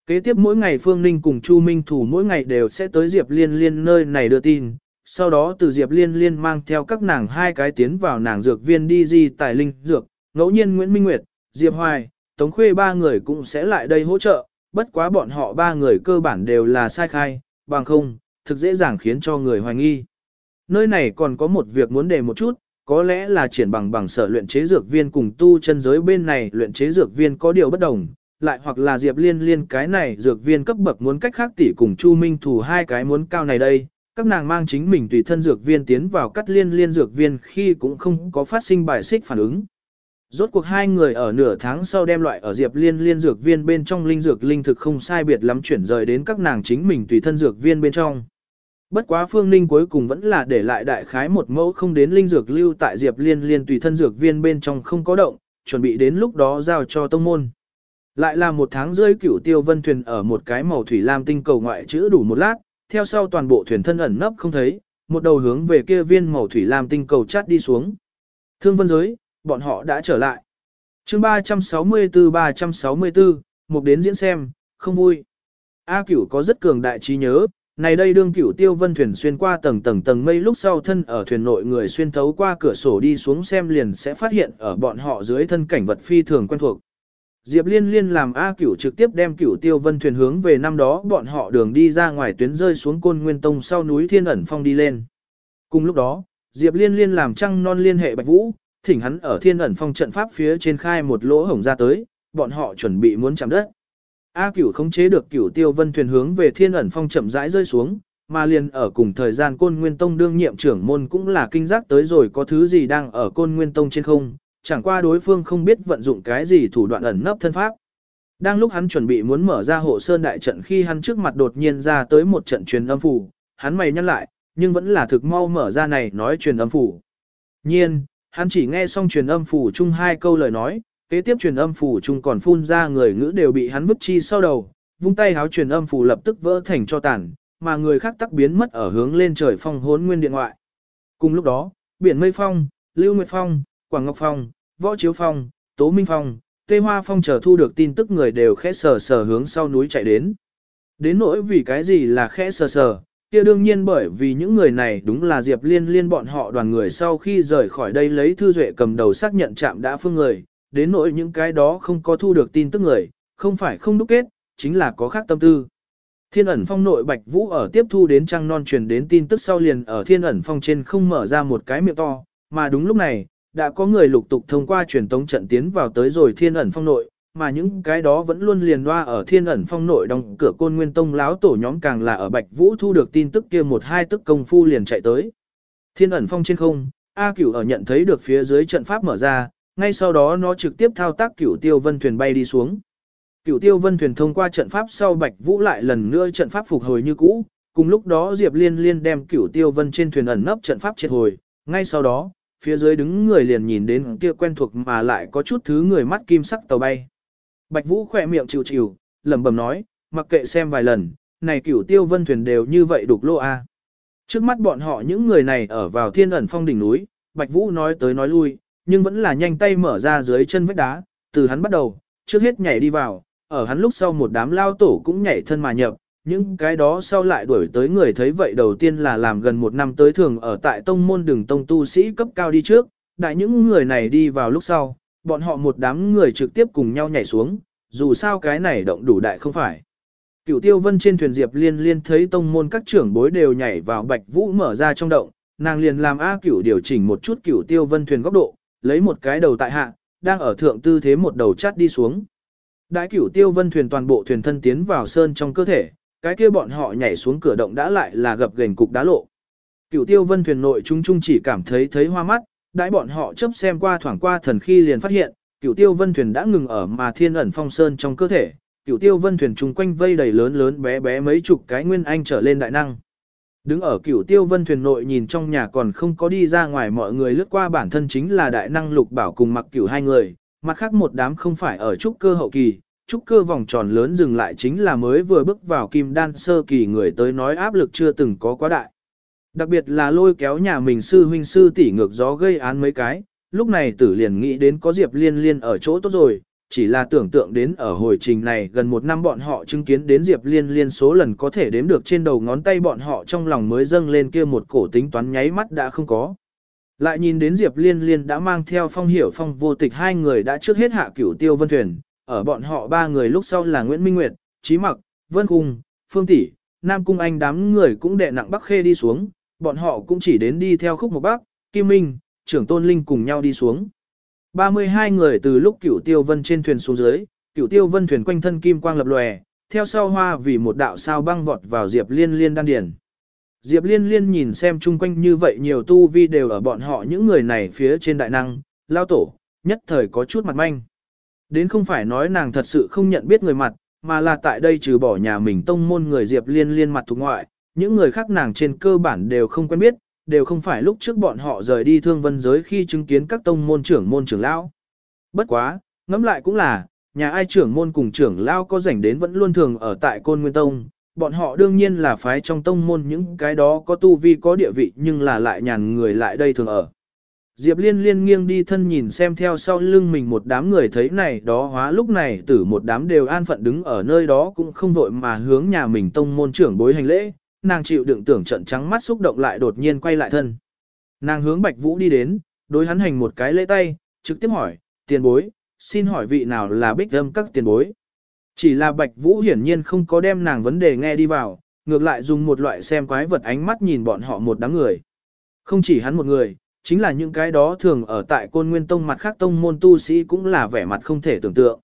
Speaker 1: Kế tiếp mỗi ngày Phương Ninh cùng Chu Minh Thủ mỗi ngày đều sẽ tới Diệp Liên Liên nơi này đưa tin, sau đó từ Diệp Liên Liên mang theo các nàng hai cái tiến vào nàng dược viên đi di tài linh dược, ngẫu nhiên Nguyễn Minh Nguyệt, Diệp Hoài, Tống Khuê ba người cũng sẽ lại đây hỗ trợ, bất quá bọn họ ba người cơ bản đều là sai khai, bằng không, thực dễ dàng khiến cho người hoài nghi. Nơi này còn có một việc muốn đề một chút, có lẽ là triển bằng bằng sở luyện chế dược viên cùng tu chân giới bên này luyện chế dược viên có điều bất đồng, lại hoặc là Diệp Liên Liên cái này dược viên cấp bậc muốn cách khác tỷ cùng Chu Minh thủ hai cái muốn cao này đây, các nàng mang chính mình tùy thân dược viên tiến vào cắt liên liên dược viên khi cũng không có phát sinh bài xích phản ứng. Rốt cuộc hai người ở nửa tháng sau đem loại ở Diệp Liên liên dược viên bên trong linh dược linh thực không sai biệt lắm chuyển rời đến các nàng chính mình tùy thân dược viên bên trong. Bất quá Phương Ninh cuối cùng vẫn là để lại đại khái một mẫu không đến linh dược lưu tại Diệp Liên liên tùy thân dược viên bên trong không có động, chuẩn bị đến lúc đó giao cho tông môn. Lại là một tháng rưỡi cửu tiêu vân thuyền ở một cái màu thủy lam tinh cầu ngoại chữ đủ một lát, theo sau toàn bộ thuyền thân ẩn nấp không thấy, một đầu hướng về kia viên màu thủy lam tinh cầu chát đi xuống. Thương vân giới, bọn họ đã trở lại. chương 364-364, một đến diễn xem, không vui. A cửu có rất cường đại trí nhớ, này đây đương cửu tiêu vân thuyền xuyên qua tầng tầng tầng mây lúc sau thân ở thuyền nội người xuyên thấu qua cửa sổ đi xuống xem liền sẽ phát hiện ở bọn họ dưới thân cảnh vật phi thường quen thuộc. Diệp Liên Liên làm A Cửu trực tiếp đem Cửu Tiêu Vân thuyền hướng về năm đó bọn họ đường đi ra ngoài tuyến rơi xuống Côn Nguyên Tông sau núi Thiên ẩn phong đi lên. Cùng lúc đó, Diệp Liên Liên làm trăng non liên hệ Bạch Vũ, thỉnh hắn ở Thiên ẩn phong trận pháp phía trên khai một lỗ hổng ra tới, bọn họ chuẩn bị muốn chạm đất. A Cửu khống chế được Cửu Tiêu Vân thuyền hướng về Thiên ẩn phong chậm rãi rơi xuống, mà liền ở cùng thời gian Côn Nguyên Tông đương nhiệm trưởng môn cũng là kinh giác tới rồi có thứ gì đang ở Côn Nguyên Tông trên không, chẳng qua đối phương không biết vận dụng cái gì thủ đoạn ẩn nấp thân pháp. Đang lúc hắn chuẩn bị muốn mở ra hộ sơn đại trận khi hắn trước mặt đột nhiên ra tới một trận truyền âm phủ, hắn mày nhăn lại, nhưng vẫn là thực mau mở ra này nói truyền âm phủ. Nhiên, hắn chỉ nghe xong truyền âm phủ chung hai câu lời nói, kế tiếp truyền âm phủ chung còn phun ra người ngữ đều bị hắn vứt chi sau đầu, vung tay háo truyền âm phủ lập tức vỡ thành cho tàn, mà người khác tắc biến mất ở hướng lên trời phong hốn nguyên điện ngoại. Cùng lúc đó, biển mây phong, lưu nguyệt phong, Quảng Ngọc Phong, Võ Chiếu Phong, Tố Minh Phong, Tê Hoa Phong chờ thu được tin tức người đều khẽ sờ sờ hướng sau núi chạy đến. Đến nỗi vì cái gì là khẽ sờ sờ, kia đương nhiên bởi vì những người này đúng là Diệp Liên liên bọn họ đoàn người sau khi rời khỏi đây lấy thư duệ cầm đầu xác nhận chạm đã phương người, đến nỗi những cái đó không có thu được tin tức người, không phải không đúc kết, chính là có khác tâm tư. Thiên ẩn phong nội Bạch Vũ ở tiếp thu đến trăng non truyền đến tin tức sau liền ở thiên ẩn phong trên không mở ra một cái miệng to, mà đúng lúc này, đã có người lục tục thông qua truyền tống trận tiến vào tới rồi thiên ẩn phong nội, mà những cái đó vẫn luôn liền loa ở thiên ẩn phong nội đóng cửa côn nguyên tông láo tổ nhóm càng là ở Bạch Vũ thu được tin tức kia một hai tức công phu liền chạy tới. Thiên ẩn phong trên không, A cửu ở nhận thấy được phía dưới trận pháp mở ra, ngay sau đó nó trực tiếp thao tác cửu tiêu vân thuyền bay đi xuống. Cửu tiêu vân thuyền thông qua trận pháp sau Bạch Vũ lại lần nữa trận pháp phục hồi như cũ, cùng lúc đó Diệp Liên Liên đem cửu tiêu vân trên thuyền ẩn nấp trận pháp triệt hồi, ngay sau đó, phía dưới đứng người liền nhìn đến kia quen thuộc mà lại có chút thứ người mắt kim sắc tàu bay. Bạch Vũ khỏe miệng chịu chịu, lẩm bẩm nói, mặc kệ xem vài lần, này cửu tiêu vân thuyền đều như vậy đục lô a. Trước mắt bọn họ những người này ở vào thiên ẩn phong đỉnh núi, Bạch Vũ nói tới nói lui, nhưng vẫn là nhanh tay mở ra dưới chân vách đá, từ hắn bắt đầu, trước hết nhảy đi vào, ở hắn lúc sau một đám lao tổ cũng nhảy thân mà nhập, những cái đó sau lại đuổi tới người thấy vậy đầu tiên là làm gần một năm tới thường ở tại tông môn đường tông tu sĩ cấp cao đi trước, đại những người này đi vào lúc sau, bọn họ một đám người trực tiếp cùng nhau nhảy xuống, dù sao cái này động đủ đại không phải. Cửu tiêu vân trên thuyền diệp liên liên thấy tông môn các trưởng bối đều nhảy vào bạch vũ mở ra trong động, nàng liền làm A cửu điều chỉnh một chút cửu tiêu vân thuyền góc độ, lấy một cái đầu tại hạ, đang ở thượng tư thế một đầu chát đi xuống. Đại cửu tiêu vân thuyền toàn bộ thuyền thân tiến vào sơn trong cơ thể, cái kia bọn họ nhảy xuống cửa động đã lại là gập gềnh cục đá lộ. Cửu tiêu vân thuyền nội chúng chung chỉ cảm thấy thấy hoa mắt, đãi bọn họ chớp xem qua thoảng qua thần khi liền phát hiện, cửu tiêu vân thuyền đã ngừng ở mà thiên ẩn phong sơn trong cơ thể, cửu tiêu vân thuyền chung quanh vây đầy lớn lớn bé bé mấy chục cái nguyên anh trở lên đại năng. Đứng ở cửu tiêu vân thuyền nội nhìn trong nhà còn không có đi ra ngoài mọi người lướt qua bản thân chính là đại năng lục bảo cùng mặc cửu hai người, mặt khác một đám không phải ở trúc cơ hậu kỳ, trúc cơ vòng tròn lớn dừng lại chính là mới vừa bước vào kim đan sơ kỳ người tới nói áp lực chưa từng có quá đại. Đặc biệt là lôi kéo nhà mình sư huynh sư tỷ ngược gió gây án mấy cái, lúc này tử liền nghĩ đến có Diệp Liên Liên ở chỗ tốt rồi, chỉ là tưởng tượng đến ở hồi trình này gần một năm bọn họ chứng kiến đến Diệp Liên Liên số lần có thể đếm được trên đầu ngón tay bọn họ trong lòng mới dâng lên kia một cổ tính toán nháy mắt đã không có. Lại nhìn đến Diệp Liên Liên đã mang theo phong hiểu phong vô tịch hai người đã trước hết hạ cửu tiêu vân thuyền, ở bọn họ ba người lúc sau là Nguyễn Minh Nguyệt, Trí Mặc, Vân Cung, Phương Tỷ, Nam Cung Anh đám người cũng đệ nặng Bắc Khê đi xuống, bọn họ cũng chỉ đến đi theo khúc một bắc, Kim Minh, trưởng tôn linh cùng nhau đi xuống. 32 người từ lúc cửu tiêu vân trên thuyền xuống dưới, cửu tiêu vân thuyền quanh thân kim quang lập lòe, theo sau hoa vì một đạo sao băng vọt vào Diệp Liên Liên đan điển. Diệp Liên Liên nhìn xem chung quanh như vậy nhiều tu vi đều ở bọn họ những người này phía trên đại năng, lao tổ, nhất thời có chút mặt manh. Đến không phải nói nàng thật sự không nhận biết người mặt, mà là tại đây trừ bỏ nhà mình tông môn người Diệp Liên liên mặt thuộc ngoại, những người khác nàng trên cơ bản đều không quen biết, đều không phải lúc trước bọn họ rời đi thương vân giới khi chứng kiến các tông môn trưởng môn trưởng lão. Bất quá, ngẫm lại cũng là, nhà ai trưởng môn cùng trưởng lão có rảnh đến vẫn luôn thường ở tại Côn Nguyên Tông, bọn họ đương nhiên là phái trong tông môn những cái đó có tu vi có địa vị nhưng là lại nhàn người lại đây thường ở. Diệp liên liên nghiêng đi thân nhìn xem theo sau lưng mình một đám người thấy này đó hóa lúc này tử một đám đều an phận đứng ở nơi đó cũng không vội mà hướng nhà mình tông môn trưởng bối hành lễ, nàng chịu đựng tưởng trận trắng mắt xúc động lại đột nhiên quay lại thân. Nàng hướng Bạch Vũ đi đến, đối hắn hành một cái lễ tay, trực tiếp hỏi, tiền bối, xin hỏi vị nào là bích âm các tiền bối. Chỉ là Bạch Vũ hiển nhiên không có đem nàng vấn đề nghe đi vào, ngược lại dùng một loại xem quái vật ánh mắt nhìn bọn họ một đám người. Không chỉ hắn một người, chính là những cái đó thường ở tại côn nguyên tông mặt khác tông môn tu sĩ cũng là vẻ mặt không thể tưởng tượng.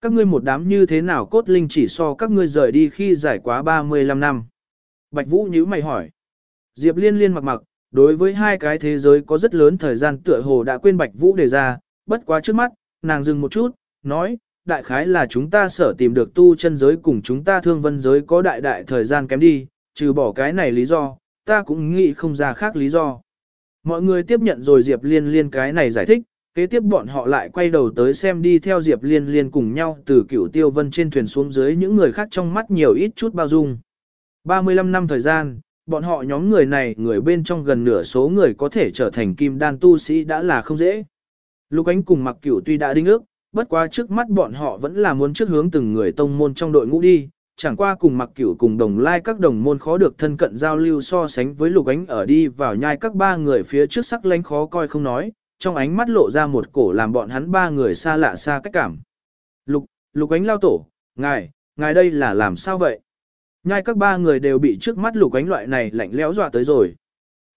Speaker 1: Các ngươi một đám như thế nào cốt linh chỉ so các ngươi rời đi khi giải quá 35 năm. Bạch Vũ nhíu mày hỏi. Diệp liên liên mặc mặc, đối với hai cái thế giới có rất lớn thời gian tựa hồ đã quên Bạch Vũ đề ra, bất quá trước mắt, nàng dừng một chút, nói, đại khái là chúng ta sở tìm được tu chân giới cùng chúng ta thương vân giới có đại đại thời gian kém đi, trừ bỏ cái này lý do, ta cũng nghĩ không ra khác lý do. Mọi người tiếp nhận rồi Diệp Liên Liên cái này giải thích, kế tiếp bọn họ lại quay đầu tới xem đi theo Diệp Liên Liên cùng nhau từ cửu tiêu vân trên thuyền xuống dưới những người khác trong mắt nhiều ít chút bao dung. 35 năm thời gian, bọn họ nhóm người này người bên trong gần nửa số người có thể trở thành kim đan tu sĩ đã là không dễ. Lục ánh cùng mặc cửu tuy đã đinh ước, bất quá trước mắt bọn họ vẫn là muốn trước hướng từng người tông môn trong đội ngũ đi, chẳng qua cùng mặc cửu cùng đồng lai các đồng môn khó được thân cận giao lưu so sánh với lục ánh ở đi vào nhai các ba người phía trước sắc lánh khó coi không nói, trong ánh mắt lộ ra một cổ làm bọn hắn ba người xa lạ xa cách cảm. Lục, lục ánh lao tổ, ngài, ngài đây là làm sao vậy? Nhai các ba người đều bị trước mắt lục ánh loại này lạnh lẽo dọa tới rồi.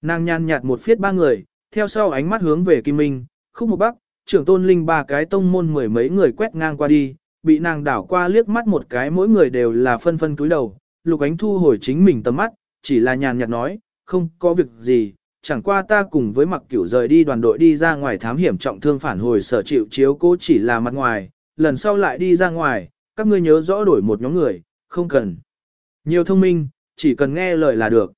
Speaker 1: Nàng nhàn nhạt một phiết ba người, theo sau ánh mắt hướng về Kim Minh, khúc một bắc, trưởng tôn linh ba cái tông môn mười mấy người quét ngang qua đi, bị nàng đảo qua liếc mắt một cái mỗi người đều là phân phân túi đầu, lục ánh thu hồi chính mình tầm mắt, chỉ là nhàn nhạt nói, không có việc gì, chẳng qua ta cùng với mặc cửu rời đi đoàn đội đi ra ngoài thám hiểm trọng thương phản hồi sở chịu chiếu cố chỉ là mặt ngoài, lần sau lại đi ra ngoài, các ngươi nhớ rõ đổi một nhóm người, không cần. Nhiều thông minh, chỉ cần nghe lời là được.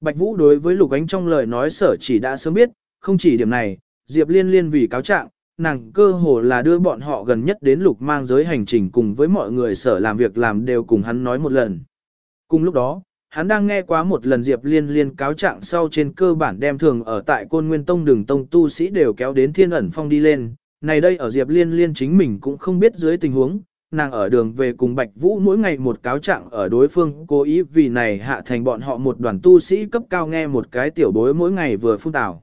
Speaker 1: Bạch Vũ đối với Lục Ánh trong lời nói sở chỉ đã sớm biết, không chỉ điểm này, Diệp Liên Liên vì cáo trạng, nàng cơ hồ là đưa bọn họ gần nhất đến lục mang giới hành trình cùng với mọi người sở làm việc làm đều cùng hắn nói một lần. Cùng lúc đó, hắn đang nghe quá một lần Diệp Liên Liên cáo trạng sau trên cơ bản đem thường ở tại Côn Nguyên Tông đường tông tu sĩ đều kéo đến Thiên ẩn phong đi lên. Này đây ở Diệp Liên Liên chính mình cũng không biết dưới tình huống, nàng ở đường về cùng Bạch Vũ mỗi ngày một cáo trạng ở đối phương cố ý vì này hạ thành bọn họ một đoàn tu sĩ cấp cao nghe một cái tiểu bối mỗi ngày vừa phun tảo.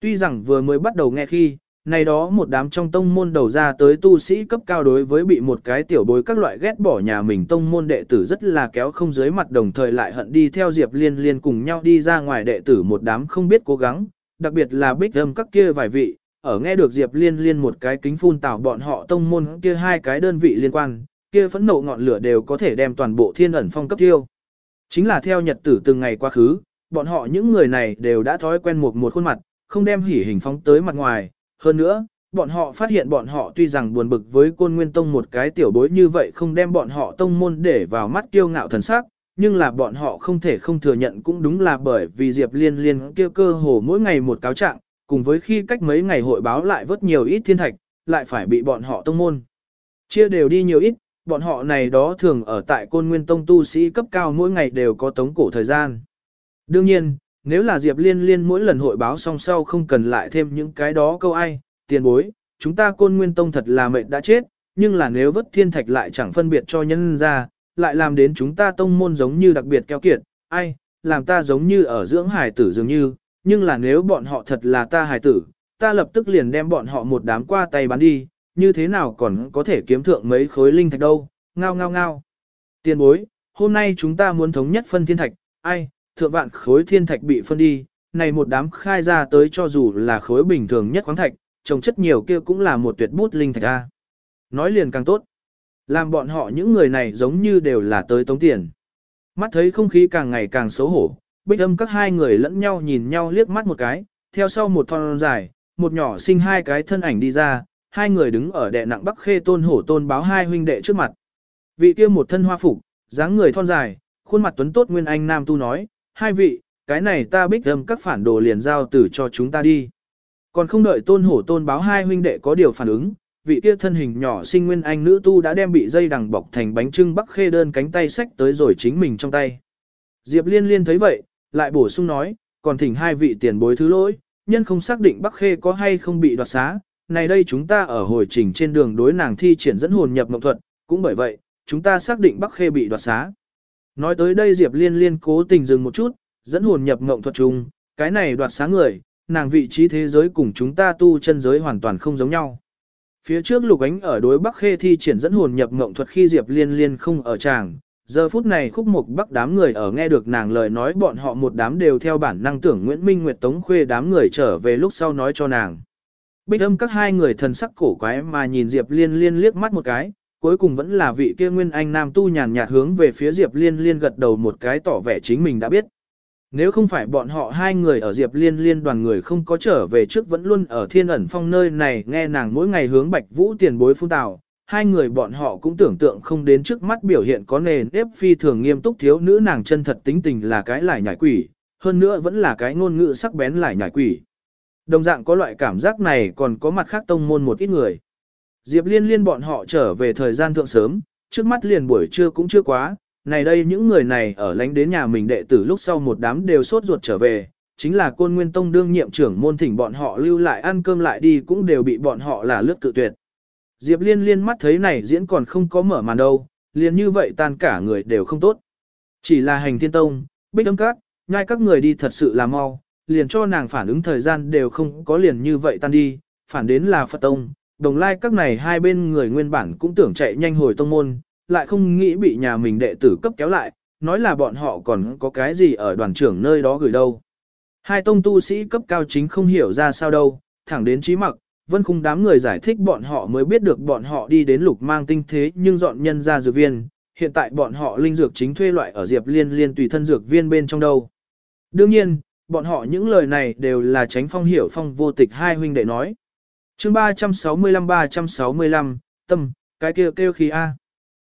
Speaker 1: Tuy rằng vừa mới bắt đầu nghe khi, này đó một đám trong tông môn đầu ra tới tu sĩ cấp cao đối với bị một cái tiểu bối các loại ghét bỏ nhà mình tông môn đệ tử rất là kéo không dưới mặt đồng thời lại hận đi theo Diệp Liên Liên cùng nhau đi ra ngoài đệ tử một đám không biết cố gắng, đặc biệt là bích âm các kia vài vị, ở nghe được Diệp Liên Liên một cái kính phun tảo bọn họ tông môn kia hai cái đơn vị liên quan, kia phẫn nộ ngọn lửa đều có thể đem toàn bộ thiên ẩn phong cấp tiêu. Chính là theo nhật tử từng ngày quá khứ, bọn họ những người này đều đã thói quen một một khuôn mặt, không đem hỉ hình phóng tới mặt ngoài, hơn nữa, bọn họ phát hiện bọn họ tuy rằng buồn bực với côn nguyên tông một cái tiểu bối như vậy không đem bọn họ tông môn để vào mắt kiêu ngạo thần sắc, nhưng là bọn họ không thể không thừa nhận cũng đúng là bởi vì Diệp Liên Liên kêu cơ hồ mỗi ngày một cáo trạng, cùng với khi cách mấy ngày hội báo lại vớt nhiều ít thiên thạch, lại phải bị bọn họ tông môn. Chia đều đi nhiều ít, bọn họ này đó thường ở tại côn nguyên tông tu sĩ cấp cao mỗi ngày đều có tống cổ thời gian. Đương nhiên, nếu là Diệp Liên Liên mỗi lần hội báo xong sau không cần lại thêm những cái đó câu ai, tiền bối, chúng ta côn nguyên tông thật là mệnh đã chết, nhưng là nếu vất thiên thạch lại chẳng phân biệt cho nhân ra, lại làm đến chúng ta tông môn giống như đặc biệt keo kiệt, ai, làm ta giống như ở dưỡng hải tử dường như, nhưng là nếu bọn họ thật là ta hải tử, ta lập tức liền đem bọn họ một đám qua tay bán đi, như thế nào còn có thể kiếm thượng mấy khối linh thạch đâu, ngao ngao ngao. Tiền bối, hôm nay chúng ta muốn thống nhất phân thiên thạch, ai, thượng vạn khối thiên thạch bị phân đi, này một đám khai ra tới cho dù là khối bình thường nhất khoáng thạch, trồng chất nhiều kia cũng là một tuyệt bút linh thạch a. Nói liền càng tốt. Làm bọn họ những người này giống như đều là tới tống tiền. Mắt thấy không khí càng ngày càng xấu hổ, bích âm các hai người lẫn nhau nhìn nhau liếc mắt một cái, theo sau một thon dài, một nhỏ sinh hai cái thân ảnh đi ra, hai người đứng ở đệ nặng Bắc Khê Tôn Hổ Tôn báo hai huynh đệ trước mặt. Vị kia một thân hoa phục, dáng người thon dài, khuôn mặt tuấn tốt nguyên anh nam tu nói, hai vị, cái này ta bích âm các phản đồ liền giao tử cho chúng ta đi. Còn không đợi tôn hổ tôn báo hai huynh đệ có điều phản ứng, vị kia thân hình nhỏ sinh nguyên anh nữ tu đã đem bị dây đằng bọc thành bánh trưng bắc khê đơn cánh tay sách tới rồi chính mình trong tay. Diệp liên liên thấy vậy, lại bổ sung nói, còn thỉnh hai vị tiền bối thứ lỗi, nhân không xác định bắc khê có hay không bị đoạt xá, này đây chúng ta ở hồi trình trên đường đối nàng thi triển dẫn hồn nhập mộng thuật, cũng bởi vậy, chúng ta xác định bắc khê bị đoạt xá. Nói tới đây Diệp liên liên cố tình dừng một chút, dẫn hồn nhập ngộng thuật chung, cái này đoạt sáng người, nàng vị trí thế giới cùng chúng ta tu chân giới hoàn toàn không giống nhau. Phía trước Lục Ánh ở đối Bắc Khê thi triển dẫn hồn nhập ngộng thuật khi Diệp Liên Liên không ở tràng, giờ phút này khúc mục Bắc đám người ở nghe được nàng lời nói bọn họ một đám đều theo bản năng tưởng Nguyễn Minh Nguyệt Tống Khuê đám người trở về lúc sau nói cho nàng. Bích âm các hai người thần sắc cổ quái mà nhìn Diệp Liên Liên liếc mắt một cái, cuối cùng vẫn là vị kia Nguyên Anh Nam tu nhàn nhạt hướng về phía Diệp Liên Liên gật đầu một cái tỏ vẻ chính mình đã biết. Nếu không phải bọn họ hai người ở Diệp Liên Liên đoàn người không có trở về trước vẫn luôn ở thiên ẩn phong nơi này nghe nàng mỗi ngày hướng Bạch Vũ tiền bối phun tào, hai người bọn họ cũng tưởng tượng không đến trước mắt biểu hiện có nền ép phi thường nghiêm túc thiếu nữ nàng chân thật tính tình là cái lại nhảy quỷ, hơn nữa vẫn là cái ngôn ngữ sắc bén lại nhảy quỷ. Đồng dạng có loại cảm giác này còn có mặt khác tông môn một ít người. Diệp Liên Liên bọn họ trở về thời gian thượng sớm, trước mắt liền buổi trưa cũng chưa quá, này đây những người này ở lánh đến nhà mình đệ tử lúc sau một đám đều sốt ruột trở về, chính là côn nguyên tông đương nhiệm trưởng môn thỉnh bọn họ lưu lại ăn cơm lại đi cũng đều bị bọn họ là lướt cự tuyệt. Diệp liên liên mắt thấy này diễn còn không có mở màn đâu, liền như vậy tan cả người đều không tốt. Chỉ là hành thiên tông, bích âm cát, ngay các người đi thật sự là mau, liền cho nàng phản ứng thời gian đều không có liền như vậy tan đi, phản đến là Phật tông, đồng lai các này hai bên người nguyên bản cũng tưởng chạy nhanh hồi tông môn, lại không nghĩ bị nhà mình đệ tử cấp kéo lại, nói là bọn họ còn có cái gì ở đoàn trưởng nơi đó gửi đâu. Hai tông tu sĩ cấp cao chính không hiểu ra sao đâu, thẳng đến trí mặc, vân khung đám người giải thích bọn họ mới biết được bọn họ đi đến lục mang tinh thế nhưng dọn nhân ra dược viên, hiện tại bọn họ linh dược chính thuê loại ở diệp liên liên tùy thân dược viên bên trong đâu. Đương nhiên, bọn họ những lời này đều là tránh phong hiểu phong vô tịch hai huynh đệ nói chương 365-365, tâm, cái kêu kêu khí A.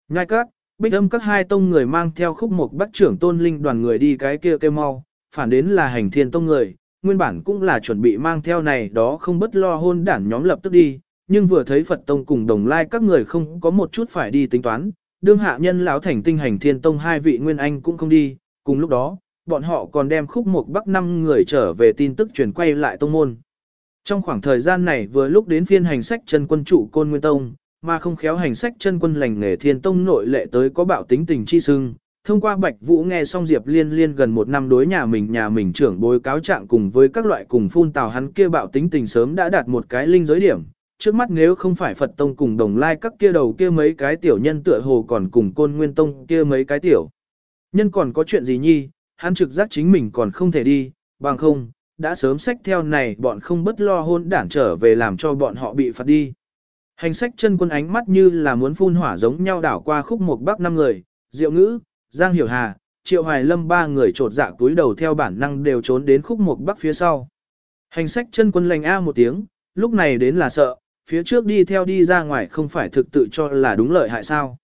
Speaker 1: Nhai các, bích âm các hai tông người mang theo khúc mục bắt trưởng tôn linh đoàn người đi cái kia kêu mau, phản đến là hành thiên tông người, nguyên bản cũng là chuẩn bị mang theo này đó không bất lo hôn đản nhóm lập tức đi, nhưng vừa thấy Phật tông cùng đồng lai các người không có một chút phải đi tính toán, đương hạ nhân lão thành tinh hành thiên tông hai vị nguyên anh cũng không đi, cùng lúc đó, bọn họ còn đem khúc mục bắc năm người trở về tin tức truyền quay lại tông môn. Trong khoảng thời gian này vừa lúc đến phiên hành sách chân quân chủ côn nguyên tông, mà không khéo hành sách chân quân lành nghề thiên tông nội lệ tới có bạo tính tình chi sưng. Thông qua Bạch Vũ nghe xong Diệp Liên Liên gần một năm đối nhà mình nhà mình trưởng bối cáo trạng cùng với các loại cùng phun tào hắn kia bạo tính tình sớm đã đạt một cái linh giới điểm. Trước mắt nếu không phải Phật Tông cùng đồng lai các kia đầu kia mấy cái tiểu nhân tựa hồ còn cùng côn nguyên tông kia mấy cái tiểu. Nhân còn có chuyện gì nhi, hắn trực giác chính mình còn không thể đi, bằng không, đã sớm sách theo này bọn không bất lo hôn đản trở về làm cho bọn họ bị phạt đi. Hành sách chân quân ánh mắt như là muốn phun hỏa giống nhau đảo qua khúc một bắc năm người, diệu ngữ, giang hiểu hà, triệu hoài lâm ba người trột dạ túi đầu theo bản năng đều trốn đến khúc một bắc phía sau. Hành sách chân quân lành a một tiếng, lúc này đến là sợ, phía trước đi theo đi ra ngoài không phải thực tự cho là đúng lợi hại sao.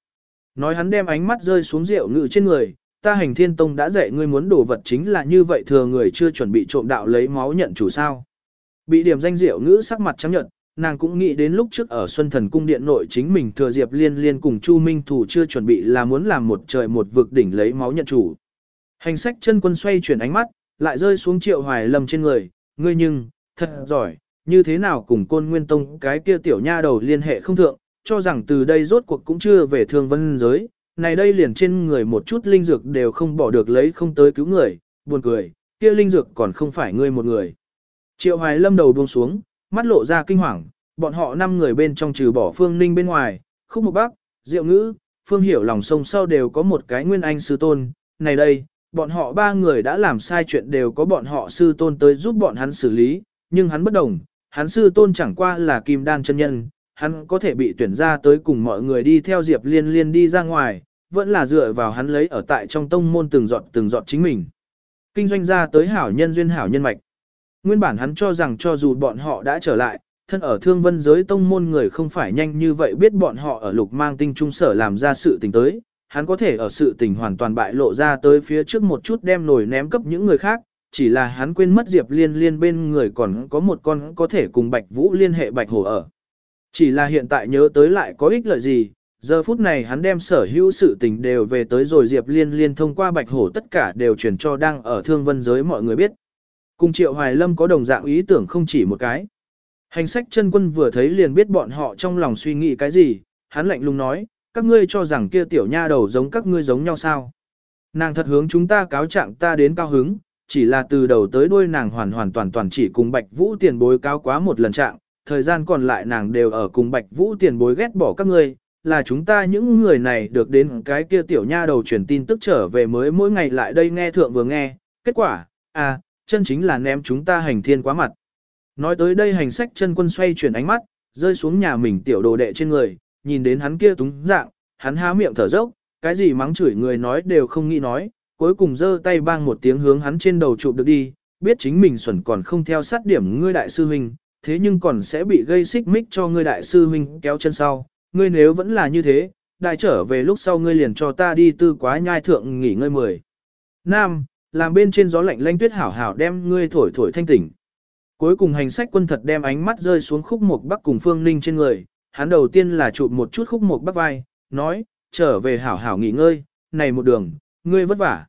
Speaker 1: Nói hắn đem ánh mắt rơi xuống rượu ngự trên người, ta hành thiên tông đã dạy ngươi muốn đổ vật chính là như vậy thừa người chưa chuẩn bị trộm đạo lấy máu nhận chủ sao. Bị điểm danh diệu ngữ sắc mặt trắng nhận, nàng cũng nghĩ đến lúc trước ở Xuân Thần Cung Điện nội chính mình thừa Diệp Liên Liên cùng Chu Minh Thủ chưa chuẩn bị là muốn làm một trời một vực đỉnh lấy máu nhận chủ. Hành sách chân quân xoay chuyển ánh mắt, lại rơi xuống triệu hoài lâm trên người, ngươi nhưng, thật giỏi, như thế nào cùng côn nguyên tông cái kia tiểu nha đầu liên hệ không thượng, cho rằng từ đây rốt cuộc cũng chưa về thương vân giới, này đây liền trên người một chút linh dược đều không bỏ được lấy không tới cứu người, buồn cười, kia linh dược còn không phải ngươi một người. Triệu hoài lâm đầu buông xuống, mắt lộ ra kinh hoàng, bọn họ năm người bên trong trừ bỏ Phương Ninh bên ngoài, Khúc Mộc Bắc, Diệu Ngữ, Phương Hiểu lòng sông sau đều có một cái nguyên anh sư tôn, này đây, bọn họ ba người đã làm sai chuyện đều có bọn họ sư tôn tới giúp bọn hắn xử lý, nhưng hắn bất đồng, hắn sư tôn chẳng qua là kim đan chân nhân, hắn có thể bị tuyển ra tới cùng mọi người đi theo Diệp Liên Liên đi ra ngoài, vẫn là dựa vào hắn lấy ở tại trong tông môn từng giọt từng giọt chính mình. Kinh doanh ra tới hảo nhân duyên hảo nhân mạch. Nguyên bản hắn cho rằng cho dù bọn họ đã trở lại, thân ở thương vân giới tông môn người không phải nhanh như vậy biết bọn họ ở lục mang tinh trung sở làm ra sự tình tới, hắn có thể ở sự tình hoàn toàn bại lộ ra tới phía trước một chút đem nổi ném cấp những người khác, chỉ là hắn quên mất Diệp Liên Liên bên người còn có một con có thể cùng Bạch Vũ liên hệ Bạch Hổ ở. Chỉ là hiện tại nhớ tới lại có ích lợi gì, giờ phút này hắn đem sở hữu sự tình đều về tới rồi Diệp Liên Liên thông qua Bạch Hổ tất cả đều truyền cho đang ở thương vân giới mọi người biết. Cùng Triệu Hoài Lâm có đồng dạng ý tưởng không chỉ một cái. Hành sách chân quân vừa thấy liền biết bọn họ trong lòng suy nghĩ cái gì, hắn lạnh lùng nói, các ngươi cho rằng kia tiểu nha đầu giống các ngươi giống nhau sao. Nàng thật hướng chúng ta cáo trạng ta đến cao hứng, chỉ là từ đầu tới đuôi nàng hoàn hoàn toàn toàn chỉ cùng Bạch Vũ tiền bối cáo quá một lần trạng, thời gian còn lại nàng đều ở cùng Bạch Vũ tiền bối ghét bỏ các ngươi, là chúng ta những người này được đến cái kia tiểu nha đầu truyền tin tức trở về mới mỗi ngày lại đây nghe thượng vừa nghe, kết quả, à, chân chính là ném chúng ta hành thiên quá mặt. Nói tới đây hành sách chân quân xoay chuyển ánh mắt, rơi xuống nhà mình tiểu đồ đệ trên người, nhìn đến hắn kia túng dạng, hắn há miệng thở dốc, cái gì mắng chửi người nói đều không nghĩ nói, cuối cùng giơ tay bang một tiếng hướng hắn trên đầu chụp được đi, biết chính mình xuẩn còn không theo sát điểm ngươi đại sư huynh, thế nhưng còn sẽ bị gây xích mích cho ngươi đại sư huynh kéo chân sau, ngươi nếu vẫn là như thế, đại trở về lúc sau ngươi liền cho ta đi tư quá nhai thượng nghỉ ngơi mười. Nam, làm bên trên gió lạnh lanh tuyết hảo hảo đem ngươi thổi thổi thanh tỉnh. Cuối cùng hành sách quân thật đem ánh mắt rơi xuống khúc một bắc cùng phương ninh trên người, hắn đầu tiên là chụp một chút khúc một bắc vai, nói, trở về hảo hảo nghỉ ngơi, này một đường, ngươi vất vả.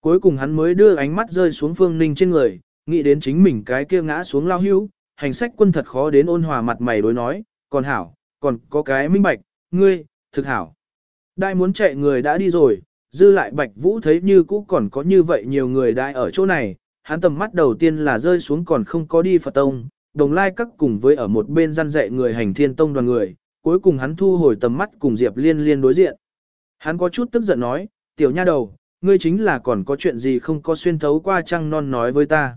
Speaker 1: Cuối cùng hắn mới đưa ánh mắt rơi xuống phương ninh trên người, nghĩ đến chính mình cái kia ngã xuống lao hưu, hành sách quân thật khó đến ôn hòa mặt mày đối nói, còn hảo, còn có cái minh bạch, ngươi, thực hảo. Đại muốn chạy người đã đi rồi, dư lại bạch vũ thấy như cũ còn có như vậy nhiều người đại ở chỗ này, hắn tầm mắt đầu tiên là rơi xuống còn không có đi Phật Tông, đồng lai các cùng với ở một bên gian dạy người hành thiên tông đoàn người, cuối cùng hắn thu hồi tầm mắt cùng Diệp Liên liên đối diện. Hắn có chút tức giận nói, tiểu nha đầu, ngươi chính là còn có chuyện gì không có xuyên thấu qua trăng non nói với ta.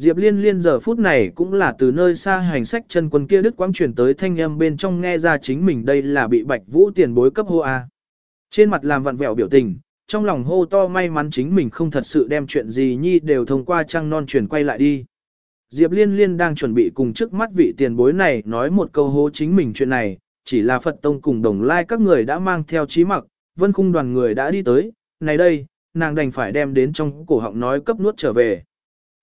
Speaker 1: Diệp Liên Liên giờ phút này cũng là từ nơi xa hành sách chân quân kia đức quang truyền tới thanh âm bên trong nghe ra chính mình đây là bị Bạch Vũ tiền bối cấp hô a. Trên mặt làm vặn vẹo biểu tình, trong lòng hô to may mắn chính mình không thật sự đem chuyện gì nhi đều thông qua trăng non truyền quay lại đi. Diệp Liên Liên đang chuẩn bị cùng trước mắt vị tiền bối này nói một câu hô chính mình chuyện này, chỉ là Phật Tông cùng đồng lai các người đã mang theo trí mặc, vân khung đoàn người đã đi tới, này đây, nàng đành phải đem đến trong cổ họng nói cấp nuốt trở về.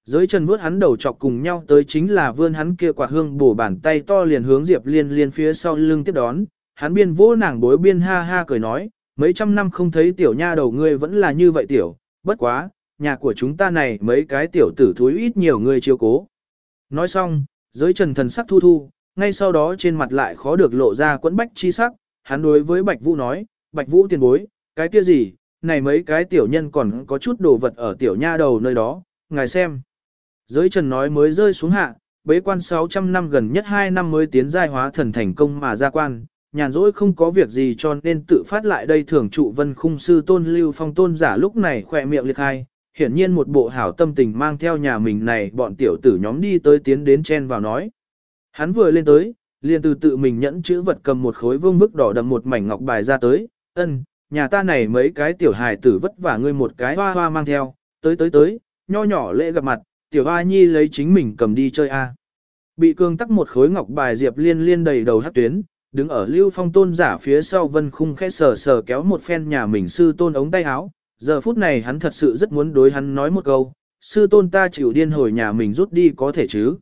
Speaker 1: Giới trần vuốt hắn đầu chọc cùng nhau tới chính là vươn hắn kia quạt hương bổ bàn tay to liền hướng Diệp Liên Liên phía sau lưng tiếp đón, hắn biên vỗ nàng bối biên ha ha cười nói, mấy trăm năm không thấy tiểu nha đầu ngươi vẫn là như vậy tiểu, bất quá, nhà của chúng ta này mấy cái tiểu tử thúi ít nhiều người chiếu cố. Nói xong, giới trần thần sắc thu thu, ngay sau đó trên mặt lại khó được lộ ra quẫn bách chi sắc, hắn đối với Bạch Vũ nói, Bạch Vũ tiền bối, cái kia gì, này mấy cái tiểu nhân còn có chút đồ vật ở tiểu nha đầu nơi đó, ngài xem. Giới trần nói mới rơi xuống hạ, bế quan 600 năm gần nhất 2 năm mới tiến giai hóa thần thành công mà ra quan, nhàn rỗi không có việc gì cho nên tự phát lại đây thưởng trụ vân khung sư tôn lưu phong tôn giả lúc này khỏe miệng liệt hai, hiển nhiên một bộ hảo tâm tình mang theo nhà mình này bọn tiểu tử nhóm đi tới tiến đến chen vào nói. Hắn vừa lên tới, liền từ tự mình nhẫn chữ vật cầm một khối vương bức đỏ đậm một mảnh ngọc bài ra tới, ân, nhà ta này mấy cái tiểu hài tử vất vả ngươi một cái hoa hoa mang theo, tới tới tới, nho nhỏ lễ gặp mặt, tiểu hoa nhi lấy chính mình cầm đi chơi a. Bị cương tắc một khối ngọc bài diệp liên liên đầy đầu hát tuyến, đứng ở lưu phong tôn giả phía sau vân khung khẽ sờ sờ kéo một phen nhà mình sư tôn ống tay áo. Giờ phút này hắn thật sự rất muốn đối hắn nói một câu, sư tôn ta chịu điên hồi nhà mình rút đi có thể chứ.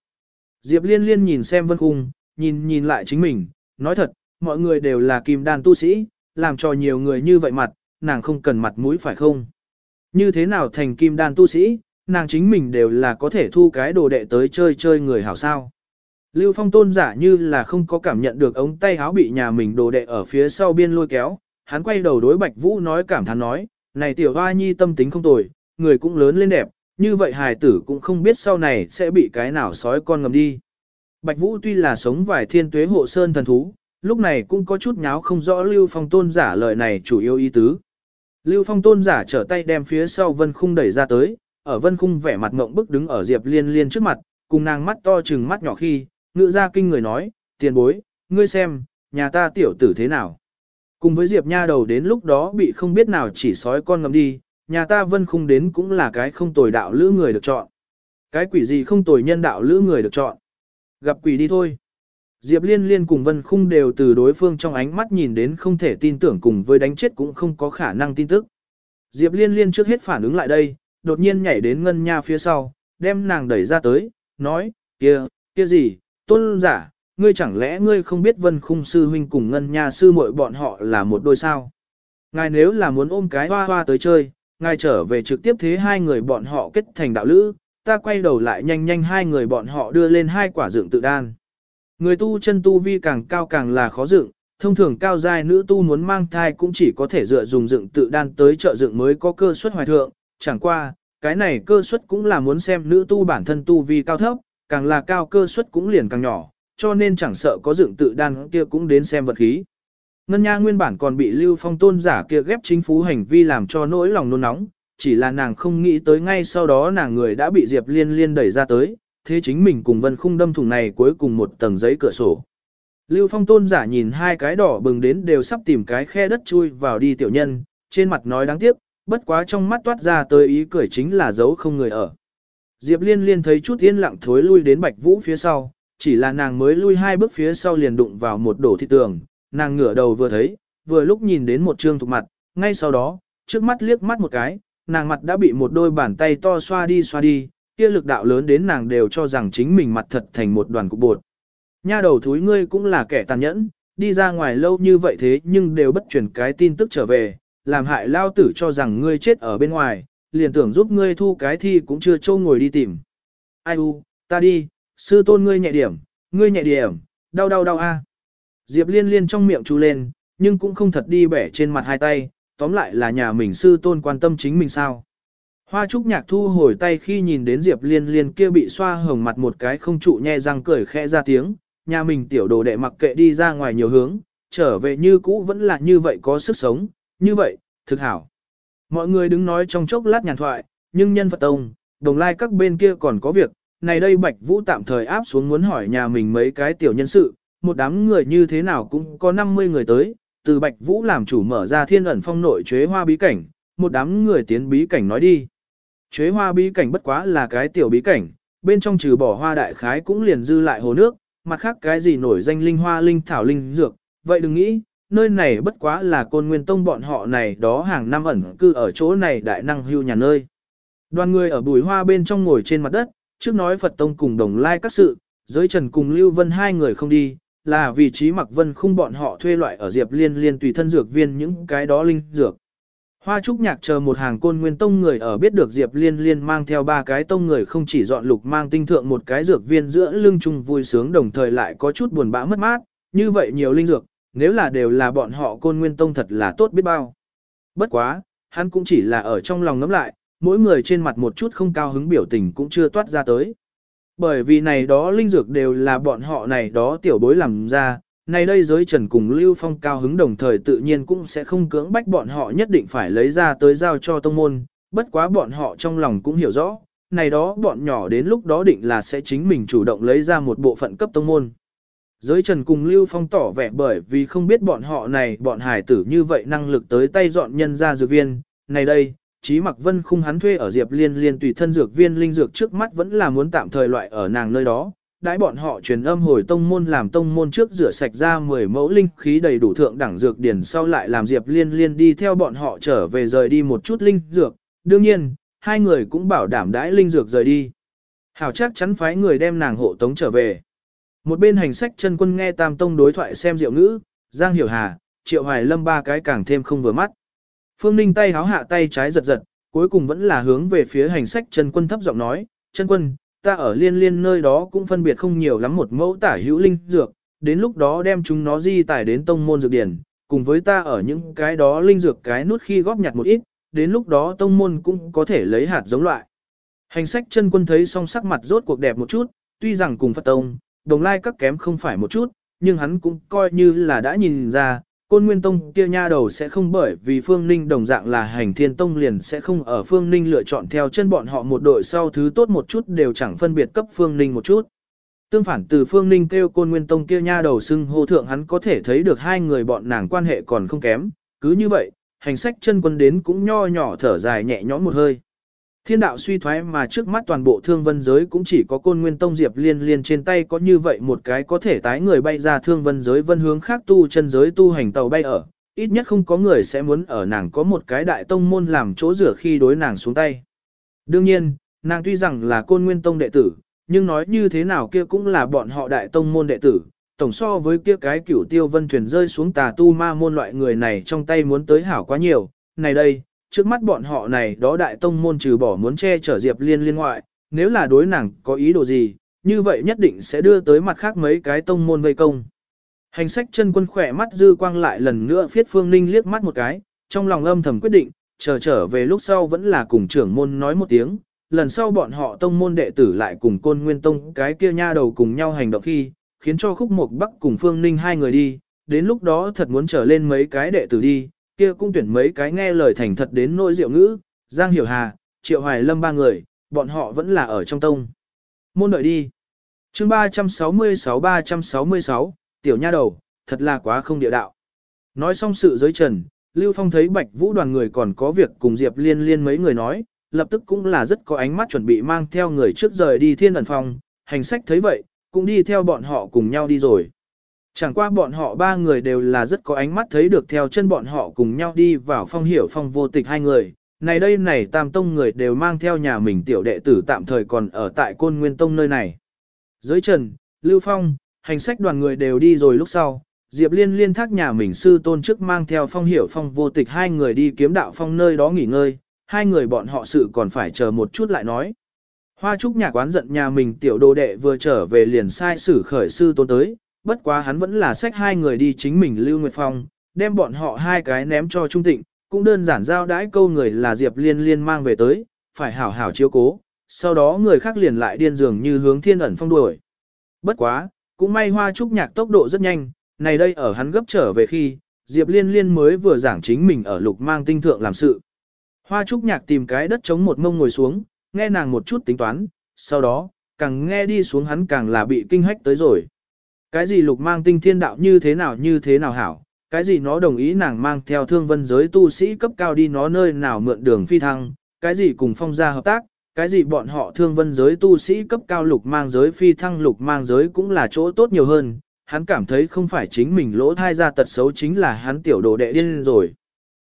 Speaker 1: Diệp liên liên nhìn xem vân khung, nhìn nhìn lại chính mình, nói thật, mọi người đều là kim đan tu sĩ, làm cho nhiều người như vậy mặt, nàng không cần mặt mũi phải không? Như thế nào thành kim đan tu sĩ, nàng chính mình đều là có thể thu cái đồ đệ tới chơi chơi người hảo sao. Lưu Phong tôn giả như là không có cảm nhận được ống tay áo bị nhà mình đồ đệ ở phía sau biên lôi kéo, hắn quay đầu đối Bạch Vũ nói cảm thán nói, này tiểu hoa nhi tâm tính không tồi, người cũng lớn lên đẹp, như vậy hài tử cũng không biết sau này sẽ bị cái nào sói con ngầm đi. Bạch Vũ tuy là sống vài thiên tuế hộ sơn thần thú, lúc này cũng có chút nháo không rõ Lưu Phong tôn giả lời này chủ yếu ý tứ. Lưu Phong tôn giả trở tay đem phía sau vân khung đẩy ra tới, ở vân khung vẻ mặt ngộng bức đứng ở Diệp Liên Liên trước mặt, cùng nàng mắt to chừng mắt nhỏ khi, ngự ra kinh người nói, tiền bối, ngươi xem, nhà ta tiểu tử thế nào. Cùng với Diệp Nha đầu đến lúc đó bị không biết nào chỉ sói con ngầm đi, nhà ta vân khung đến cũng là cái không tồi đạo lữ người được chọn. Cái quỷ gì không tồi nhân đạo lữ người được chọn. Gặp quỷ đi thôi. Diệp Liên Liên cùng Vân Khung đều từ đối phương trong ánh mắt nhìn đến không thể tin tưởng cùng với đánh chết cũng không có khả năng tin tức. Diệp Liên Liên trước hết phản ứng lại đây, đột nhiên nhảy đến Ngân Nha phía sau, đem nàng đẩy ra tới, nói, kia, kia gì, tôn giả, ngươi chẳng lẽ ngươi không biết Vân Khung sư huynh cùng Ngân Nha sư muội bọn họ là một đôi sao? Ngài nếu là muốn ôm cái hoa hoa tới chơi, ngài trở về trực tiếp thế hai người bọn họ kết thành đạo lữ, ta quay đầu lại nhanh nhanh hai người bọn họ đưa lên hai quả dựng tự đan. Người tu chân tu vi càng cao càng là khó dựng, thông thường cao giai nữ tu muốn mang thai cũng chỉ có thể dựa dùng dựng tự đan tới trợ dựng mới có cơ suất hoài thượng, chẳng qua, cái này cơ suất cũng là muốn xem nữ tu bản thân tu vi cao thấp, càng là cao cơ suất cũng liền càng nhỏ, cho nên chẳng sợ có dựng tự đan kia cũng đến xem vật khí. Ngân Nha nguyên bản còn bị Lưu Phong tôn giả kia ghép chính phú hành vi làm cho nỗi lòng nôn nóng, chỉ là nàng không nghĩ tới ngay sau đó nàng người đã bị Diệp Liên Liên đẩy ra tới, thế chính mình cùng Vân Khung đâm thủng này cuối cùng một tầng giấy cửa sổ. Lưu Phong tôn giả nhìn hai cái đỏ bừng đến đều sắp tìm cái khe đất chui vào đi tiểu nhân, trên mặt nói đáng tiếc, bất quá trong mắt toát ra tới ý cười chính là giấu không người ở. Diệp Liên Liên thấy chút yên lặng thối lui đến Bạch Vũ phía sau, chỉ là nàng mới lui hai bước phía sau liền đụng vào một đổ thị tường, nàng ngửa đầu vừa thấy, vừa lúc nhìn đến một trương thục mặt, ngay sau đó, trước mắt liếc mắt một cái, nàng mặt đã bị một đôi bàn tay to xoa đi xoa đi, kia lực đạo lớn đến nàng đều cho rằng chính mình mặt thật thành một đoàn cục bột. Nha đầu thúi ngươi cũng là kẻ tàn nhẫn, đi ra ngoài lâu như vậy thế nhưng đều bất chuyển cái tin tức trở về, làm hại lao tử cho rằng ngươi chết ở bên ngoài, liền tưởng giúp ngươi thu cái thi cũng chưa trâu ngồi đi tìm. Ai u, ta đi, sư tôn ngươi nhẹ điểm, ngươi nhẹ điểm, đau đau đau a. Diệp liên liên trong miệng chú lên, nhưng cũng không thật đi bẻ trên mặt hai tay, tóm lại là nhà mình sư tôn quan tâm chính mình sao. Hoa trúc nhạc thu hồi tay khi nhìn đến Diệp liên liên kia bị xoa hồng mặt một cái không trụ nhe răng cười khẽ ra tiếng, nhà mình tiểu đồ đệ mặc kệ đi ra ngoài nhiều hướng, trở về như cũ vẫn là như vậy có sức sống, như vậy, thực hảo. Mọi người đứng nói trong chốc lát nhàn thoại, nhưng nhân Phật Tông, đồng lai các bên kia còn có việc, này đây Bạch Vũ tạm thời áp xuống muốn hỏi nhà mình mấy cái tiểu nhân sự, một đám người như thế nào cũng có 50 người tới, từ Bạch Vũ làm chủ mở ra thiên ẩn phong nội chế hoa bí cảnh, một đám người tiến bí cảnh nói đi. Chế hoa bí cảnh bất quá là cái tiểu bí cảnh, bên trong trừ bỏ hoa đại khái cũng liền dư lại hồ nước, mặt khác cái gì nổi danh linh hoa linh thảo linh dược, vậy đừng nghĩ, nơi này bất quá là côn nguyên tông bọn họ này đó hàng năm ẩn cư ở chỗ này đại năng hưu nhà nơi. Đoàn người ở bùi hoa bên trong ngồi trên mặt đất, trước nói Phật tông cùng đồng lai các sự, giới trần cùng Lưu Vân hai người không đi, là vì trí mặc vân khung bọn họ thuê loại ở Diệp Liên Liên tùy thân dược viên những cái đó linh dược. Hoa Trúc Nhạc chờ một hàng côn nguyên tông người ở biết được Diệp Liên Liên mang theo ba cái tông người không chỉ dọn lục mang tinh thượng một cái dược viên giữa lưng chung vui sướng đồng thời lại có chút buồn bã mất mát, như vậy nhiều linh dược, nếu là đều là bọn họ côn nguyên tông thật là tốt biết bao. Bất quá, hắn cũng chỉ là ở trong lòng ngắm lại, mỗi người trên mặt một chút không cao hứng biểu tình cũng chưa toát ra tới. Bởi vì này đó linh dược đều là bọn họ này đó tiểu bối làm ra, này đây giới trần cùng Lưu Phong cao hứng đồng thời tự nhiên cũng sẽ không cưỡng bách bọn họ nhất định phải lấy ra tới giao cho tông môn, bất quá bọn họ trong lòng cũng hiểu rõ, này đó bọn nhỏ đến lúc đó định là sẽ chính mình chủ động lấy ra một bộ phận cấp tông môn. Giới trần cùng Lưu Phong tỏ vẻ bởi vì không biết bọn họ này bọn hải tử như vậy năng lực tới tay dọn nhân ra dược viên, này đây, Chí Mặc Vân khung hắn thuê ở Diệp Liên Liên tùy thân dược viên linh dược trước mắt vẫn là muốn tạm thời loại ở nàng nơi đó. Đãi bọn họ truyền âm hồi tông môn làm tông môn trước rửa sạch ra 10 mẫu linh khí đầy đủ thượng đẳng dược điển sau lại làm Diệp Liên Liên đi theo bọn họ trở về rời đi một chút linh dược. Đương nhiên, hai người cũng bảo đảm đãi linh dược rời đi. Hảo chắc chắn phái người đem nàng hộ tống trở về. Một bên hành sách chân quân nghe Tam Tông đối thoại xem diệu ngữ, Giang Hiểu Hà, Triệu Hoài Lâm ba cái càng thêm không vừa mắt. Phương Ninh tay háo hạ tay trái giật giật, cuối cùng vẫn là hướng về phía hành sách chân quân thấp giọng nói, chân quân, ta ở liên liên nơi đó cũng phân biệt không nhiều lắm một mẫu tả hữu linh dược, đến lúc đó đem chúng nó di tải đến tông môn dược điển, cùng với ta ở những cái đó linh dược cái nút khi góp nhặt một ít, đến lúc đó tông môn cũng có thể lấy hạt giống loại. Hành sách chân quân thấy song sắc mặt rốt cuộc đẹp một chút, tuy rằng cùng Phật Tông, đồng lai các kém không phải một chút, nhưng hắn cũng coi như là đã nhìn ra, Côn Nguyên Tông kia nha đầu sẽ không bởi vì Phương Ninh đồng dạng là hành thiên tông liền sẽ không ở Phương Ninh lựa chọn theo chân bọn họ một đội sau thứ tốt một chút đều chẳng phân biệt cấp Phương Ninh một chút. Tương phản từ Phương Ninh kêu Côn Nguyên Tông kia nha đầu xưng hô thượng hắn có thể thấy được hai người bọn nàng quan hệ còn không kém, cứ như vậy, hành sách chân quân đến cũng nho nhỏ thở dài nhẹ nhõm một hơi. Thiên đạo suy thoái mà trước mắt toàn bộ thương vân giới cũng chỉ có côn nguyên tông diệp liên liên trên tay có như vậy một cái có thể tái người bay ra thương vân giới vân hướng khác tu chân giới tu hành tàu bay ở, ít nhất không có người sẽ muốn ở nàng có một cái đại tông môn làm chỗ rửa khi đối nàng xuống tay. Đương nhiên, nàng tuy rằng là côn nguyên tông đệ tử, nhưng nói như thế nào kia cũng là bọn họ đại tông môn đệ tử, tổng so với kia cái cửu tiêu vân thuyền rơi xuống tà tu ma môn loại người này trong tay muốn tới hảo quá nhiều, này đây, trước mắt bọn họ này đó đại tông môn trừ bỏ muốn che chở Diệp Liên liên ngoại, nếu là đối nàng có ý đồ gì, như vậy nhất định sẽ đưa tới mặt khác mấy cái tông môn vây công. Hành sách chân quân khỏe mắt dư quang lại lần nữa phiết Phương Ninh liếc mắt một cái, trong lòng âm thầm quyết định, chờ trở về lúc sau vẫn là cùng trưởng môn nói một tiếng, lần sau bọn họ tông môn đệ tử lại cùng côn nguyên tông cái kia nha đầu cùng nhau hành động khi, khiến cho khúc mục bắc cùng Phương Ninh hai người đi, đến lúc đó thật muốn trở lên mấy cái đệ tử đi, kia cũng tuyển mấy cái nghe lời thành thật đến nỗi diệu ngữ, Giang Hiểu Hà, Triệu Hoài Lâm ba người, bọn họ vẫn là ở trong tông. Môn đợi đi. chương 366-366, tiểu nha đầu, thật là quá không địa đạo. Nói xong sự giới trần, Lưu Phong thấy Bạch Vũ đoàn người còn có việc cùng Diệp Liên Liên mấy người nói, lập tức cũng là rất có ánh mắt chuẩn bị mang theo người trước rời đi thiên ẩn phòng, hành sách thấy vậy, cũng đi theo bọn họ cùng nhau đi rồi. Chẳng qua bọn họ ba người đều là rất có ánh mắt thấy được theo chân bọn họ cùng nhau đi vào phong hiểu phong vô tịch hai người. Này đây này tam tông người đều mang theo nhà mình tiểu đệ tử tạm thời còn ở tại côn nguyên tông nơi này. Dưới trần, Lưu Phong, hành sách đoàn người đều đi rồi lúc sau, Diệp Liên liên thác nhà mình sư tôn trước mang theo phong hiểu phong vô tịch hai người đi kiếm đạo phong nơi đó nghỉ ngơi, hai người bọn họ sự còn phải chờ một chút lại nói. Hoa Trúc nhạc quán giận nhà mình tiểu đồ đệ vừa trở về liền sai sử khởi sư tôn tới, bất quá hắn vẫn là sách hai người đi chính mình Lưu Nguyệt Phong, đem bọn họ hai cái ném cho Trung Tịnh, cũng đơn giản giao đãi câu người là Diệp Liên Liên mang về tới, phải hảo hảo chiếu cố, sau đó người khác liền lại điên dường như hướng thiên ẩn phong đuổi. Bất quá, cũng may Hoa Trúc nhạc tốc độ rất nhanh, này đây ở hắn gấp trở về khi, Diệp Liên Liên mới vừa giảng chính mình ở lục mang tinh thượng làm sự. Hoa Trúc nhạc tìm cái đất chống một mông ngồi xuống, nghe nàng một chút tính toán, sau đó, càng nghe đi xuống hắn càng là bị kinh hách tới rồi. Cái gì lục mang tinh thiên đạo như thế nào như thế nào hảo, cái gì nó đồng ý nàng mang theo thương vân giới tu sĩ cấp cao đi nó nơi nào mượn đường phi thăng, cái gì cùng phong gia hợp tác, cái gì bọn họ thương vân giới tu sĩ cấp cao lục mang giới phi thăng lục mang giới cũng là chỗ tốt nhiều hơn, hắn cảm thấy không phải chính mình lỗ thai ra tật xấu chính là hắn tiểu đồ đệ điên rồi.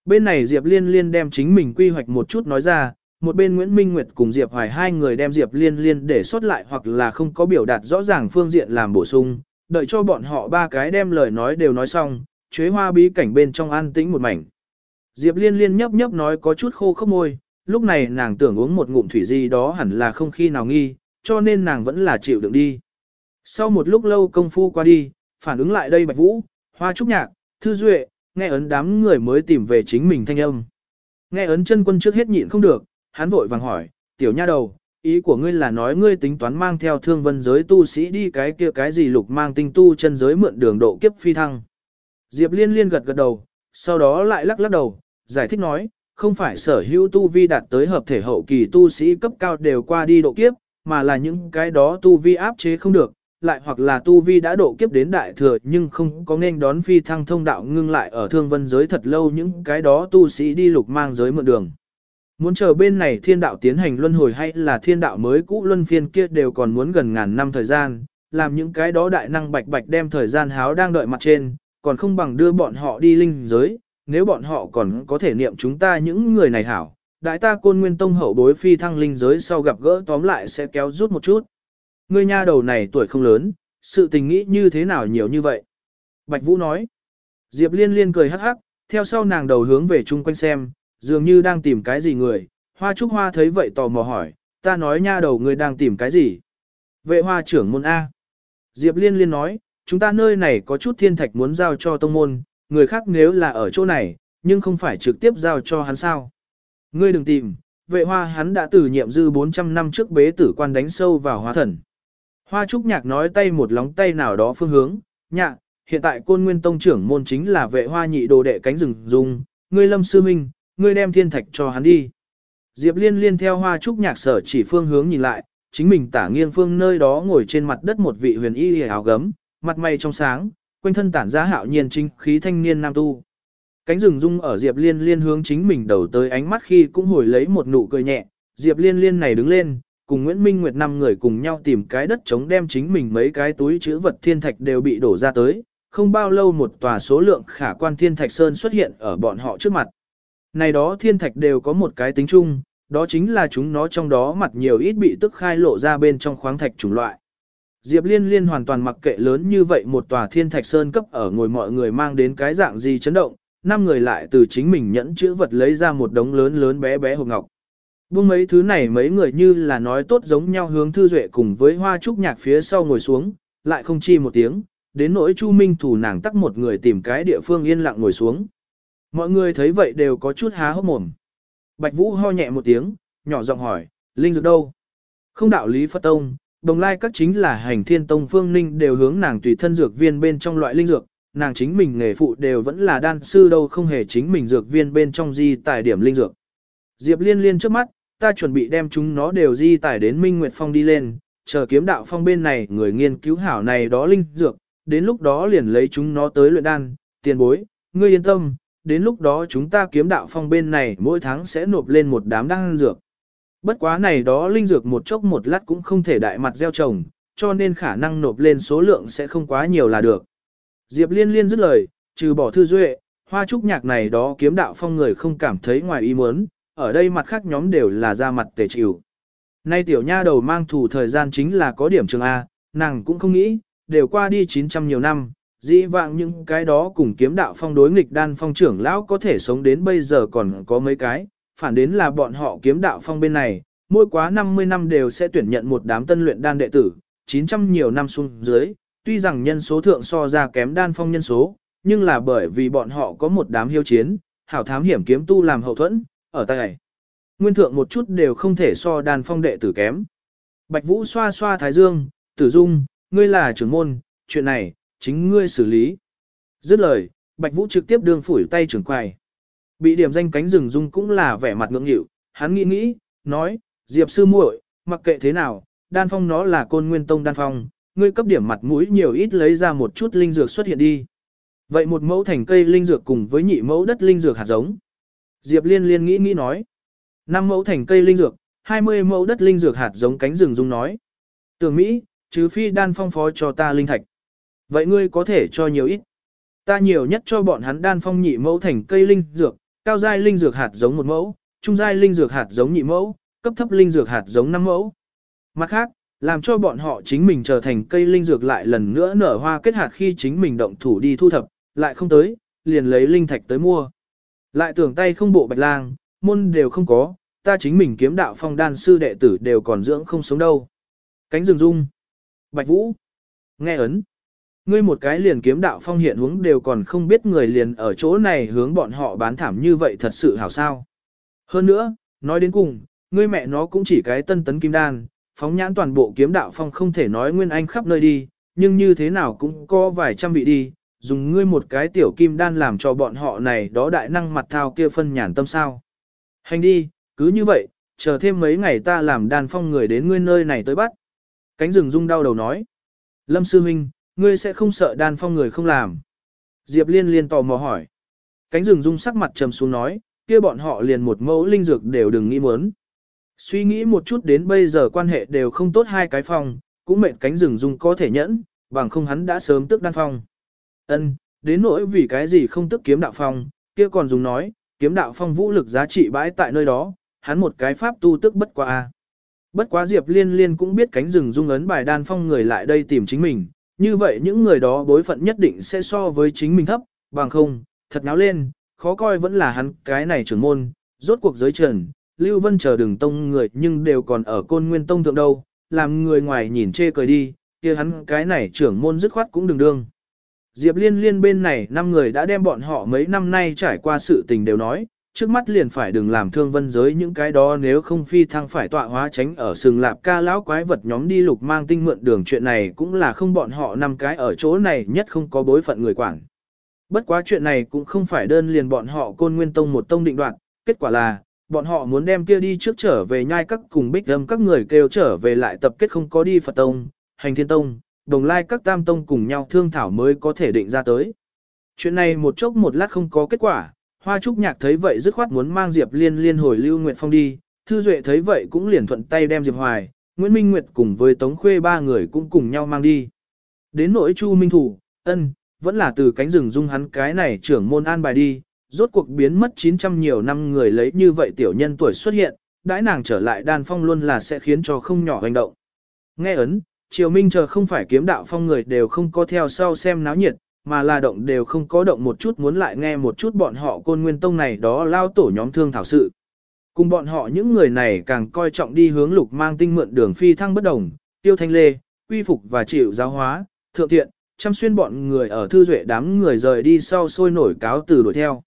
Speaker 1: Bên này Diệp Liên Liên đem chính mình quy hoạch một chút nói ra, một bên Nguyễn Minh Nguyệt cùng Diệp Hoài hai người đem Diệp Liên Liên để xuất lại hoặc là không có biểu đạt rõ ràng phương diện làm bổ sung, đợi cho bọn họ ba cái đem lời nói đều nói xong, chuế hoa bí cảnh bên trong an tĩnh một mảnh. Diệp liên liên nhấp nhấp nói có chút khô khốc môi, lúc này nàng tưởng uống một ngụm thủy gì đó hẳn là không khi nào nghi, cho nên nàng vẫn là chịu đựng đi. Sau một lúc lâu công phu qua đi, phản ứng lại đây Bạch Vũ, Hoa Trúc Nhạc, Thư Duệ, nghe ấn đám người mới tìm về chính mình thanh âm. Nghe ấn chân quân trước hết nhịn không được, hắn vội vàng hỏi, tiểu nha đầu, ý của ngươi là nói ngươi tính toán mang theo thương vân giới tu sĩ đi cái kia cái gì lục mang tinh tu chân giới mượn đường độ kiếp phi thăng. Diệp liên liên gật gật đầu, sau đó lại lắc lắc đầu, giải thích nói, không phải sở hữu tu vi đạt tới hợp thể hậu kỳ tu sĩ cấp cao đều qua đi độ kiếp, mà là những cái đó tu vi áp chế không được, lại hoặc là tu vi đã độ kiếp đến đại thừa nhưng không có nên đón phi thăng thông đạo ngưng lại ở thương vân giới thật lâu những cái đó tu sĩ đi lục mang giới mượn đường. Muốn chờ bên này thiên đạo tiến hành luân hồi hay là thiên đạo mới cũ luân phiên kia đều còn muốn gần ngàn năm thời gian, làm những cái đó đại năng bạch bạch đem thời gian háo đang đợi mặt trên, còn không bằng đưa bọn họ đi linh giới, nếu bọn họ còn có thể niệm chúng ta những người này hảo, đại ta côn nguyên tông hậu bối phi thăng linh giới sau gặp gỡ tóm lại sẽ kéo rút một chút. Ngươi nha đầu này tuổi không lớn, sự tình nghĩ như thế nào nhiều như vậy. Bạch Vũ nói, Diệp liên liên cười hắc hắc, theo sau nàng đầu hướng về chung quanh xem, dường như đang tìm cái gì người, hoa trúc hoa thấy vậy tò mò hỏi, ta nói nha đầu người đang tìm cái gì. Vệ hoa trưởng môn A. Diệp liên liên nói, chúng ta nơi này có chút thiên thạch muốn giao cho tông môn, người khác nếu là ở chỗ này, nhưng không phải trực tiếp giao cho hắn sao. Ngươi đừng tìm, vệ hoa hắn đã từ nhiệm dư 400 năm trước bế tử quan đánh sâu vào hóa thần. Hoa trúc nhạc nói tay một lóng tay nào đó phương hướng, nhạc, hiện tại côn nguyên tông trưởng môn chính là vệ hoa nhị đồ đệ cánh rừng dung, ngươi lâm sư minh, ngươi đem thiên thạch cho hắn đi. Diệp liên liên theo hoa trúc nhạc sở chỉ phương hướng nhìn lại, chính mình tả nghiêng phương nơi đó ngồi trên mặt đất một vị huyền y áo gấm, mặt mày trong sáng, quanh thân tản ra hạo nhiên chính khí thanh niên nam tu. Cánh rừng rung ở Diệp liên liên hướng chính mình đầu tới ánh mắt khi cũng hồi lấy một nụ cười nhẹ, Diệp Liên Liên này đứng lên, cùng Nguyễn Minh Nguyệt năm người cùng nhau tìm cái đất chống đem chính mình mấy cái túi chữ vật thiên thạch đều bị đổ ra tới, không bao lâu một tòa số lượng khả quan thiên thạch sơn xuất hiện ở bọn họ trước mặt. Này đó thiên thạch đều có một cái tính chung, đó chính là chúng nó trong đó mặt nhiều ít bị tức khai lộ ra bên trong khoáng thạch chủng loại. Diệp Liên Liên hoàn toàn mặc kệ lớn như vậy một tòa thiên thạch sơn cấp ở ngồi mọi người mang đến cái dạng gì chấn động, năm người lại từ chính mình nhẫn chữ vật lấy ra một đống lớn lớn bé bé hộp ngọc. Buông mấy thứ này mấy người như là nói tốt giống nhau hướng thư duệ cùng với hoa trúc nhạc phía sau ngồi xuống, lại không chi một tiếng, đến nỗi Chu Minh thủ nàng tắc một người tìm cái địa phương yên lặng ngồi xuống. Mọi người thấy vậy đều có chút há hốc mồm. Bạch Vũ ho nhẹ một tiếng, nhỏ giọng hỏi, Linh dược đâu? Không đạo lý Phật Tông, đồng lai các chính là hành thiên tông phương ninh đều hướng nàng tùy thân dược viên bên trong loại linh dược, nàng chính mình nghề phụ đều vẫn là đan sư đâu không hề chính mình dược viên bên trong di tài điểm linh dược. Diệp liên liên trước mắt, ta chuẩn bị đem chúng nó đều di tải đến Minh Nguyệt Phong đi lên, chờ kiếm đạo phong bên này người nghiên cứu hảo này đó linh dược, đến lúc đó liền lấy chúng nó tới luyện đan, tiền bối, ngươi yên tâm, đến lúc đó chúng ta kiếm đạo phong bên này mỗi tháng sẽ nộp lên một đám đan dược. Bất quá này đó linh dược một chốc một lát cũng không thể đại mặt gieo trồng, cho nên khả năng nộp lên số lượng sẽ không quá nhiều là được. Diệp liên liên dứt lời, trừ bỏ thư duệ, hoa trúc nhạc này đó kiếm đạo phong người không cảm thấy ngoài ý muốn, ở đây mặt khác nhóm đều là ra mặt tề chịu. Nay tiểu nha đầu mang thủ thời gian chính là có điểm trường A, nàng cũng không nghĩ, đều qua đi 900 nhiều năm, dĩ vãng những cái đó cùng kiếm đạo phong đối nghịch đan phong trưởng lão có thể sống đến bây giờ còn có mấy cái, phản đến là bọn họ kiếm đạo phong bên này, mỗi quá 50 năm đều sẽ tuyển nhận một đám tân luyện đan đệ tử, 900 nhiều năm xuống dưới, tuy rằng nhân số thượng so ra kém đan phong nhân số, nhưng là bởi vì bọn họ có một đám hiếu chiến, hảo thám hiểm kiếm tu làm hậu thuẫn, ở tay. Nguyên thượng một chút đều không thể so đan phong đệ tử kém. Bạch Vũ xoa xoa thái dương, tử dung, ngươi là trưởng môn, chuyện này, chính ngươi xử lý. Dứt lời, Bạch Vũ trực tiếp đương phủi tay trưởng quầy. Bị điểm danh cánh rừng dung cũng là vẻ mặt ngưỡng nghịu, hắn nghĩ nghĩ, nói, Diệp sư muội, mặc kệ thế nào, đan phong nó là côn nguyên tông đan phong, ngươi cấp điểm mặt mũi nhiều ít lấy ra một chút linh dược xuất hiện đi. Vậy một mẫu thành cây linh dược cùng với nhị mẫu đất linh dược hạt giống. Diệp liên liên nghĩ nghĩ nói. năm mẫu thành cây linh dược, 20 mẫu đất linh dược hạt giống cánh rừng dung nói. Tưởng Mỹ, chứ phi đan phong phó cho ta linh thạch. Vậy ngươi có thể cho nhiều ít. Ta nhiều nhất cho bọn hắn đan phong nhị mẫu thành cây linh dược, cao giai linh dược hạt giống một mẫu, trung giai linh dược hạt giống nhị mẫu, cấp thấp linh dược hạt giống năm mẫu. Mặt khác, làm cho bọn họ chính mình trở thành cây linh dược lại lần nữa nở hoa kết hạt khi chính mình động thủ đi thu thập, lại không tới, liền lấy linh thạch tới mua. Lại tưởng tay không bộ bạch lang, môn đều không có, ta chính mình kiếm đạo phong đan sư đệ tử đều còn dưỡng không sống đâu. Cánh rừng rung. Bạch vũ. Nghe ấn. Ngươi một cái liền kiếm đạo phong hiện hướng đều còn không biết người liền ở chỗ này hướng bọn họ bán thảm như vậy thật sự hảo sao. Hơn nữa, nói đến cùng, ngươi mẹ nó cũng chỉ cái tân tấn kim đan, phóng nhãn toàn bộ kiếm đạo phong không thể nói nguyên anh khắp nơi đi, nhưng như thế nào cũng có vài trăm vị đi, dùng ngươi một cái tiểu kim đan làm cho bọn họ này đó đại năng mặt thao kia phân nhàn tâm sao. Hành đi, cứ như vậy, chờ thêm mấy ngày ta làm đàn phong người đến ngươi nơi này tới bắt. Cánh rừng rung đau đầu nói. Lâm sư huynh, ngươi sẽ không sợ đan phong người không làm. Diệp liên liên tò mò hỏi. Cánh rừng rung sắc mặt trầm xuống nói, kia bọn họ liền một mẫu linh dược đều đừng nghĩ muốn. Suy nghĩ một chút đến bây giờ quan hệ đều không tốt hai cái phòng, cũng mệnh cánh rừng rung có thể nhẫn, bằng không hắn đã sớm tức đan phong. Ân, đến nỗi vì cái gì không tức kiếm đạo phong, kia còn dùng nói, kiếm đạo phong vũ lực giá trị bãi tại nơi đó, hắn một cái pháp tu tức bất quá a. Bất quá Diệp Liên Liên cũng biết cánh rừng dung ấn bài đan phong người lại đây tìm chính mình, như vậy những người đó bối phận nhất định sẽ so với chính mình thấp, bằng không, thật náo lên, khó coi vẫn là hắn cái này trưởng môn, rốt cuộc giới trần, Lưu Vân chờ Đường tông người nhưng đều còn ở côn nguyên tông thượng đâu, làm người ngoài nhìn chê cười đi, kia hắn cái này trưởng môn dứt khoát cũng đừng đương. Diệp Liên Liên bên này năm người đã đem bọn họ mấy năm nay trải qua sự tình đều nói, trước mắt liền phải đừng làm thương vân giới những cái đó nếu không phi thăng phải tọa hóa tránh ở sừng lạp ca lão quái vật nhóm đi lục mang tinh mượn đường chuyện này cũng là không bọn họ năm cái ở chỗ này nhất không có bối phận người quản. Bất quá chuyện này cũng không phải đơn liền bọn họ côn nguyên tông một tông định đoạn, kết quả là, bọn họ muốn đem kia đi trước trở về nhai các cùng bích âm các người kêu trở về lại tập kết không có đi Phật tông, hành thiên tông, đồng lai các tam tông cùng nhau thương thảo mới có thể định ra tới. Chuyện này một chốc một lát không có kết quả, Hoa Trúc Nhạc thấy vậy dứt khoát muốn mang Diệp Liên Liên hồi Lưu Nguyệt Phong đi, Thư Duệ thấy vậy cũng liền thuận tay đem Diệp Hoài, Nguyễn Minh Nguyệt cùng với Tống Khuê ba người cũng cùng nhau mang đi. Đến nỗi Chu Minh Thủ, ân, vẫn là từ cánh rừng dung hắn cái này trưởng môn an bài đi, rốt cuộc biến mất 900 nhiều năm người lấy như vậy tiểu nhân tuổi xuất hiện, đãi nàng trở lại đan phong luôn là sẽ khiến cho không nhỏ hành động. Nghe ấn, Triều Minh chờ không phải kiếm đạo phong người đều không có theo sau xem náo nhiệt, mà là động đều không có động một chút muốn lại nghe một chút bọn họ côn nguyên tông này đó lao tổ nhóm thương thảo sự. Cùng bọn họ những người này càng coi trọng đi hướng lục mang tinh mượn đường phi thăng bất đồng, tiêu thanh lê, quy phục và chịu giáo hóa, thượng thiện, chăm xuyên bọn người ở thư duệ đám người rời đi sau sôi nổi cáo từ đuổi theo.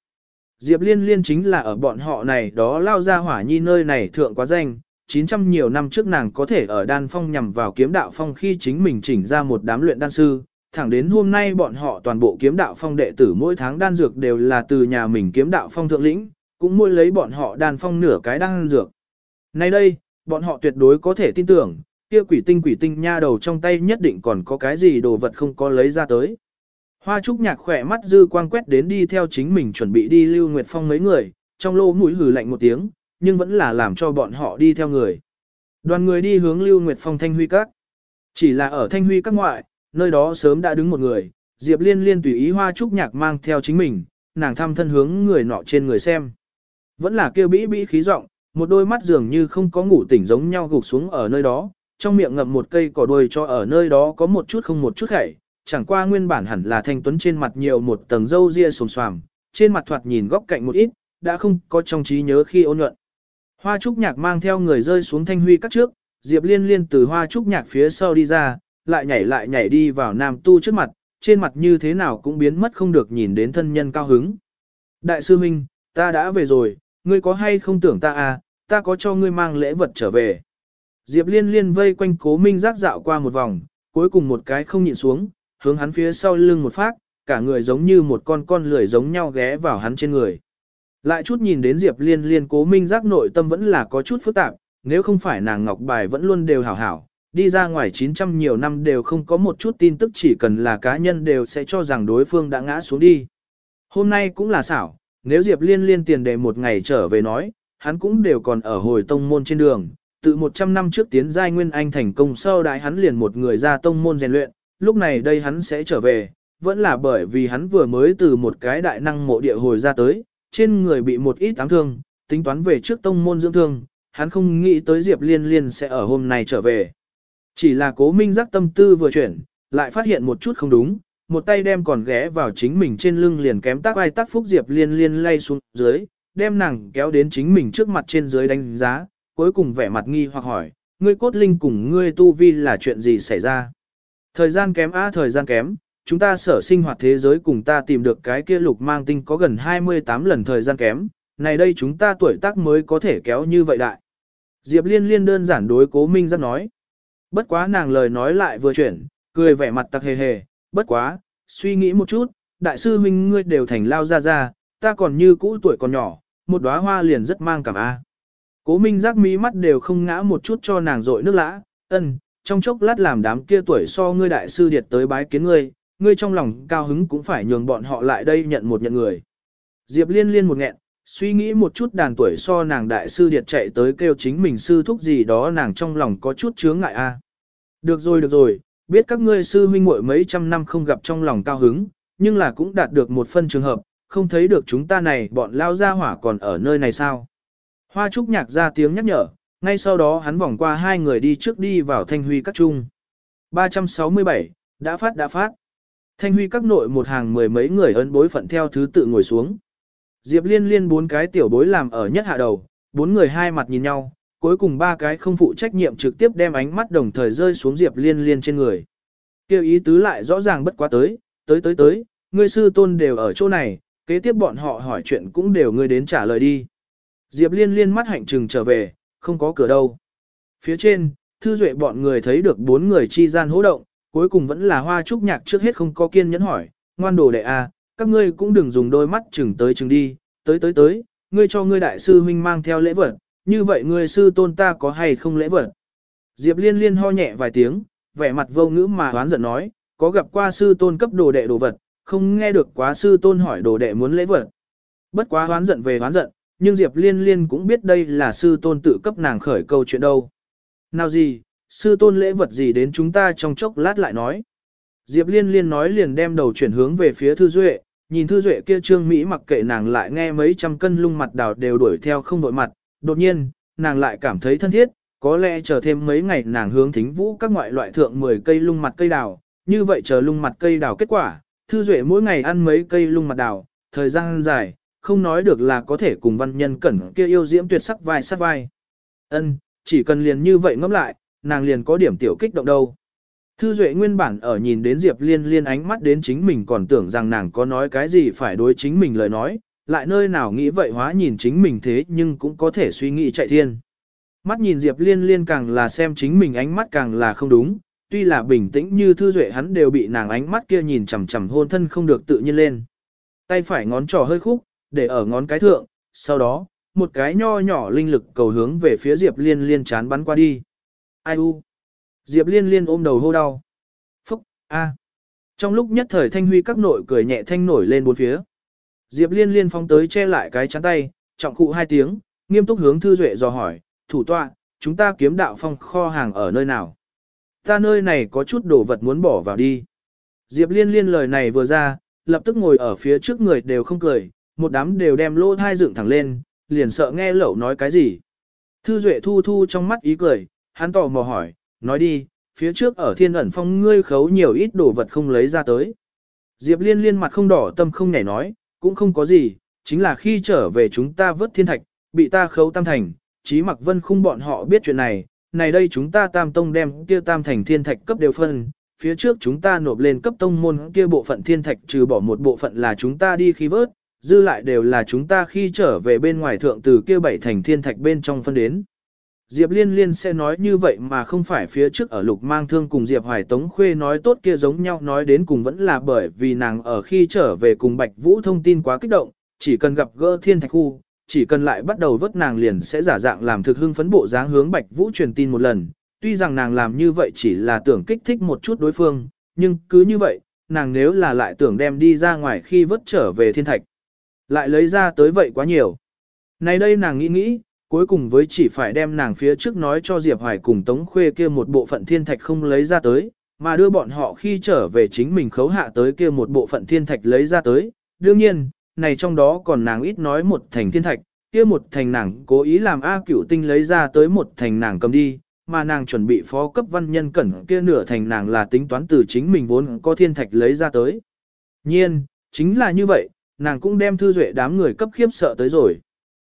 Speaker 1: Diệp Liên Liên chính là ở bọn họ này đó lao ra hỏa nhi nơi này thượng quá danh, 900 nhiều năm trước nàng có thể ở đan phong nhằm vào kiếm đạo phong khi chính mình chỉnh ra một đám luyện đan sư, thẳng đến hôm nay bọn họ toàn bộ kiếm đạo phong đệ tử mỗi tháng đan dược đều là từ nhà mình kiếm đạo phong thượng lĩnh, cũng mua lấy bọn họ đan phong nửa cái đan dược. Nay đây, bọn họ tuyệt đối có thể tin tưởng, kia quỷ tinh quỷ tinh nha đầu trong tay nhất định còn có cái gì đồ vật không có lấy ra tới. Hoa trúc nhạc khỏe mắt dư quang quét đến đi theo chính mình chuẩn bị đi lưu nguyệt phong mấy người, trong lô mũi hừ lạnh một tiếng, nhưng vẫn là làm cho bọn họ đi theo người. Đoàn người đi hướng lưu nguyệt phong thanh huy các. Chỉ là ở thanh huy các ngoại, nơi đó sớm đã đứng một người, Diệp Liên Liên tùy ý hoa trúc nhạc mang theo chính mình, nàng thăm thân hướng người nọ trên người xem. Vẫn là kêu bĩ bĩ khí giọng, một đôi mắt dường như không có ngủ tỉnh giống nhau gục xuống ở nơi đó, trong miệng ngậm một cây cỏ đuôi cho ở nơi đó có một chút không một chút khẩy, chẳng qua nguyên bản hẳn là thanh tuấn trên mặt nhiều một tầng râu ria xồm xoàm, trên mặt thoạt nhìn góc cạnh một ít, đã không có trong trí nhớ khi ôn nhuận. Hoa trúc nhạc mang theo người rơi xuống thanh huy các trước, Diệp Liên Liên từ hoa trúc nhạc phía sau đi ra, lại nhảy lại nhảy đi vào nam tu trước mặt, trên mặt như thế nào cũng biến mất không được nhìn đến thân nhân cao hứng. Đại sư Minh, ta đã về rồi, ngươi có hay không tưởng ta à, ta có cho ngươi mang lễ vật trở về. Diệp liên liên vây quanh cố minh giác dạo qua một vòng, cuối cùng một cái không nhịn xuống, hướng hắn phía sau lưng một phát, cả người giống như một con con lười giống nhau ghé vào hắn trên người. Lại chút nhìn đến Diệp liên liên cố minh giác nội tâm vẫn là có chút phức tạp, nếu không phải nàng ngọc bài vẫn luôn đều hảo hảo, đi ra ngoài 900 nhiều năm đều không có một chút tin tức chỉ cần là cá nhân đều sẽ cho rằng đối phương đã ngã xuống đi. Hôm nay cũng là xảo, nếu Diệp Liên liên tiền đề một ngày trở về nói, hắn cũng đều còn ở hồi tông môn trên đường, Từ 100 năm trước tiến giai nguyên anh thành công sau đại hắn liền một người ra tông môn rèn luyện, lúc này đây hắn sẽ trở về, vẫn là bởi vì hắn vừa mới từ một cái đại năng mộ địa hồi ra tới, trên người bị một ít ám thương, tính toán về trước tông môn dưỡng thương, hắn không nghĩ tới Diệp Liên Liên sẽ ở hôm nay trở về. Chỉ là cố minh giác tâm tư vừa chuyển, lại phát hiện một chút không đúng, một tay đem còn ghé vào chính mình trên lưng liền kém tác ai tác phúc Diệp liên liên lay xuống dưới, đem nàng kéo đến chính mình trước mặt trên dưới đánh giá, cuối cùng vẻ mặt nghi hoặc hỏi, ngươi cốt linh cùng ngươi tu vi là chuyện gì xảy ra? Thời gian kém á thời gian kém, chúng ta sở sinh hoạt thế giới cùng ta tìm được cái kia lục mang tinh có gần 28 lần thời gian kém, này đây chúng ta tuổi tác mới có thể kéo như vậy đại. Diệp liên liên đơn giản đối cố minh giác nói. Bất quá nàng lời nói lại vừa chuyển, cười vẻ mặt tặc hề hề, bất quá, suy nghĩ một chút, đại sư huynh ngươi đều thành lao ra ra, ta còn như cũ tuổi còn nhỏ, một đóa hoa liền rất mang cảm a. Cố Minh giác mí mắt đều không ngã một chút cho nàng rội nước lã, ân, trong chốc lát làm đám kia tuổi so ngươi đại sư điệt tới bái kiến ngươi, ngươi trong lòng cao hứng cũng phải nhường bọn họ lại đây nhận một nhận người. Diệp liên liên một nghẹn, suy nghĩ một chút đàn tuổi so nàng đại sư điệt chạy tới kêu chính mình sư thúc gì đó nàng trong lòng có chút chướng ngại a. Được rồi được rồi, biết các ngươi sư huynh muội mấy trăm năm không gặp trong lòng cao hứng, nhưng là cũng đạt được một phân trường hợp, không thấy được chúng ta này bọn lao ra hỏa còn ở nơi này sao. Hoa trúc nhạc ra tiếng nhắc nhở, ngay sau đó hắn vòng qua hai người đi trước đi vào thanh huy các trung. 367, đã phát đã phát. Thanh huy các nội một hàng mười mấy người ấn bối phận theo thứ tự ngồi xuống. Diệp liên liên bốn cái tiểu bối làm ở nhất hạ đầu, bốn người hai mặt nhìn nhau, cuối cùng ba cái không phụ trách nhiệm trực tiếp đem ánh mắt đồng thời rơi xuống Diệp Liên Liên trên người. Kêu ý tứ lại rõ ràng bất quá tới, tới tới tới, ngươi sư tôn đều ở chỗ này, kế tiếp bọn họ hỏi chuyện cũng đều ngươi đến trả lời đi. Diệp Liên Liên mắt hạnh trừng trở về, không có cửa đâu. Phía trên, thư duệ bọn người thấy được bốn người chi gian hỗ động, cuối cùng vẫn là hoa trúc nhạc trước hết không có kiên nhẫn hỏi, ngoan đồ đệ à, các ngươi cũng đừng dùng đôi mắt chừng tới chừng đi, tới tới tới, ngươi cho ngươi đại sư huynh mang theo lễ vật, như vậy ngươi sư tôn ta có hay không lễ vật? Diệp liên liên ho nhẹ vài tiếng, vẻ mặt vô ngữ mà hoán giận nói, có gặp qua sư tôn cấp đồ đệ đồ vật, không nghe được quá sư tôn hỏi đồ đệ muốn lễ vật. Bất quá hoán giận về hoán giận, nhưng Diệp Liên Liên cũng biết đây là sư tôn tự cấp nàng khởi câu chuyện đâu. Nào gì, sư tôn lễ vật gì đến chúng ta trong chốc lát lại nói. Diệp Liên Liên nói liền đem đầu chuyển hướng về phía Thư Duệ, nhìn Thư Duệ kia trương Mỹ mặc kệ nàng lại nghe mấy trăm cân lung mặt đào đều đuổi theo không đội mặt, đột nhiên, nàng lại cảm thấy thân thiết, có lẽ chờ thêm mấy ngày nàng hướng thính vũ các ngoại loại thượng 10 cây lung mặt cây đào, như vậy chờ lung mặt cây đào kết quả, Thư Duệ mỗi ngày ăn mấy cây lung mặt đào, thời gian dài, không nói được là có thể cùng văn nhân cẩn kia yêu diễm tuyệt sắc vai sát vai. Ân, chỉ cần liền như vậy ngẫm lại, nàng liền có điểm tiểu kích động đâu. Thư Duệ nguyên bản ở nhìn đến Diệp Liên Liên ánh mắt đến chính mình còn tưởng rằng nàng có nói cái gì phải đối chính mình lời nói, lại nơi nào nghĩ vậy hóa nhìn chính mình thế nhưng cũng có thể suy nghĩ chạy thiên. Mắt nhìn Diệp Liên Liên càng là xem chính mình ánh mắt càng là không đúng, tuy là bình tĩnh như Thư Duệ hắn đều bị nàng ánh mắt kia nhìn chằm chằm hôn thân không được tự nhiên lên. Tay phải ngón trỏ hơi khúc, để ở ngón cái thượng, sau đó, một cái nho nhỏ linh lực cầu hướng về phía Diệp Liên Liên chán bắn qua đi. Ai u? Diệp Liên Liên ôm đầu hô đau. Phúc, a. Trong lúc nhất thời Thanh Huy các nội cười nhẹ thanh nổi lên bốn phía. Diệp Liên Liên phóng tới che lại cái chắn tay, trọng cụ hai tiếng, nghiêm túc hướng Thư Duệ dò hỏi, thủ tọa, chúng ta kiếm đạo phong kho hàng ở nơi nào? Ta nơi này có chút đồ vật muốn bỏ vào đi. Diệp Liên Liên lời này vừa ra, lập tức ngồi ở phía trước người đều không cười, một đám đều đem lô thai dựng thẳng lên, liền sợ nghe lẩu nói cái gì. Thư Duệ thu thu trong mắt ý cười, hắn tò mò hỏi, nói đi, phía trước ở thiên ẩn phong ngươi khấu nhiều ít đồ vật không lấy ra tới. Diệp liên liên mặt không đỏ tâm không nhảy nói, cũng không có gì, chính là khi trở về chúng ta vớt thiên thạch, bị ta khấu tam thành, chí mặc vân khung bọn họ biết chuyện này, này đây chúng ta tam tông đem kia tam thành thiên thạch cấp đều phân, phía trước chúng ta nộp lên cấp tông môn kia bộ phận thiên thạch trừ bỏ một bộ phận là chúng ta đi khi vớt, dư lại đều là chúng ta khi trở về bên ngoài thượng từ kia bảy thành thiên thạch bên trong phân đến. Diệp Liên Liên sẽ nói như vậy mà không phải phía trước ở lục mang thương cùng Diệp Hoài Tống Khuê nói tốt kia giống nhau nói đến cùng vẫn là bởi vì nàng ở khi trở về cùng Bạch Vũ thông tin quá kích động, chỉ cần gặp gỡ thiên thạch khu, chỉ cần lại bắt đầu vớt nàng liền sẽ giả dạng làm thực hưng phấn bộ dáng hướng Bạch Vũ truyền tin một lần, tuy rằng nàng làm như vậy chỉ là tưởng kích thích một chút đối phương, nhưng cứ như vậy, nàng nếu là lại tưởng đem đi ra ngoài khi vớt trở về thiên thạch, lại lấy ra tới vậy quá nhiều. Này đây nàng nghĩ nghĩ, cuối cùng với chỉ phải đem nàng phía trước nói cho Diệp Hoài cùng Tống Khuê kia một bộ phận thiên thạch không lấy ra tới, mà đưa bọn họ khi trở về chính mình khấu hạ tới kia một bộ phận thiên thạch lấy ra tới. Đương nhiên, này trong đó còn nàng ít nói một thành thiên thạch, kia một thành nàng cố ý làm A cửu tinh lấy ra tới một thành nàng cầm đi, mà nàng chuẩn bị phó cấp văn nhân cẩn kia nửa thành nàng là tính toán từ chính mình vốn có thiên thạch lấy ra tới. Nhiên, chính là như vậy, nàng cũng đem thư duệ đám người cấp khiếp sợ tới rồi.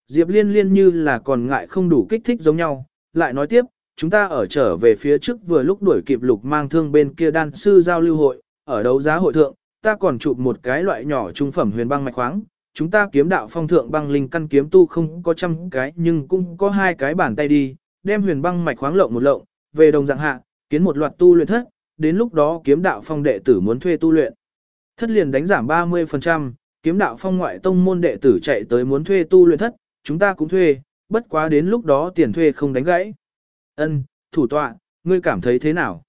Speaker 1: Diệp liên liên như là còn ngại không đủ kích thích giống nhau, lại nói tiếp, chúng ta ở trở về phía trước vừa lúc đuổi kịp lục mang thương bên kia đan sư giao lưu hội, ở đấu giá hội thượng, ta còn chụp một cái loại nhỏ trung phẩm huyền băng mạch khoáng, chúng ta kiếm đạo phong thượng băng linh căn kiếm tu không có trăm cái nhưng cũng có hai cái bàn tay đi, đem huyền băng mạch khoáng lộng một lộng, về đồng dạng hạ, kiến một loạt tu luyện thất, đến lúc đó kiếm đạo phong đệ tử muốn thuê tu luyện. Thất liền đánh giảm 30%, kiếm đạo phong ngoại tông môn đệ tử chạy tới muốn thuê tu luyện thất, chúng ta cũng thuê, bất quá đến lúc đó tiền thuê không đánh gãy. Ân, thủ tọa, ngươi cảm thấy thế nào?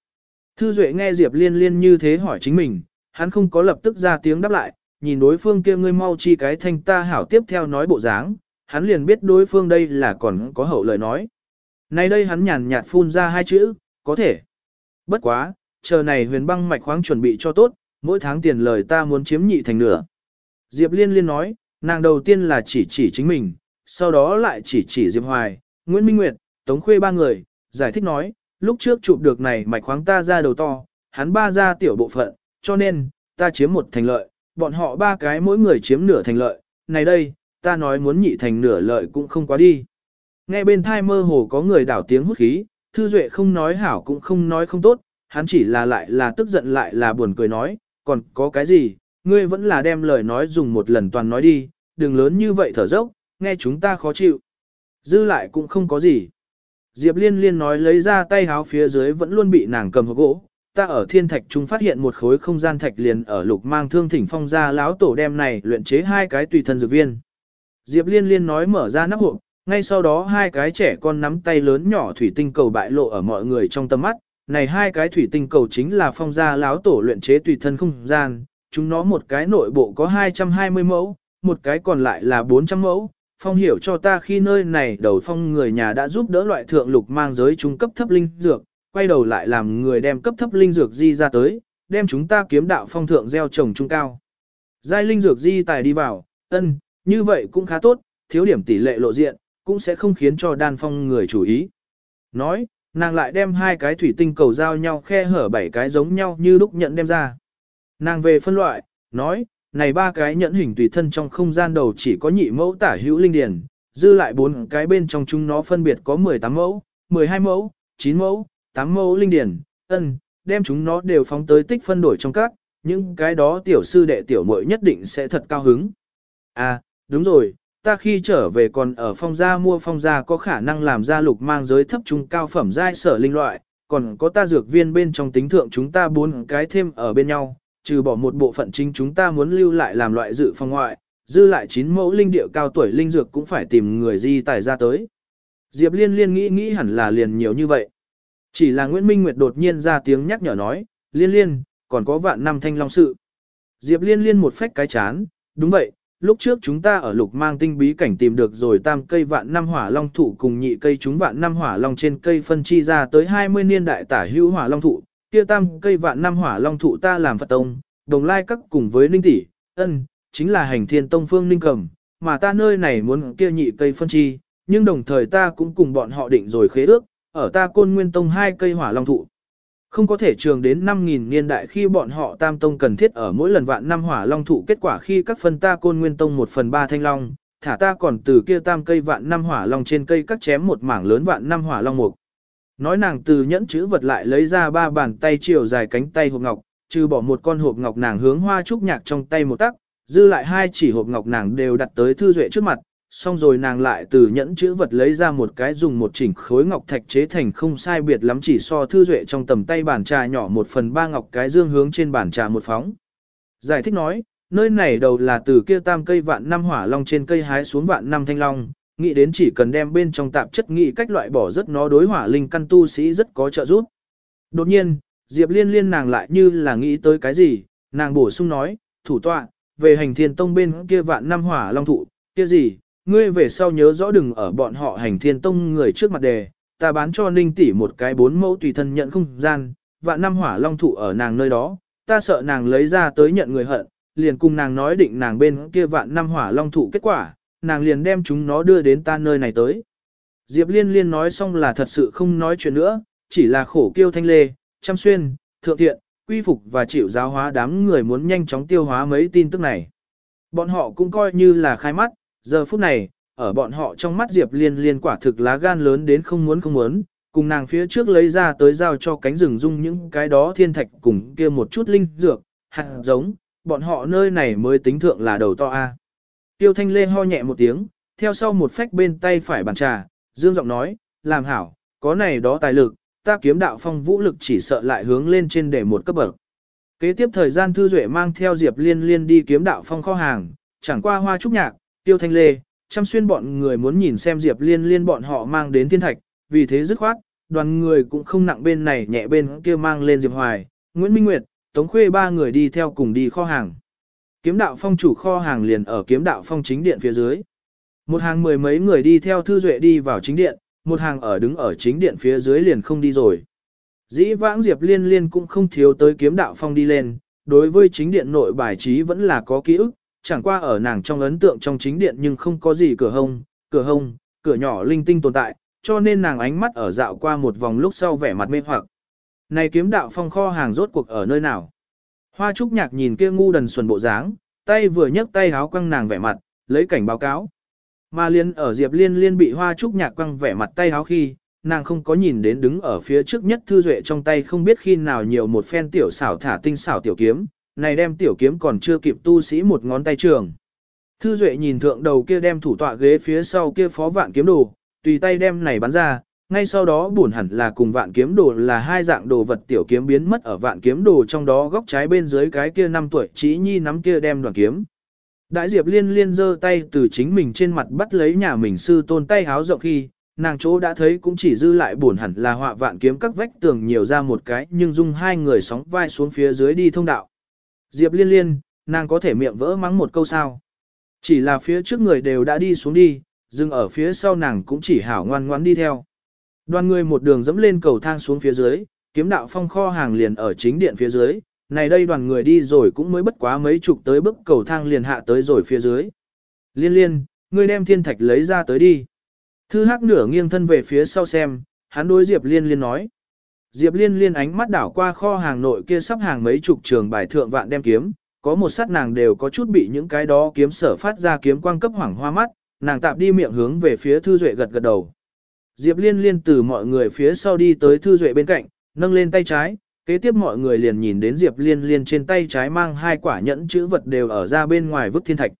Speaker 1: Thư Duệ nghe Diệp Liên Liên như thế hỏi chính mình, hắn không có lập tức ra tiếng đáp lại, nhìn đối phương kia ngươi mau chi cái thanh ta hảo tiếp theo nói bộ dáng, hắn liền biết đối phương đây là còn có hậu lời nói. Nay đây hắn nhàn nhạt phun ra hai chữ, có thể. Bất quá, chờ này huyền băng mạch khoáng chuẩn bị cho tốt, mỗi tháng tiền lời ta muốn chiếm nhị thành nửa. Diệp Liên Liên nói, nàng đầu tiên là chỉ chỉ chính mình, sau đó lại chỉ chỉ Diệp Hoài, Nguyễn Minh Nguyệt, Tống Khuê ba người, giải thích nói, lúc trước chụp được này mạch khoáng ta ra đầu to, hắn ba ra tiểu bộ phận, cho nên, ta chiếm một thành lợi, bọn họ ba cái mỗi người chiếm nửa thành lợi, này đây, ta nói muốn nhị thành nửa lợi cũng không quá đi. Nghe bên thai mơ hồ có người đảo tiếng hút khí, Thư Duệ không nói hảo cũng không nói không tốt, hắn chỉ là lại là tức giận lại là buồn cười nói, còn có cái gì, ngươi vẫn là đem lời nói dùng một lần toàn nói đi, đừng lớn như vậy thở dốc, nghe chúng ta khó chịu. Dư lại cũng không có gì. Diệp liên liên nói lấy ra tay háo phía dưới vẫn luôn bị nàng cầm hộp gỗ. Ta ở thiên thạch chúng phát hiện một khối không gian thạch liền ở lục mang thương thỉnh phong ra láo tổ đem này luyện chế hai cái tùy thân dược viên. Diệp liên liên nói mở ra nắp hộp, ngay sau đó hai cái trẻ con nắm tay lớn nhỏ thủy tinh cầu bại lộ ở mọi người trong tầm mắt. Này hai cái thủy tinh cầu chính là phong gia láo tổ luyện chế tùy thân không gian, chúng nó một cái nội bộ có 220 mẫu, một cái còn lại là 400 mẫu, phong hiểu cho ta khi nơi này đầu phong người nhà đã giúp đỡ loại thượng lục mang giới trung cấp thấp linh dược, quay đầu lại làm người đem cấp thấp linh dược di ra tới, đem chúng ta kiếm đạo phong thượng gieo trồng trung cao. Giai linh dược di tài đi vào, ân, như vậy cũng khá tốt, thiếu điểm tỷ lệ lộ diện, cũng sẽ không khiến cho đan phong người chủ ý. Nói, nàng lại đem hai cái thủy tinh cầu giao nhau khe hở bảy cái giống nhau như lúc nhận đem ra. Nàng về phân loại, nói, này ba cái nhẫn hình tùy thân trong không gian đầu chỉ có nhị mẫu tả hữu linh điển, dư lại bốn cái bên trong chúng nó phân biệt có 18 mẫu, 12 mẫu, 9 mẫu, 8 mẫu linh điển, ân, đem chúng nó đều phóng tới tích phân đổi trong các, những cái đó tiểu sư đệ tiểu muội nhất định sẽ thật cao hứng. À, đúng rồi, ta khi trở về còn ở phong gia mua phong gia có khả năng làm ra lục mang giới thấp trung cao phẩm giai sở linh loại, còn có ta dược viên bên trong tính thượng chúng ta bốn cái thêm ở bên nhau, trừ bỏ một bộ phận chính chúng ta muốn lưu lại làm loại dự phòng ngoại, dư lại chín mẫu linh địa cao tuổi linh dược cũng phải tìm người di tài ra tới. Diệp liên liên nghĩ nghĩ hẳn là liền nhiều như vậy. Chỉ là Nguyễn Minh Nguyệt đột nhiên ra tiếng nhắc nhở nói, liên liên, còn có vạn năm thanh long sự. Diệp liên liên một phách cái chán, đúng vậy, lúc trước chúng ta ở lục mang tinh bí cảnh tìm được rồi tam cây vạn năm hỏa long thụ cùng nhị cây chúng vạn năm hỏa long trên cây phân chi ra tới 20 niên đại tả hữu hỏa long thụ, kia tam cây vạn năm hỏa long thụ ta làm Phật tông, đồng lai các cùng với ninh tỷ, ân, chính là hành thiên tông phương ninh cầm, mà ta nơi này muốn kia nhị cây phân chi, nhưng đồng thời ta cũng cùng bọn họ định rồi khế ước, ở ta côn nguyên tông hai cây hỏa long thụ. Không có thể trường đến 5.000 niên đại khi bọn họ tam tông cần thiết ở mỗi lần vạn năm hỏa long thụ kết quả khi các phân ta côn nguyên tông một phần ba thanh long, thả ta còn từ kia tam cây vạn năm hỏa long trên cây cắt chém một mảng lớn vạn năm hỏa long mục. Nói nàng từ nhẫn chữ vật lại lấy ra ba bàn tay chiều dài cánh tay hộp ngọc, trừ bỏ một con hộp ngọc nàng hướng hoa trúc nhạc trong tay một tắc, dư lại hai chỉ hộp ngọc nàng đều đặt tới thư duệ trước mặt, xong rồi nàng lại từ nhẫn chữ vật lấy ra một cái dùng một chỉnh khối ngọc thạch chế thành không sai biệt lắm chỉ so thư duệ trong tầm tay bàn trà nhỏ một phần ba ngọc cái dương hướng trên bàn trà một phóng. Giải thích nói, nơi này đầu là từ kia tam cây vạn năm hỏa long trên cây hái xuống vạn năm thanh long, nghĩ đến chỉ cần đem bên trong tạp chất nghị cách loại bỏ rất nó đối hỏa linh căn tu sĩ rất có trợ giúp. Đột nhiên, Diệp Liên liên nàng lại như là nghĩ tới cái gì, nàng bổ sung nói, thủ tọa, về hành thiên tông bên kia vạn năm hỏa long thụ, kia gì, ngươi về sau nhớ rõ đừng ở bọn họ hành thiên tông người trước mặt đề, ta bán cho ninh tỷ một cái bốn mẫu tùy thân nhận không gian, vạn năm hỏa long thụ ở nàng nơi đó, ta sợ nàng lấy ra tới nhận người hận, liền cùng nàng nói định nàng bên kia vạn năm hỏa long thụ kết quả, nàng liền đem chúng nó đưa đến ta nơi này tới. Diệp liên liên nói xong là thật sự không nói chuyện nữa, chỉ là khổ kiêu thanh lê, chăm xuyên, thượng thiện, quy phục và chịu giáo hóa đám người muốn nhanh chóng tiêu hóa mấy tin tức này. Bọn họ cũng coi như là khai mắt, giờ phút này, ở bọn họ trong mắt Diệp Liên liên quả thực lá gan lớn đến không muốn không muốn, cùng nàng phía trước lấy ra tới giao cho cánh rừng dung những cái đó thiên thạch cùng kia một chút linh dược, hạt giống, bọn họ nơi này mới tính thượng là đầu to A. Tiêu Thanh Lê ho nhẹ một tiếng, theo sau một phách bên tay phải bàn trà, dương giọng nói, làm hảo, có này đó tài lực, ta kiếm đạo phong vũ lực chỉ sợ lại hướng lên trên để một cấp bậc. Kế tiếp thời gian Thư Duệ mang theo Diệp Liên Liên đi kiếm đạo phong kho hàng, chẳng qua hoa trúc nhạc, tiêu thanh lê, chăm xuyên bọn người muốn nhìn xem Diệp Liên Liên bọn họ mang đến thiên thạch, vì thế dứt khoát, đoàn người cũng không nặng bên này nhẹ bên kia mang lên Diệp Hoài, Nguyễn Minh Nguyệt, Tống Khuê ba người đi theo cùng đi kho hàng. Kiếm đạo phong chủ kho hàng liền ở kiếm đạo phong chính điện phía dưới. Một hàng mười mấy người đi theo Thư Duệ đi vào chính điện, một hàng ở đứng ở chính điện phía dưới liền không đi rồi. Dĩ vãng Diệp Liên Liên cũng không thiếu tới kiếm đạo phong đi lên, đối với chính điện nội bài trí vẫn là có ký ức, chẳng qua ở nàng trong ấn tượng trong chính điện nhưng không có gì cửa hông, cửa hông, cửa nhỏ linh tinh tồn tại, cho nên nàng ánh mắt ở dạo qua một vòng lúc sau vẻ mặt mê hoặc. Này kiếm đạo phong kho hàng rốt cuộc ở nơi nào? Hoa trúc nhạc nhìn kia ngu đần xuẩn bộ dáng, tay vừa nhấc tay háo quăng nàng vẻ mặt, lấy cảnh báo cáo. Mà liên ở Diệp Liên Liên bị hoa trúc nhạc quăng vẻ mặt tay háo khi, nàng không có nhìn đến đứng ở phía trước nhất thư duệ trong tay không biết khi nào nhiều một phen tiểu xảo thả tinh xảo tiểu kiếm, này đem tiểu kiếm còn chưa kịp tu sĩ một ngón tay trường. Thư duệ nhìn thượng đầu kia đem thủ tọa ghế phía sau kia phó vạn kiếm đồ, tùy tay đem này bắn ra, ngay sau đó buồn hẳn là cùng vạn kiếm đồ là hai dạng đồ vật tiểu kiếm biến mất ở vạn kiếm đồ trong đó góc trái bên dưới cái kia năm tuổi chỉ nhi nắm kia đem đoàn kiếm. Đại Diệp liên liên giơ tay từ chính mình trên mặt bắt lấy nhà mình sư tôn tay háo rộng khi, nàng chỗ đã thấy cũng chỉ dư lại buồn hẳn là họa vạn kiếm các vách tường nhiều ra một cái nhưng dung hai người sóng vai xuống phía dưới đi thông đạo. Diệp liên liên, nàng có thể miệng vỡ mắng một câu sao. Chỉ là phía trước người đều đã đi xuống đi, dừng ở phía sau nàng cũng chỉ hảo ngoan ngoãn đi theo. Đoàn người một đường dẫm lên cầu thang xuống phía dưới, kiếm đạo phong kho hàng liền ở chính điện phía dưới, này đây đoàn người đi rồi cũng mới bất quá mấy chục tới bức cầu thang liền hạ tới rồi phía dưới. Liên liên, ngươi đem thiên thạch lấy ra tới đi. Thư hắc nửa nghiêng thân về phía sau xem, hắn đối Diệp liên liên nói. Diệp liên liên ánh mắt đảo qua kho hàng nội kia sắp hàng mấy chục trường bài thượng vạn đem kiếm, có một sát nàng đều có chút bị những cái đó kiếm sở phát ra kiếm quang cấp hoảng hoa mắt, nàng tạm đi miệng hướng về phía Thư Duệ gật gật đầu. Diệp Liên liên từ mọi người phía sau đi tới Thư Duệ bên cạnh, nâng lên tay trái, kế tiếp mọi người liền nhìn đến Diệp Liên liên trên tay trái mang hai quả nhẫn chữ vật đều ở ra bên ngoài vứt thiên thạch.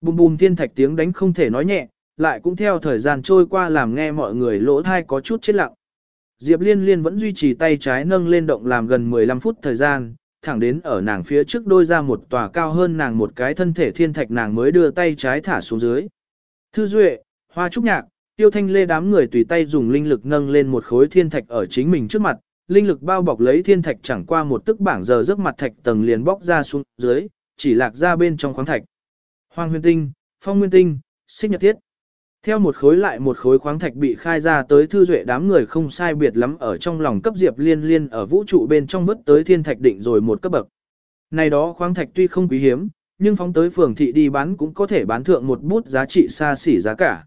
Speaker 1: Bùm bùm thiên thạch tiếng đánh không thể nói nhẹ, lại cũng theo thời gian trôi qua làm nghe mọi người lỗ thai có chút chết lặng. Diệp Liên liên vẫn duy trì tay trái nâng lên động làm gần 15 phút thời gian, thẳng đến ở nàng phía trước đôi ra một tòa cao hơn nàng một cái thân thể thiên thạch nàng mới đưa tay trái thả xuống dưới. Thư Duệ, Hoa Trúc Nhạc, Tiêu Thanh Lê đám người tùy tay dùng linh lực nâng lên một khối thiên thạch ở chính mình trước mặt, linh lực bao bọc lấy thiên thạch chẳng qua một tức bảng giờ giấc mặt thạch tầng liền bóc ra xuống dưới, chỉ lạc ra bên trong khoáng thạch. Hoàng huyền tinh, phong nguyên tinh, xích nhật thiết. Theo một khối lại một khối khoáng thạch bị khai ra tới thư duệ đám người không sai biệt lắm ở trong lòng cấp diệp liên liên ở vũ trụ bên trong vứt tới thiên thạch định rồi một cấp bậc. Này đó khoáng thạch tuy không quý hiếm, nhưng phóng tới phường thị đi bán cũng có thể bán thượng một bút giá trị xa xỉ giá cả.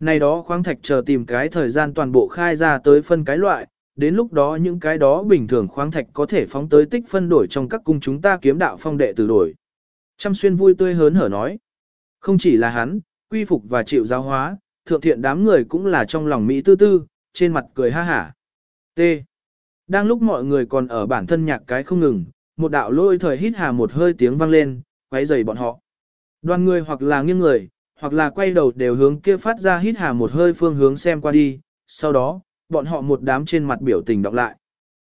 Speaker 1: Này đó khoáng thạch chờ tìm cái thời gian toàn bộ khai ra tới phân cái loại, đến lúc đó những cái đó bình thường khoáng thạch có thể phóng tới tích phân đổi trong các cung chúng ta kiếm đạo phong đệ tử đổi. Trăm xuyên vui tươi hớn hở nói. Không chỉ là hắn, quy phục và chịu giáo hóa, thượng thiện đám người cũng là trong lòng Mỹ tư tư, trên mặt cười ha hả. T. Đang lúc mọi người còn ở bản thân nhạc cái không ngừng, một đạo lôi thời hít hà một hơi tiếng vang lên, quấy rầy bọn họ. Đoàn người hoặc là nghiêng người, hoặc là quay đầu đều hướng kia phát ra hít hà một hơi phương hướng xem qua đi, sau đó, bọn họ một đám trên mặt biểu tình đọc lại.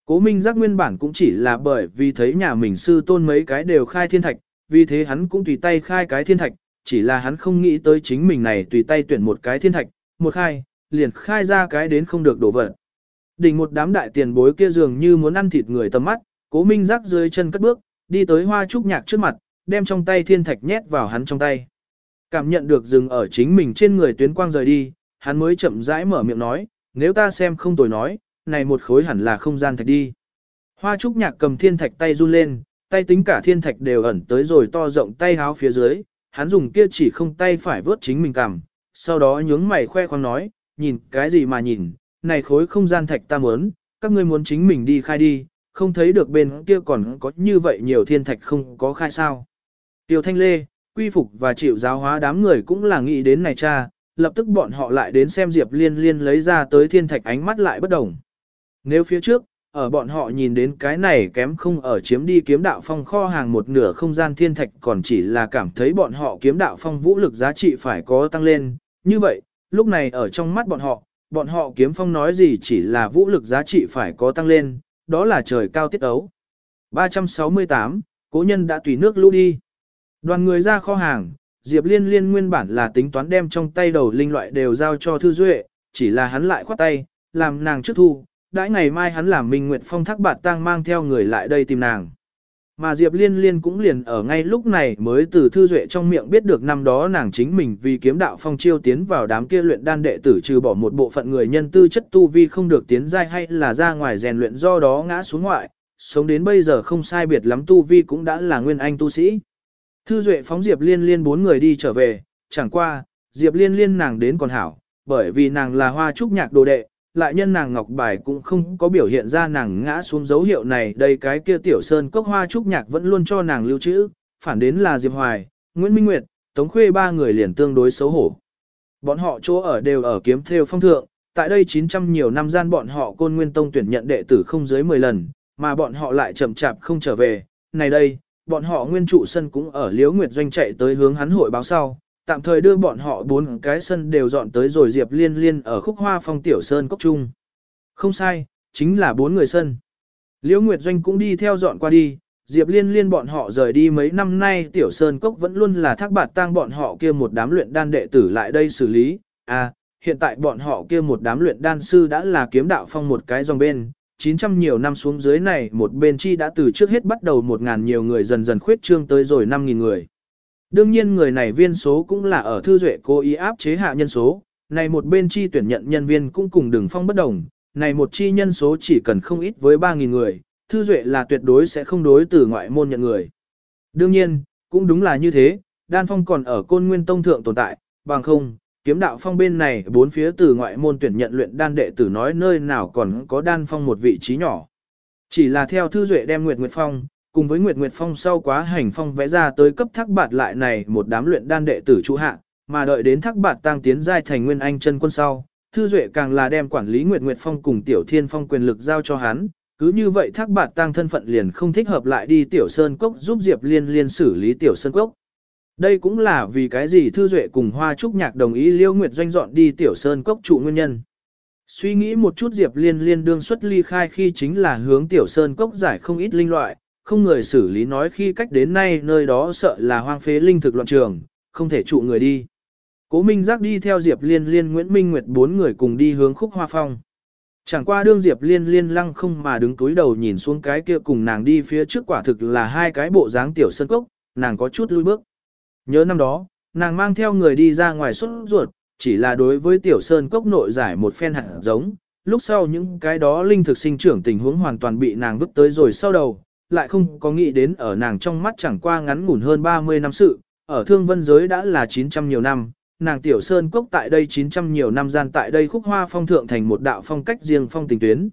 Speaker 1: Cố Minh giác nguyên bản cũng chỉ là bởi vì thấy nhà mình sư tôn mấy cái đều khai thiên thạch, vì thế hắn cũng tùy tay khai cái thiên thạch, chỉ là hắn không nghĩ tới chính mình này tùy tay tuyển một cái thiên thạch, một khai, liền khai ra cái đến không được đổ vật. Đỉnh một đám đại tiền bối kia dường như muốn ăn thịt người tầm mắt, cố minh Giác dưới chân cất bước, đi tới hoa trúc nhạc trước mặt, đem trong tay thiên thạch nhét vào hắn trong tay. Cảm nhận được dừng ở chính mình trên người tuyến quang rời đi, hắn mới chậm rãi mở miệng nói, nếu ta xem không tồi nói, này một khối hẳn là không gian thạch đi. Hoa trúc nhạc cầm thiên thạch tay run lên, tay tính cả thiên thạch đều ẩn tới rồi to rộng tay háo phía dưới, hắn dùng kia chỉ không tay phải vớt chính mình cằm, sau đó nhướng mày khoe khoang nói, nhìn cái gì mà nhìn, này khối không gian thạch ta muốn, các ngươi muốn chính mình đi khai đi, không thấy được bên kia còn có như vậy nhiều thiên thạch không có khai sao. Tiêu Thanh Lê, quy phục và chịu giáo hóa đám người cũng là nghĩ đến này cha, lập tức bọn họ lại đến xem Diệp Liên Liên lấy ra tới thiên thạch ánh mắt lại bất đồng. Nếu phía trước, ở bọn họ nhìn đến cái này kém không ở chiếm đi kiếm đạo phong kho hàng một nửa không gian thiên thạch còn chỉ là cảm thấy bọn họ kiếm đạo phong vũ lực giá trị phải có tăng lên. Như vậy, lúc này ở trong mắt bọn họ, bọn họ kiếm phong nói gì chỉ là vũ lực giá trị phải có tăng lên, đó là trời cao tiết ấu. 368, cố nhân đã tùy nước lũ đi. Đoàn người ra kho hàng, Diệp Liên Liên nguyên bản là tính toán đem trong tay đầu linh loại đều giao cho Thư Duệ, chỉ là hắn lại khoát tay, làm nàng trước thu, đãi ngày mai hắn làm Minh Nguyệt Phong thác bạt tang mang theo người lại đây tìm nàng. Mà Diệp Liên Liên cũng liền ở ngay lúc này mới từ Thư Duệ trong miệng biết được năm đó nàng chính mình vì kiếm đạo phong chiêu tiến vào đám kia luyện đan đệ tử trừ bỏ một bộ phận người nhân tư chất tu vi không được tiến giai hay là ra ngoài rèn luyện do đó ngã xuống ngoại, sống đến bây giờ không sai biệt lắm tu vi cũng đã là nguyên anh tu sĩ. Thư Duệ phóng Diệp Liên Liên bốn người đi trở về, chẳng qua, Diệp Liên Liên nàng đến còn hảo, bởi vì nàng là hoa trúc nhạc đồ đệ, lại nhân nàng ngọc bài cũng không có biểu hiện ra nàng ngã xuống dấu hiệu này đây cái kia tiểu sơn cốc hoa trúc nhạc vẫn luôn cho nàng lưu trữ, phản đến là Diệp Hoài, Nguyễn Minh Nguyệt, Tống Khuê ba người liền tương đối xấu hổ. Bọn họ chỗ ở đều ở kiếm theo phong thượng, tại đây 900 nhiều năm gian bọn họ côn nguyên tông tuyển nhận đệ tử không dưới 10 lần, mà bọn họ lại chậm chạp không trở về, này đây, bọn họ nguyên trụ sân cũng ở Liễu Nguyệt Doanh chạy tới hướng hắn hội báo sau, tạm thời đưa bọn họ bốn cái sân đều dọn tới rồi Diệp Liên Liên ở khúc hoa phong tiểu sơn cốc trung. Không sai, chính là bốn người sân. Liễu Nguyệt Doanh cũng đi theo dọn qua đi, Diệp Liên Liên bọn họ rời đi mấy năm nay tiểu sơn cốc vẫn luôn là thác bạt tang bọn họ kia một đám luyện đan đệ tử lại đây xử lý. À, hiện tại bọn họ kia một đám luyện đan sư đã là kiếm đạo phong một cái dòng bên, 900 nhiều năm xuống dưới này một bên chi đã từ trước hết bắt đầu 1.000 nhiều người dần dần khuyết trương tới rồi 5.000 người. đương nhiên người này viên số cũng là ở thư duệ cố ý áp chế hạ nhân số, này một bên chi tuyển nhận nhân viên cũng cùng đường phong bất đồng, này một chi nhân số chỉ cần không ít với 3.000 người, thư duệ là tuyệt đối sẽ không đối từ ngoại môn nhận người. Đương nhiên, cũng đúng là như thế, đan phong còn ở côn nguyên tông thượng tồn tại, bằng không, kiếm đạo phong bên này bốn phía từ ngoại môn tuyển nhận luyện đan đệ tử nói nơi nào còn có đan phong một vị trí nhỏ. Chỉ là theo thư duệ đem Nguyệt Nguyệt Phong, cùng với Nguyệt Nguyệt Phong sau quá hành phong vẽ ra tới cấp thác bạt lại này một đám luyện đan đệ tử trụ hạ, mà đợi đến thác bạt tăng tiến giai thành nguyên anh chân quân sau, thư duệ càng là đem quản lý Nguyệt Nguyệt Phong cùng Tiểu Thiên Phong quyền lực giao cho hắn, cứ như vậy thác bạt tăng thân phận liền không thích hợp lại đi Tiểu Sơn Cốc giúp Diệp Liên liên xử lý Tiểu Sơn Cốc. Đây cũng là vì cái gì Thư Duệ cùng Hoa Trúc Nhạc đồng ý Liêu Nguyệt Doanh dọn đi Tiểu Sơn Cốc trụ nguyên nhân. Suy nghĩ một chút Diệp Liên liên đương xuất ly khai khi chính là hướng Tiểu Sơn Cốc giải không ít linh loại, không người xử lý nói khi cách đến nay nơi đó sợ là hoang phế linh thực loạn trường, không thể trụ người đi. Cố Minh Giác đi theo Diệp Liên Liên Nguyễn Minh Nguyệt bốn người cùng đi hướng khúc hoa phong. Chẳng qua đương Diệp Liên Liên lăng không mà đứng túi đầu nhìn xuống cái kia cùng nàng đi phía trước quả thực là hai cái bộ dáng tiểu sơn cốc, nàng có chút lui bước. Nhớ năm đó, nàng mang theo người đi ra ngoài xuất ruột, chỉ là đối với tiểu sơn cốc nội giải một phen hạt giống, lúc sau những cái đó linh thực sinh trưởng tình huống hoàn toàn bị nàng vứt tới rồi sau đầu, lại không có nghĩ đến ở nàng trong mắt chẳng qua ngắn ngủn hơn 30 năm sự, ở thương vân giới đã là 900 nhiều năm, nàng tiểu sơn cốc tại đây 900 nhiều năm gian tại đây khúc hoa phong thượng thành một đạo phong cách riêng phong tình tuyến.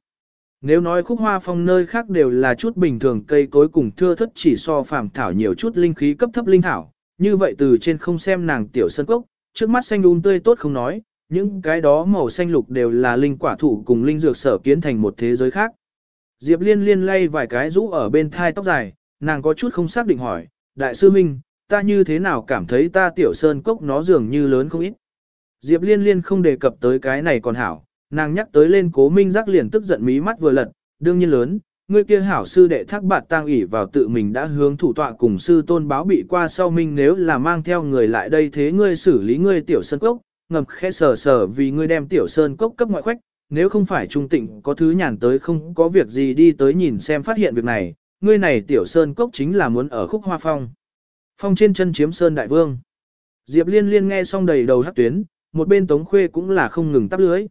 Speaker 1: Nếu nói khúc hoa phong nơi khác đều là chút bình thường cây cối cùng thưa thất chỉ so phàm thảo nhiều chút linh khí cấp thấp linh thảo, như vậy từ trên không xem nàng tiểu sơn cốc, trước mắt xanh un tươi tốt không nói, những cái đó màu xanh lục đều là linh quả thủ cùng linh dược sở kiến thành một thế giới khác. Diệp liên liên lay vài cái rũ ở bên thai tóc dài, nàng có chút không xác định hỏi, đại sư minh, ta như thế nào cảm thấy ta tiểu sơn cốc nó dường như lớn không ít. Diệp liên liên không đề cập tới cái này còn hảo, nàng nhắc tới lên cố minh giác liền tức giận mí mắt vừa lật, đương nhiên lớn, ngươi kia hảo sư đệ thác bạt tang ủy vào tự mình đã hướng thủ tọa cùng sư tôn báo bị qua sau minh nếu là mang theo người lại đây thế ngươi xử lý ngươi tiểu sơn cốc, ngầm khẽ sờ sờ vì ngươi đem tiểu sơn cốc cấp ngoại khoách, nếu không phải trung tịnh có thứ nhàn tới không có việc gì đi tới nhìn xem phát hiện việc này, ngươi này tiểu sơn cốc chính là muốn ở khúc hoa phong. Phong trên chân chiếm sơn đại vương. Diệp liên liên nghe xong đầy đầu hát tuyến, một bên tống khuê cũng là không ngừng tắp lưới.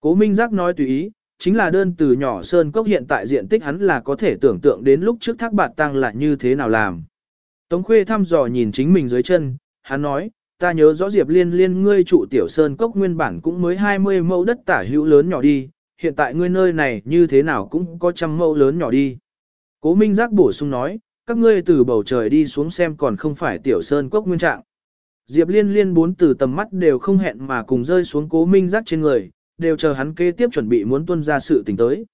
Speaker 1: Cố Minh Giác nói tùy ý, chính là đơn từ nhỏ sơn cốc hiện tại diện tích hắn là có thể tưởng tượng đến lúc trước thác bạt tăng là như thế nào làm. Tống khuê thăm dò nhìn chính mình dưới chân, hắn nói, ta nhớ rõ Diệp Liên Liên ngươi trụ tiểu sơn cốc nguyên bản cũng mới 20 mẫu đất tả hữu lớn nhỏ đi, hiện tại ngươi nơi này như thế nào cũng có trăm mẫu lớn nhỏ đi. Cố Minh Giác bổ sung nói, các ngươi từ bầu trời đi xuống xem còn không phải tiểu sơn cốc nguyên trạng. Diệp Liên Liên bốn từ tầm mắt đều không hẹn mà cùng rơi xuống Cố Minh Giác trên người, đều chờ hắn kế tiếp chuẩn bị muốn tuân ra sự tình tới.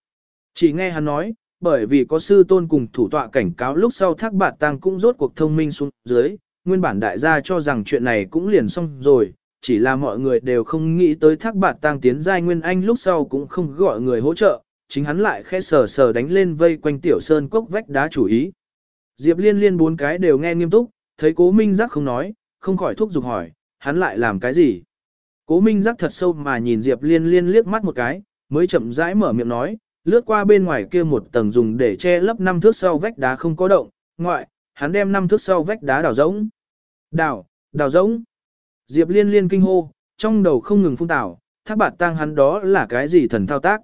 Speaker 1: Chỉ nghe hắn nói, bởi vì có sư tôn cùng thủ tọa cảnh cáo lúc sau thác bạt tăng cũng rốt cuộc thông minh xuống dưới, nguyên bản đại gia cho rằng chuyện này cũng liền xong rồi, chỉ là mọi người đều không nghĩ tới thác bạt tăng tiến giai nguyên anh lúc sau cũng không gọi người hỗ trợ, chính hắn lại khẽ sờ sờ đánh lên vây quanh tiểu sơn cốc vách đá chủ ý. Diệp liên liên bốn cái đều nghe nghiêm túc, thấy cố minh giác không nói, không khỏi thúc giục hỏi, hắn lại làm cái gì? Cố minh giác thật sâu mà nhìn Diệp liên liên liếc mắt một cái, mới chậm rãi mở miệng nói, lướt qua bên ngoài kia một tầng dùng để che lấp năm thước sau vách đá không có động, ngoại, hắn đem năm thước sau vách đá đào rỗng. Đào, đào rỗng. Diệp liên liên kinh hô, trong đầu không ngừng phun tảo, thác bạt tang hắn đó là cái gì thần thao tác.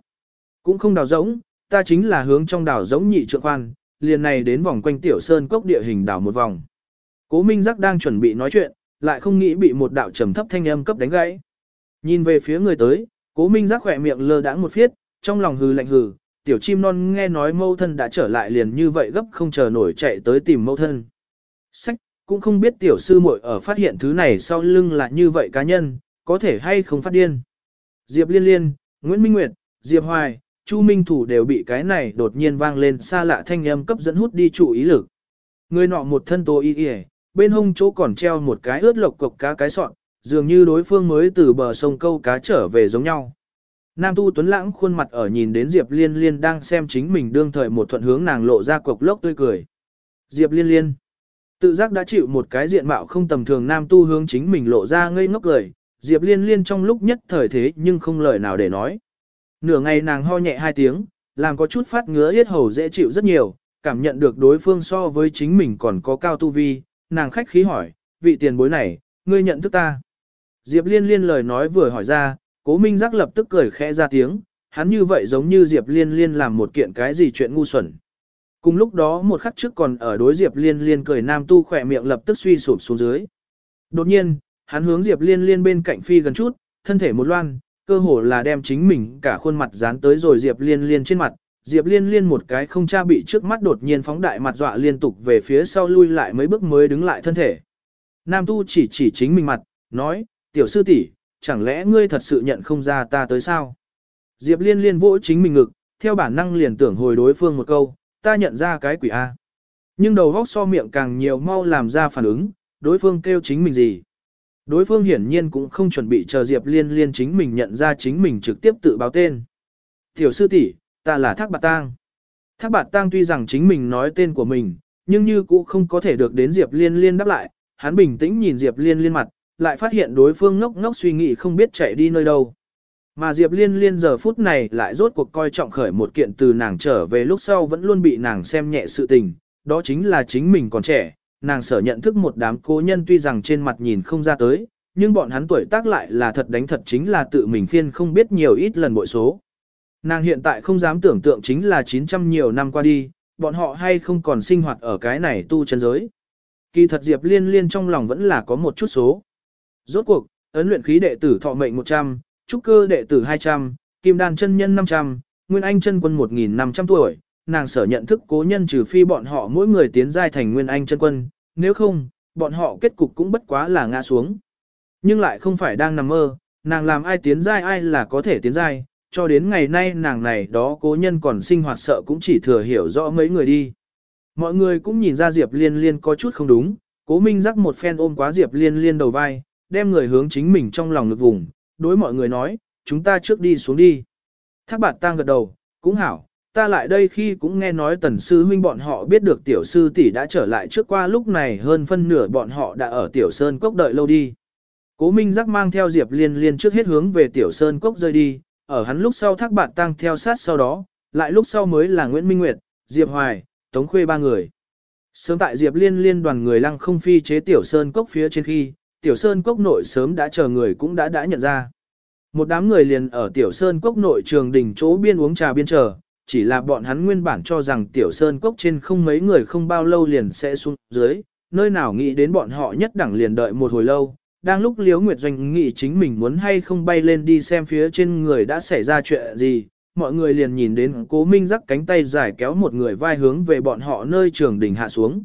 Speaker 1: Cũng không đào rỗng, ta chính là hướng trong đào rỗng nhị trượng khoan, liền này đến vòng quanh tiểu sơn cốc địa hình đảo một vòng. Cố Minh Giác đang chuẩn bị nói chuyện, lại không nghĩ bị một đạo trầm thấp thanh âm cấp đánh gãy. Nhìn về phía người tới, Cố Minh Giác khỏe miệng lơ đãng một phiết, trong lòng hừ lạnh hừ, tiểu chim non nghe nói mâu thân đã trở lại liền như vậy gấp không chờ nổi chạy tới tìm mâu thân. Sách, cũng không biết tiểu sư muội ở phát hiện thứ này sau lưng là như vậy cá nhân, có thể hay không phát điên. Diệp Liên Liên, Nguyễn Minh Nguyệt, Diệp Hoài, Chu Minh Thủ đều bị cái này đột nhiên vang lên xa lạ thanh âm cấp dẫn hút đi chủ ý lực. Người nọ một thân tô y y, bên hông chỗ còn treo một cái ướt lộc cộc cá cái sọn, dường như đối phương mới từ bờ sông câu cá trở về giống nhau. Nam Tu Tuấn Lãng khuôn mặt ở nhìn đến Diệp Liên Liên đang xem chính mình đương thời một thuận hướng nàng lộ ra cục lốc tươi cười. Diệp Liên Liên tự giác đã chịu một cái diện mạo không tầm thường Nam Tu hướng chính mình lộ ra ngây ngốc cười, Diệp Liên Liên trong lúc nhất thời thế nhưng không lời nào để nói. Nửa ngày nàng ho nhẹ hai tiếng, làm có chút phát ngứa yết hầu dễ chịu rất nhiều, cảm nhận được đối phương so với chính mình còn có cao tu vi, nàng khách khí hỏi, vị tiền bối này, ngươi nhận thức ta. Diệp Liên Liên lời nói vừa hỏi ra, Cố Minh Giác lập tức cười khẽ ra tiếng, hắn như vậy giống như Diệp Liên Liên làm một kiện cái gì chuyện ngu xuẩn. Cùng lúc đó một khắc trước còn ở đối Diệp Liên Liên cười nam tu khỏe miệng lập tức suy sụp xuống dưới. Đột nhiên, hắn hướng Diệp Liên Liên bên cạnh phi gần chút, thân thể một loan, cơ hồ là đem chính mình cả khuôn mặt dán tới rồi Diệp Liên Liên trên mặt. Diệp Liên Liên một cái không cha bị trước mắt đột nhiên phóng đại mặt dọa liên tục về phía sau lui lại mấy bước mới đứng lại thân thể. Nam tu chỉ chỉ chính mình mặt, nói, tiểu sư tỷ, chẳng lẽ ngươi thật sự nhận không ra ta tới sao? Diệp liên liên vỗ chính mình ngực, theo bản năng liền tưởng hồi đối phương một câu, ta nhận ra cái quỷ A. Nhưng đầu góc so miệng càng nhiều mau làm ra phản ứng, đối phương kêu chính mình gì. Đối phương hiển nhiên cũng không chuẩn bị chờ Diệp liên liên chính mình nhận ra chính mình trực tiếp tự báo tên. Tiểu sư tỷ, ta là Thác Bạt Tang. Thác Bạt Tang tuy rằng chính mình nói tên của mình, nhưng như cũng không có thể được đến Diệp liên liên đáp lại, hắn bình tĩnh nhìn Diệp liên liên mặt, lại phát hiện đối phương ngốc ngốc suy nghĩ không biết chạy đi nơi đâu. Mà Diệp Liên Liên giờ phút này lại rốt cuộc coi trọng khởi một kiện từ nàng trở về lúc sau vẫn luôn bị nàng xem nhẹ sự tình, đó chính là chính mình còn trẻ, nàng sở nhận thức một đám cố nhân tuy rằng trên mặt nhìn không ra tới, nhưng bọn hắn tuổi tác lại là thật đánh thật chính là tự mình phiên không biết nhiều ít lần bội số. Nàng hiện tại không dám tưởng tượng chính là 900 nhiều năm qua đi, bọn họ hay không còn sinh hoạt ở cái này tu chân giới. Kỳ thật Diệp Liên Liên trong lòng vẫn là có một chút số. Rốt cuộc, ấn luyện khí đệ tử thọ mệnh 100, trúc cơ đệ tử 200, kim đan chân nhân 500, nguyên anh chân quân 1.500 tuổi, nàng sở nhận thức cố nhân trừ phi bọn họ mỗi người tiến giai thành nguyên anh chân quân, nếu không, bọn họ kết cục cũng bất quá là ngã xuống. Nhưng lại không phải đang nằm mơ, nàng làm ai tiến giai ai là có thể tiến giai, cho đến ngày nay nàng này đó cố nhân còn sinh hoạt sợ cũng chỉ thừa hiểu rõ mấy người đi. Mọi người cũng nhìn ra Diệp Liên Liên có chút không đúng, cố minh rắc một phen ôm quá Diệp Liên Liên đầu vai, đem người hướng chính mình trong lòng ngực vùng, đối mọi người nói, chúng ta trước đi xuống đi. Thác bạt tang gật đầu, cũng hảo, ta lại đây khi cũng nghe nói tần sư huynh bọn họ biết được tiểu sư tỷ đã trở lại trước qua lúc này hơn phân nửa bọn họ đã ở tiểu sơn cốc đợi lâu đi. Cố Minh Giác mang theo Diệp Liên Liên trước hết hướng về tiểu sơn cốc rơi đi, ở hắn lúc sau thác bạt tăng theo sát sau đó, lại lúc sau mới là Nguyễn Minh Nguyệt, Diệp Hoài, Tống Khuê ba người. Sớm tại Diệp Liên Liên đoàn người lăng không phi chế tiểu sơn cốc phía trên khi, tiểu sơn cốc nội sớm đã chờ người cũng đã đã nhận ra. Một đám người liền ở tiểu sơn cốc nội trường đỉnh chỗ biên uống trà biên chờ, chỉ là bọn hắn nguyên bản cho rằng tiểu sơn cốc trên không mấy người không bao lâu liền sẽ xuống dưới, nơi nào nghĩ đến bọn họ nhất đẳng liền đợi một hồi lâu. Đang lúc Liễu Nguyệt Doanh nghĩ chính mình muốn hay không bay lên đi xem phía trên người đã xảy ra chuyện gì, mọi người liền nhìn đến cố minh rắc cánh tay dài kéo một người vai hướng về bọn họ nơi trường đỉnh hạ xuống.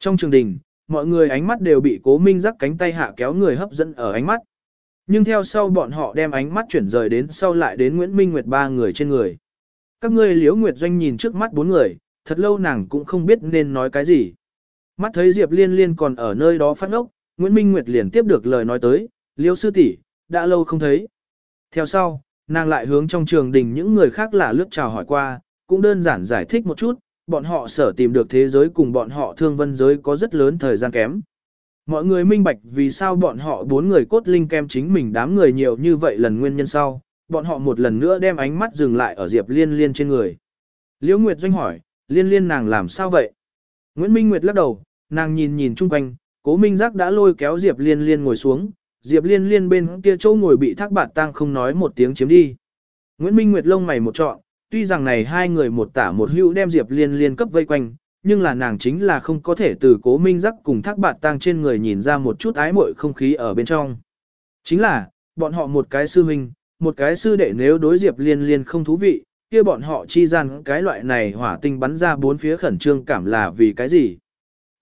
Speaker 1: Trong trường đỉnh, mọi người ánh mắt đều bị cố minh rắc cánh tay hạ kéo người hấp dẫn ở ánh mắt. Nhưng theo sau bọn họ đem ánh mắt chuyển rời đến sau lại đến Nguyễn Minh Nguyệt ba người trên người. Các ngươi liễu Nguyệt Doanh nhìn trước mắt bốn người, thật lâu nàng cũng không biết nên nói cái gì. Mắt thấy Diệp Liên Liên còn ở nơi đó phát ốc, Nguyễn Minh Nguyệt liền tiếp được lời nói tới, liễu sư tỷ đã lâu không thấy. Theo sau, nàng lại hướng trong trường đình những người khác là lướt chào hỏi qua, cũng đơn giản giải thích một chút, bọn họ sở tìm được thế giới cùng bọn họ thương vân giới có rất lớn thời gian kém. Mọi người minh bạch vì sao bọn họ bốn người cốt linh kem chính mình đám người nhiều như vậy lần nguyên nhân sau, bọn họ một lần nữa đem ánh mắt dừng lại ở Diệp Liên Liên trên người. Liễu Nguyệt Doanh hỏi, Liên Liên nàng làm sao vậy? Nguyễn Minh Nguyệt lắc đầu, nàng nhìn nhìn chung quanh, cố Minh Giác đã lôi kéo Diệp Liên Liên ngồi xuống, Diệp Liên Liên bên kia chỗ ngồi bị thác bạt tang không nói một tiếng chiếm đi. Nguyễn Minh Nguyệt lông mày một trọn, tuy rằng này hai người một tả một hữu đem Diệp Liên Liên cấp vây quanh, nhưng là nàng chính là không có thể từ cố minh giác cùng thác bạt tang trên người nhìn ra một chút ái muội không khí ở bên trong. Chính là, bọn họ một cái sư huynh, một cái sư đệ nếu đối diệp liên liên không thú vị, kia bọn họ chi gian cái loại này hỏa tinh bắn ra bốn phía khẩn trương cảm là vì cái gì.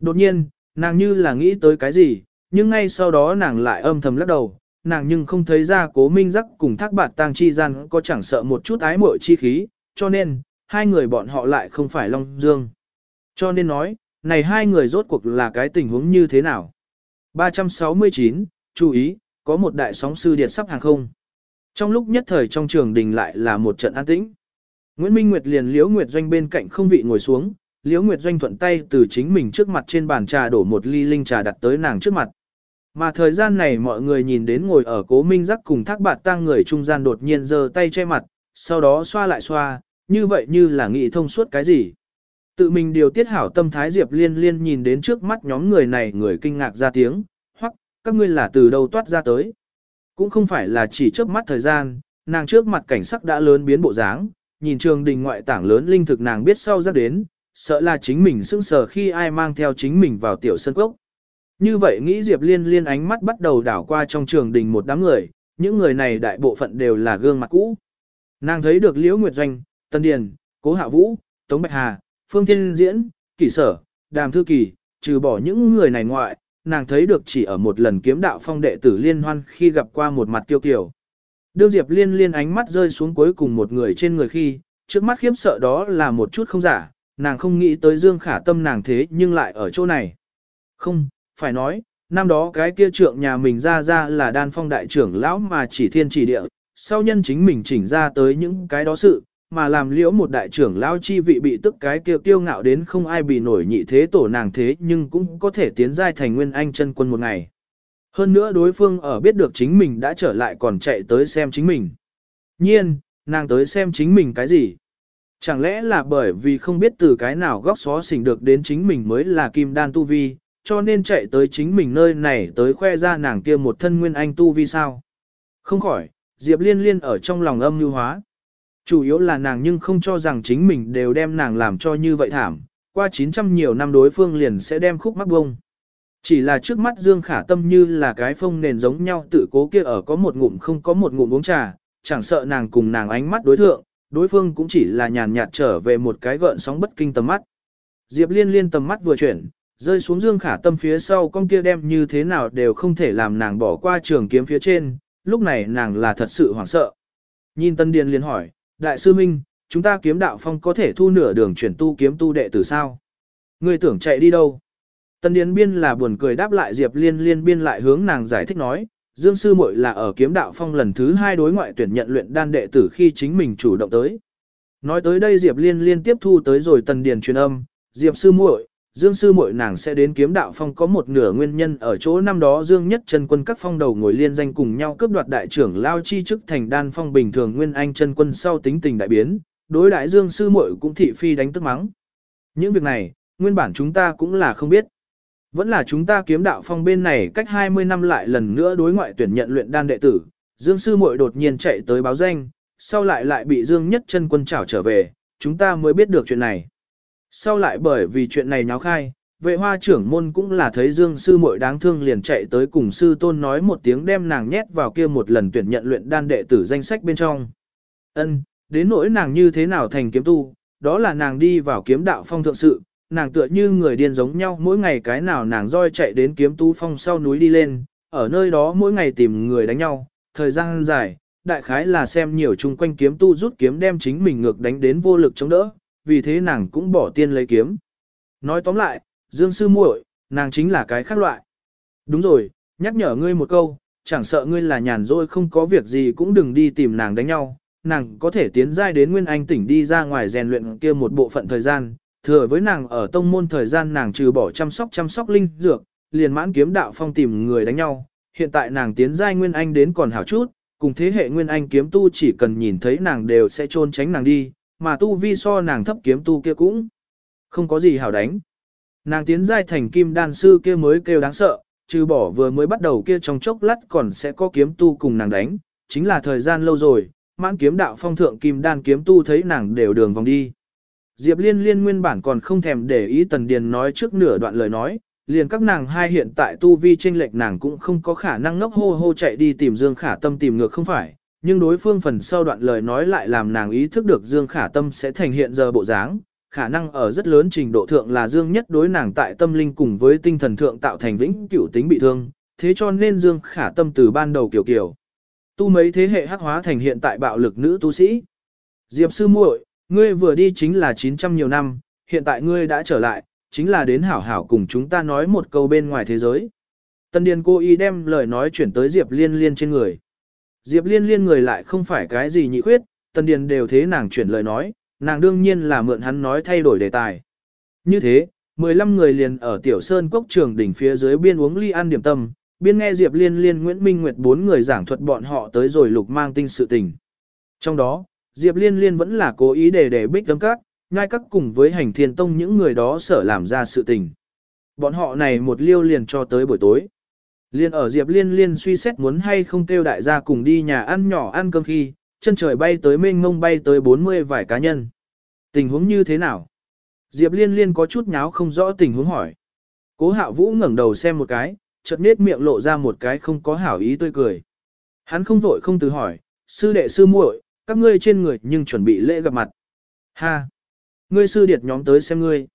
Speaker 1: Đột nhiên, nàng như là nghĩ tới cái gì, nhưng ngay sau đó nàng lại âm thầm lắc đầu, nàng nhưng không thấy ra cố minh giác cùng thác bạt tang chi gian có chẳng sợ một chút ái mội chi khí, cho nên, hai người bọn họ lại không phải Long Dương. Cho nên nói, này hai người rốt cuộc là cái tình huống như thế nào? 369, chú ý, có một đại sóng sư điện sắp hàng không. Trong lúc nhất thời trong trường đình lại là một trận an tĩnh. Nguyễn Minh Nguyệt liền Liễu Nguyệt Doanh bên cạnh không vị ngồi xuống, Liễu Nguyệt Doanh thuận tay từ chính mình trước mặt trên bàn trà đổ một ly linh trà đặt tới nàng trước mặt. Mà thời gian này mọi người nhìn đến ngồi ở cố minh giác cùng thác bạt tang người trung gian đột nhiên giơ tay che mặt, sau đó xoa lại xoa, như vậy như là nghĩ thông suốt cái gì. Tự mình điều tiết hảo tâm thái Diệp Liên Liên nhìn đến trước mắt nhóm người này người kinh ngạc ra tiếng, các ngươi là từ đâu toát ra tới. Cũng không phải là chỉ trước mắt thời gian, nàng trước mặt cảnh sắc đã lớn biến bộ dáng, nhìn trường đình ngoại tảng lớn linh thực nàng biết sau ra đến, sợ là chính mình sững sờ khi ai mang theo chính mình vào tiểu sân cốc. Như vậy nghĩ Diệp Liên liên ánh mắt bắt đầu đảo qua trong trường đình một đám người, những người này đại bộ phận đều là gương mặt cũ. Nàng thấy được Liễu Nguyệt Doanh, Tân Điền, Cố Hạ Vũ, Tống Bạch Hà, Phương Thiên Diễn, Kỷ Sở, Đàm Thư Kỳ, trừ bỏ những người này ngoại, nàng thấy được chỉ ở một lần kiếm đạo phong đệ tử liên hoan khi gặp qua một mặt tiêu kiều. Đương Diệp Liên liên ánh mắt rơi xuống cuối cùng một người trên người khi, trước mắt khiếp sợ đó là một chút không giả, nàng không nghĩ tới Dương Khả Tâm nàng thế nhưng lại ở chỗ này. Không, phải nói, năm đó cái kia trượng nhà mình ra ra là đan phong đại trưởng lão mà chỉ thiên chỉ địa, sau nhân chính mình chỉnh ra tới những cái đó sự, mà làm liễu một đại trưởng lão chi vị bị tức cái kia kiêu ngạo đến không ai bị nổi nhị thế tổ nàng thế nhưng cũng có thể tiến giai thành nguyên anh chân quân một ngày. Hơn nữa đối phương ở biết được chính mình đã trở lại còn chạy tới xem chính mình. Nhiên, nàng tới xem chính mình cái gì? Chẳng lẽ là bởi vì không biết từ cái nào góc xó xỉnh được đến chính mình mới là kim đan tu vi, cho nên chạy tới chính mình nơi này tới khoe ra nàng kia một thân nguyên anh tu vi sao? Không khỏi, Diệp Liên Liên ở trong lòng âm như hóa. Chủ yếu là nàng nhưng không cho rằng chính mình đều đem nàng làm cho như vậy thảm, qua 900 nhiều năm đối phương liền sẽ đem khúc mắc bông. Chỉ là trước mắt Dương Khả Tâm như là cái phông nền giống nhau tự cố kia ở có một ngụm không có một ngụm uống trà, chẳng sợ nàng cùng nàng ánh mắt đối thượng, đối phương cũng chỉ là nhàn nhạt trở về một cái gợn sóng bất kinh tầm mắt. Diệp Liên Liên tầm mắt vừa chuyển, rơi xuống Dương Khả Tâm phía sau con kia đem như thế nào đều không thể làm nàng bỏ qua trường kiếm phía trên, lúc này nàng là thật sự hoảng sợ. Nhìn Tân Điền liền hỏi, Đại sư Minh, chúng ta kiếm đạo phong có thể thu nửa đường chuyển tu kiếm tu đệ tử sao? Ngươi tưởng chạy đi đâu? Tân Điền Biên là buồn cười đáp lại Diệp Liên Liên Biên lại hướng nàng giải thích nói, Dương Sư muội là ở kiếm đạo phong lần thứ hai đối ngoại tuyển nhận luyện đan đệ tử khi chính mình chủ động tới. Nói tới đây Diệp Liên liên tiếp thu tới rồi Tần Điền truyền âm, Diệp Sư muội, Dương Sư muội nàng sẽ đến kiếm đạo phong có một nửa nguyên nhân ở chỗ năm đó Dương Nhất chân quân các phong đầu ngồi liên danh cùng nhau cướp đoạt đại trưởng lao chi chức thành đan phong bình thường nguyên anh chân quân sau tính tình đại biến, đối đại Dương Sư muội cũng thị phi đánh tức mắng. Những việc này, nguyên bản chúng ta cũng là không biết. Vẫn là chúng ta kiếm đạo phong bên này cách 20 năm lại lần nữa đối ngoại tuyển nhận luyện đan đệ tử, Dương Sư muội đột nhiên chạy tới báo danh, sau lại lại bị Dương Nhất chân quân trảo trở về, chúng ta mới biết được chuyện này. Sau lại bởi vì chuyện này nháo khai, vệ hoa trưởng môn cũng là thấy Dương sư muội đáng thương liền chạy tới cùng sư tôn nói một tiếng đem nàng nhét vào kia một lần tuyển nhận luyện đan đệ tử danh sách bên trong. Ân, đến nỗi nàng như thế nào thành kiếm tu, đó là nàng đi vào kiếm đạo phong thượng sự, nàng tựa như người điên giống nhau mỗi ngày cái nào nàng roi chạy đến kiếm tu phong sau núi đi lên, ở nơi đó mỗi ngày tìm người đánh nhau, thời gian dài, đại khái là xem nhiều chung quanh kiếm tu rút kiếm đem chính mình ngược đánh đến vô lực chống đỡ, vì thế nàng cũng bỏ tiên lấy kiếm. Nói tóm lại, Dương sư muội, nàng chính là cái khác loại. Đúng rồi, nhắc nhở ngươi một câu, chẳng sợ ngươi là nhàn rỗi không có việc gì cũng đừng đi tìm nàng đánh nhau, nàng có thể tiến giai đến Nguyên Anh tỉnh đi ra ngoài rèn luyện kia một bộ phận thời gian, thừa với nàng ở tông môn thời gian nàng trừ bỏ chăm sóc chăm sóc linh dược, liền mãn kiếm đạo phong tìm người đánh nhau, hiện tại nàng tiến giai Nguyên Anh đến còn hảo chút, cùng thế hệ Nguyên Anh kiếm tu chỉ cần nhìn thấy nàng đều sẽ trôn tránh nàng đi, mà tu vi so nàng thấp kiếm tu kia cũng không có gì hảo đánh. Nàng tiến giai thành kim đan sư kia mới kêu đáng sợ, trừ bỏ vừa mới bắt đầu kia trong chốc lát còn sẽ có kiếm tu cùng nàng đánh, chính là thời gian lâu rồi, mãn kiếm đạo phong thượng kim đan kiếm tu thấy nàng đều đường vòng đi. Diệp liên liên nguyên bản còn không thèm để ý tần điền nói trước nửa đoạn lời nói, liền các nàng hai hiện tại tu vi tranh lệch nàng cũng không có khả năng ngốc hô hô chạy đi tìm Dương Khả Tâm tìm ngược không phải, nhưng đối phương phần sau đoạn lời nói lại làm nàng ý thức được Dương Khả Tâm sẽ thành hiện giờ bộ dáng, khả năng ở rất lớn trình độ thượng là Dương nhất đối nàng tại tâm linh cùng với tinh thần thượng tạo thành vĩnh cửu tính bị thương, thế cho nên Dương Khả Tâm từ ban đầu kiểu kiểu. Tu mấy thế hệ hắc hóa thành hiện tại bạo lực nữ tu sĩ. Diệp sư muội, ngươi vừa đi chính là 900 nhiều năm, hiện tại ngươi đã trở lại, chính là đến hảo hảo cùng chúng ta nói một câu bên ngoài thế giới. Tân Điền cô y đem lời nói chuyển tới Diệp Liên Liên trên người. Diệp Liên Liên người lại không phải cái gì nhị khuyết, Tần Điền đều thế nàng chuyển lời nói, nàng đương nhiên là mượn hắn nói thay đổi đề tài. Như thế, 15 người liền ở Tiểu Sơn Cốc trường đỉnh phía dưới biên uống ly ăn điểm tâm, biên nghe Diệp Liên Liên Nguyễn Minh Nguyệt bốn người giảng thuật bọn họ tới rồi lục mang tinh sự tình. Trong đó, Diệp Liên Liên vẫn là cố ý để để bích tấm các, ngay các cùng với hành thiên tông những người đó sở làm ra sự tình. Bọn họ này một liêu liền cho tới buổi tối. Liên ở Diệp Liên Liên suy xét muốn hay không kêu đại gia cùng đi nhà ăn nhỏ ăn cơm khi, chân trời bay tới mênh mông bay tới 40 vài cá nhân. Tình huống như thế nào? Diệp Liên Liên có chút nháo không rõ tình huống hỏi. Cố Hạo Vũ ngẩng đầu xem một cái, chợt nết miệng lộ ra một cái không có hảo ý tươi cười. Hắn không vội không từ hỏi, sư đệ sư muội, các ngươi trên người nhưng chuẩn bị lễ gặp mặt. Ha! Ngươi sư điệt nhóm tới xem ngươi.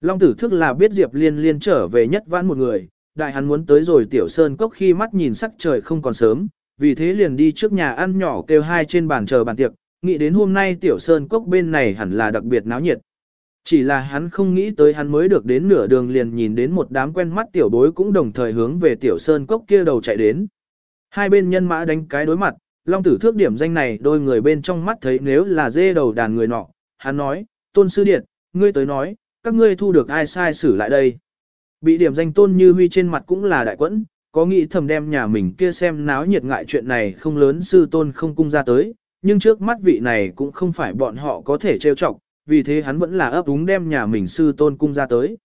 Speaker 1: Long tử thức là biết Diệp Liên Liên trở về nhất vãn một người, đại hắn muốn tới rồi tiểu sơn cốc khi mắt nhìn sắc trời không còn sớm, vì thế liền đi trước nhà ăn nhỏ kêu hai trên bàn chờ bàn tiệc, nghĩ đến hôm nay tiểu sơn cốc bên này hẳn là đặc biệt náo nhiệt. Chỉ là hắn không nghĩ tới hắn mới được đến nửa đường liền nhìn đến một đám quen mắt tiểu bối cũng đồng thời hướng về tiểu sơn cốc kia đầu chạy đến. Hai bên nhân mã đánh cái đối mặt, long tử thước điểm danh này đôi người bên trong mắt thấy nếu là dê đầu đàn người nọ, hắn nói, tôn sư điện, ngươi tới nói, các ngươi thu được ai sai xử lại đây. Bị điểm danh tôn như huy trên mặt cũng là đại quẫn, có nghĩ thầm đem nhà mình kia xem náo nhiệt ngại chuyện này không lớn sư tôn không cung ra tới, nhưng trước mắt vị này cũng không phải bọn họ có thể trêu chọc, vì thế hắn vẫn là ấp úng đem nhà mình sư tôn cung ra tới.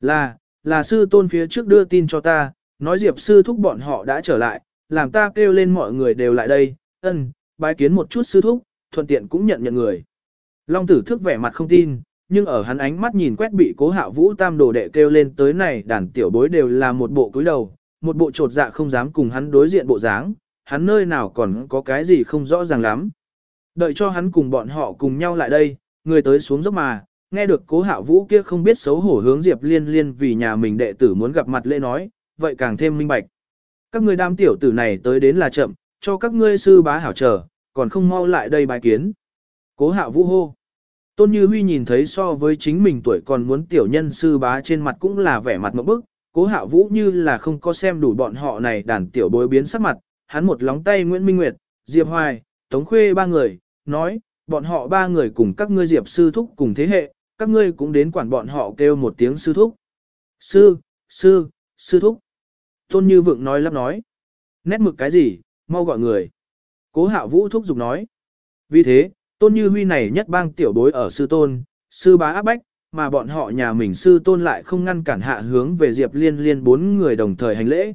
Speaker 1: Là, là sư tôn phía trước đưa tin cho ta, nói diệp sư thúc bọn họ đã trở lại, làm ta kêu lên mọi người đều lại đây, ân, bái kiến một chút sư thúc, thuận tiện cũng nhận nhận người. Long tử thức vẻ mặt không tin, nhưng ở hắn ánh mắt nhìn quét bị cố hạ vũ tam đồ đệ kêu lên tới này đàn tiểu bối đều là một bộ cúi đầu, một bộ trột dạ không dám cùng hắn đối diện bộ dáng, hắn nơi nào còn có cái gì không rõ ràng lắm. Đợi cho hắn cùng bọn họ cùng nhau lại đây, người tới xuống dốc mà, nghe được cố hạ vũ kia không biết xấu hổ hướng Diệp Liên Liên vì nhà mình đệ tử muốn gặp mặt lễ nói, vậy càng thêm minh bạch. Các ngươi đám tiểu tử này tới đến là chậm, cho các ngươi sư bá hảo chờ, còn không mau lại đây bài kiến. Cố hạ vũ hô. Tôn Như Huy nhìn thấy so với chính mình tuổi còn muốn tiểu nhân sư bá trên mặt cũng là vẻ mặt mẫu bức, cố hạ vũ như là không có xem đủ bọn họ này đàn tiểu bối biến sắc mặt, hắn một lóng tay Nguyễn Minh Nguyệt, Diệp Hoài, Tống Khuê ba người, nói, bọn họ ba người cùng các ngươi Diệp sư thúc cùng thế hệ, các ngươi cũng đến quản bọn họ kêu một tiếng sư thúc. Sư, sư, sư thúc. Tôn Như Vượng nói lắp nói. Nét mực cái gì, mau gọi người. Cố hạ vũ thúc giục nói. Vì thế, Tôn Như Huy này nhất bang tiểu bối ở sư tôn, sư bá áp bách, mà bọn họ nhà mình sư tôn lại không ngăn cản hạ hướng về Diệp Liên Liên bốn người đồng thời hành lễ.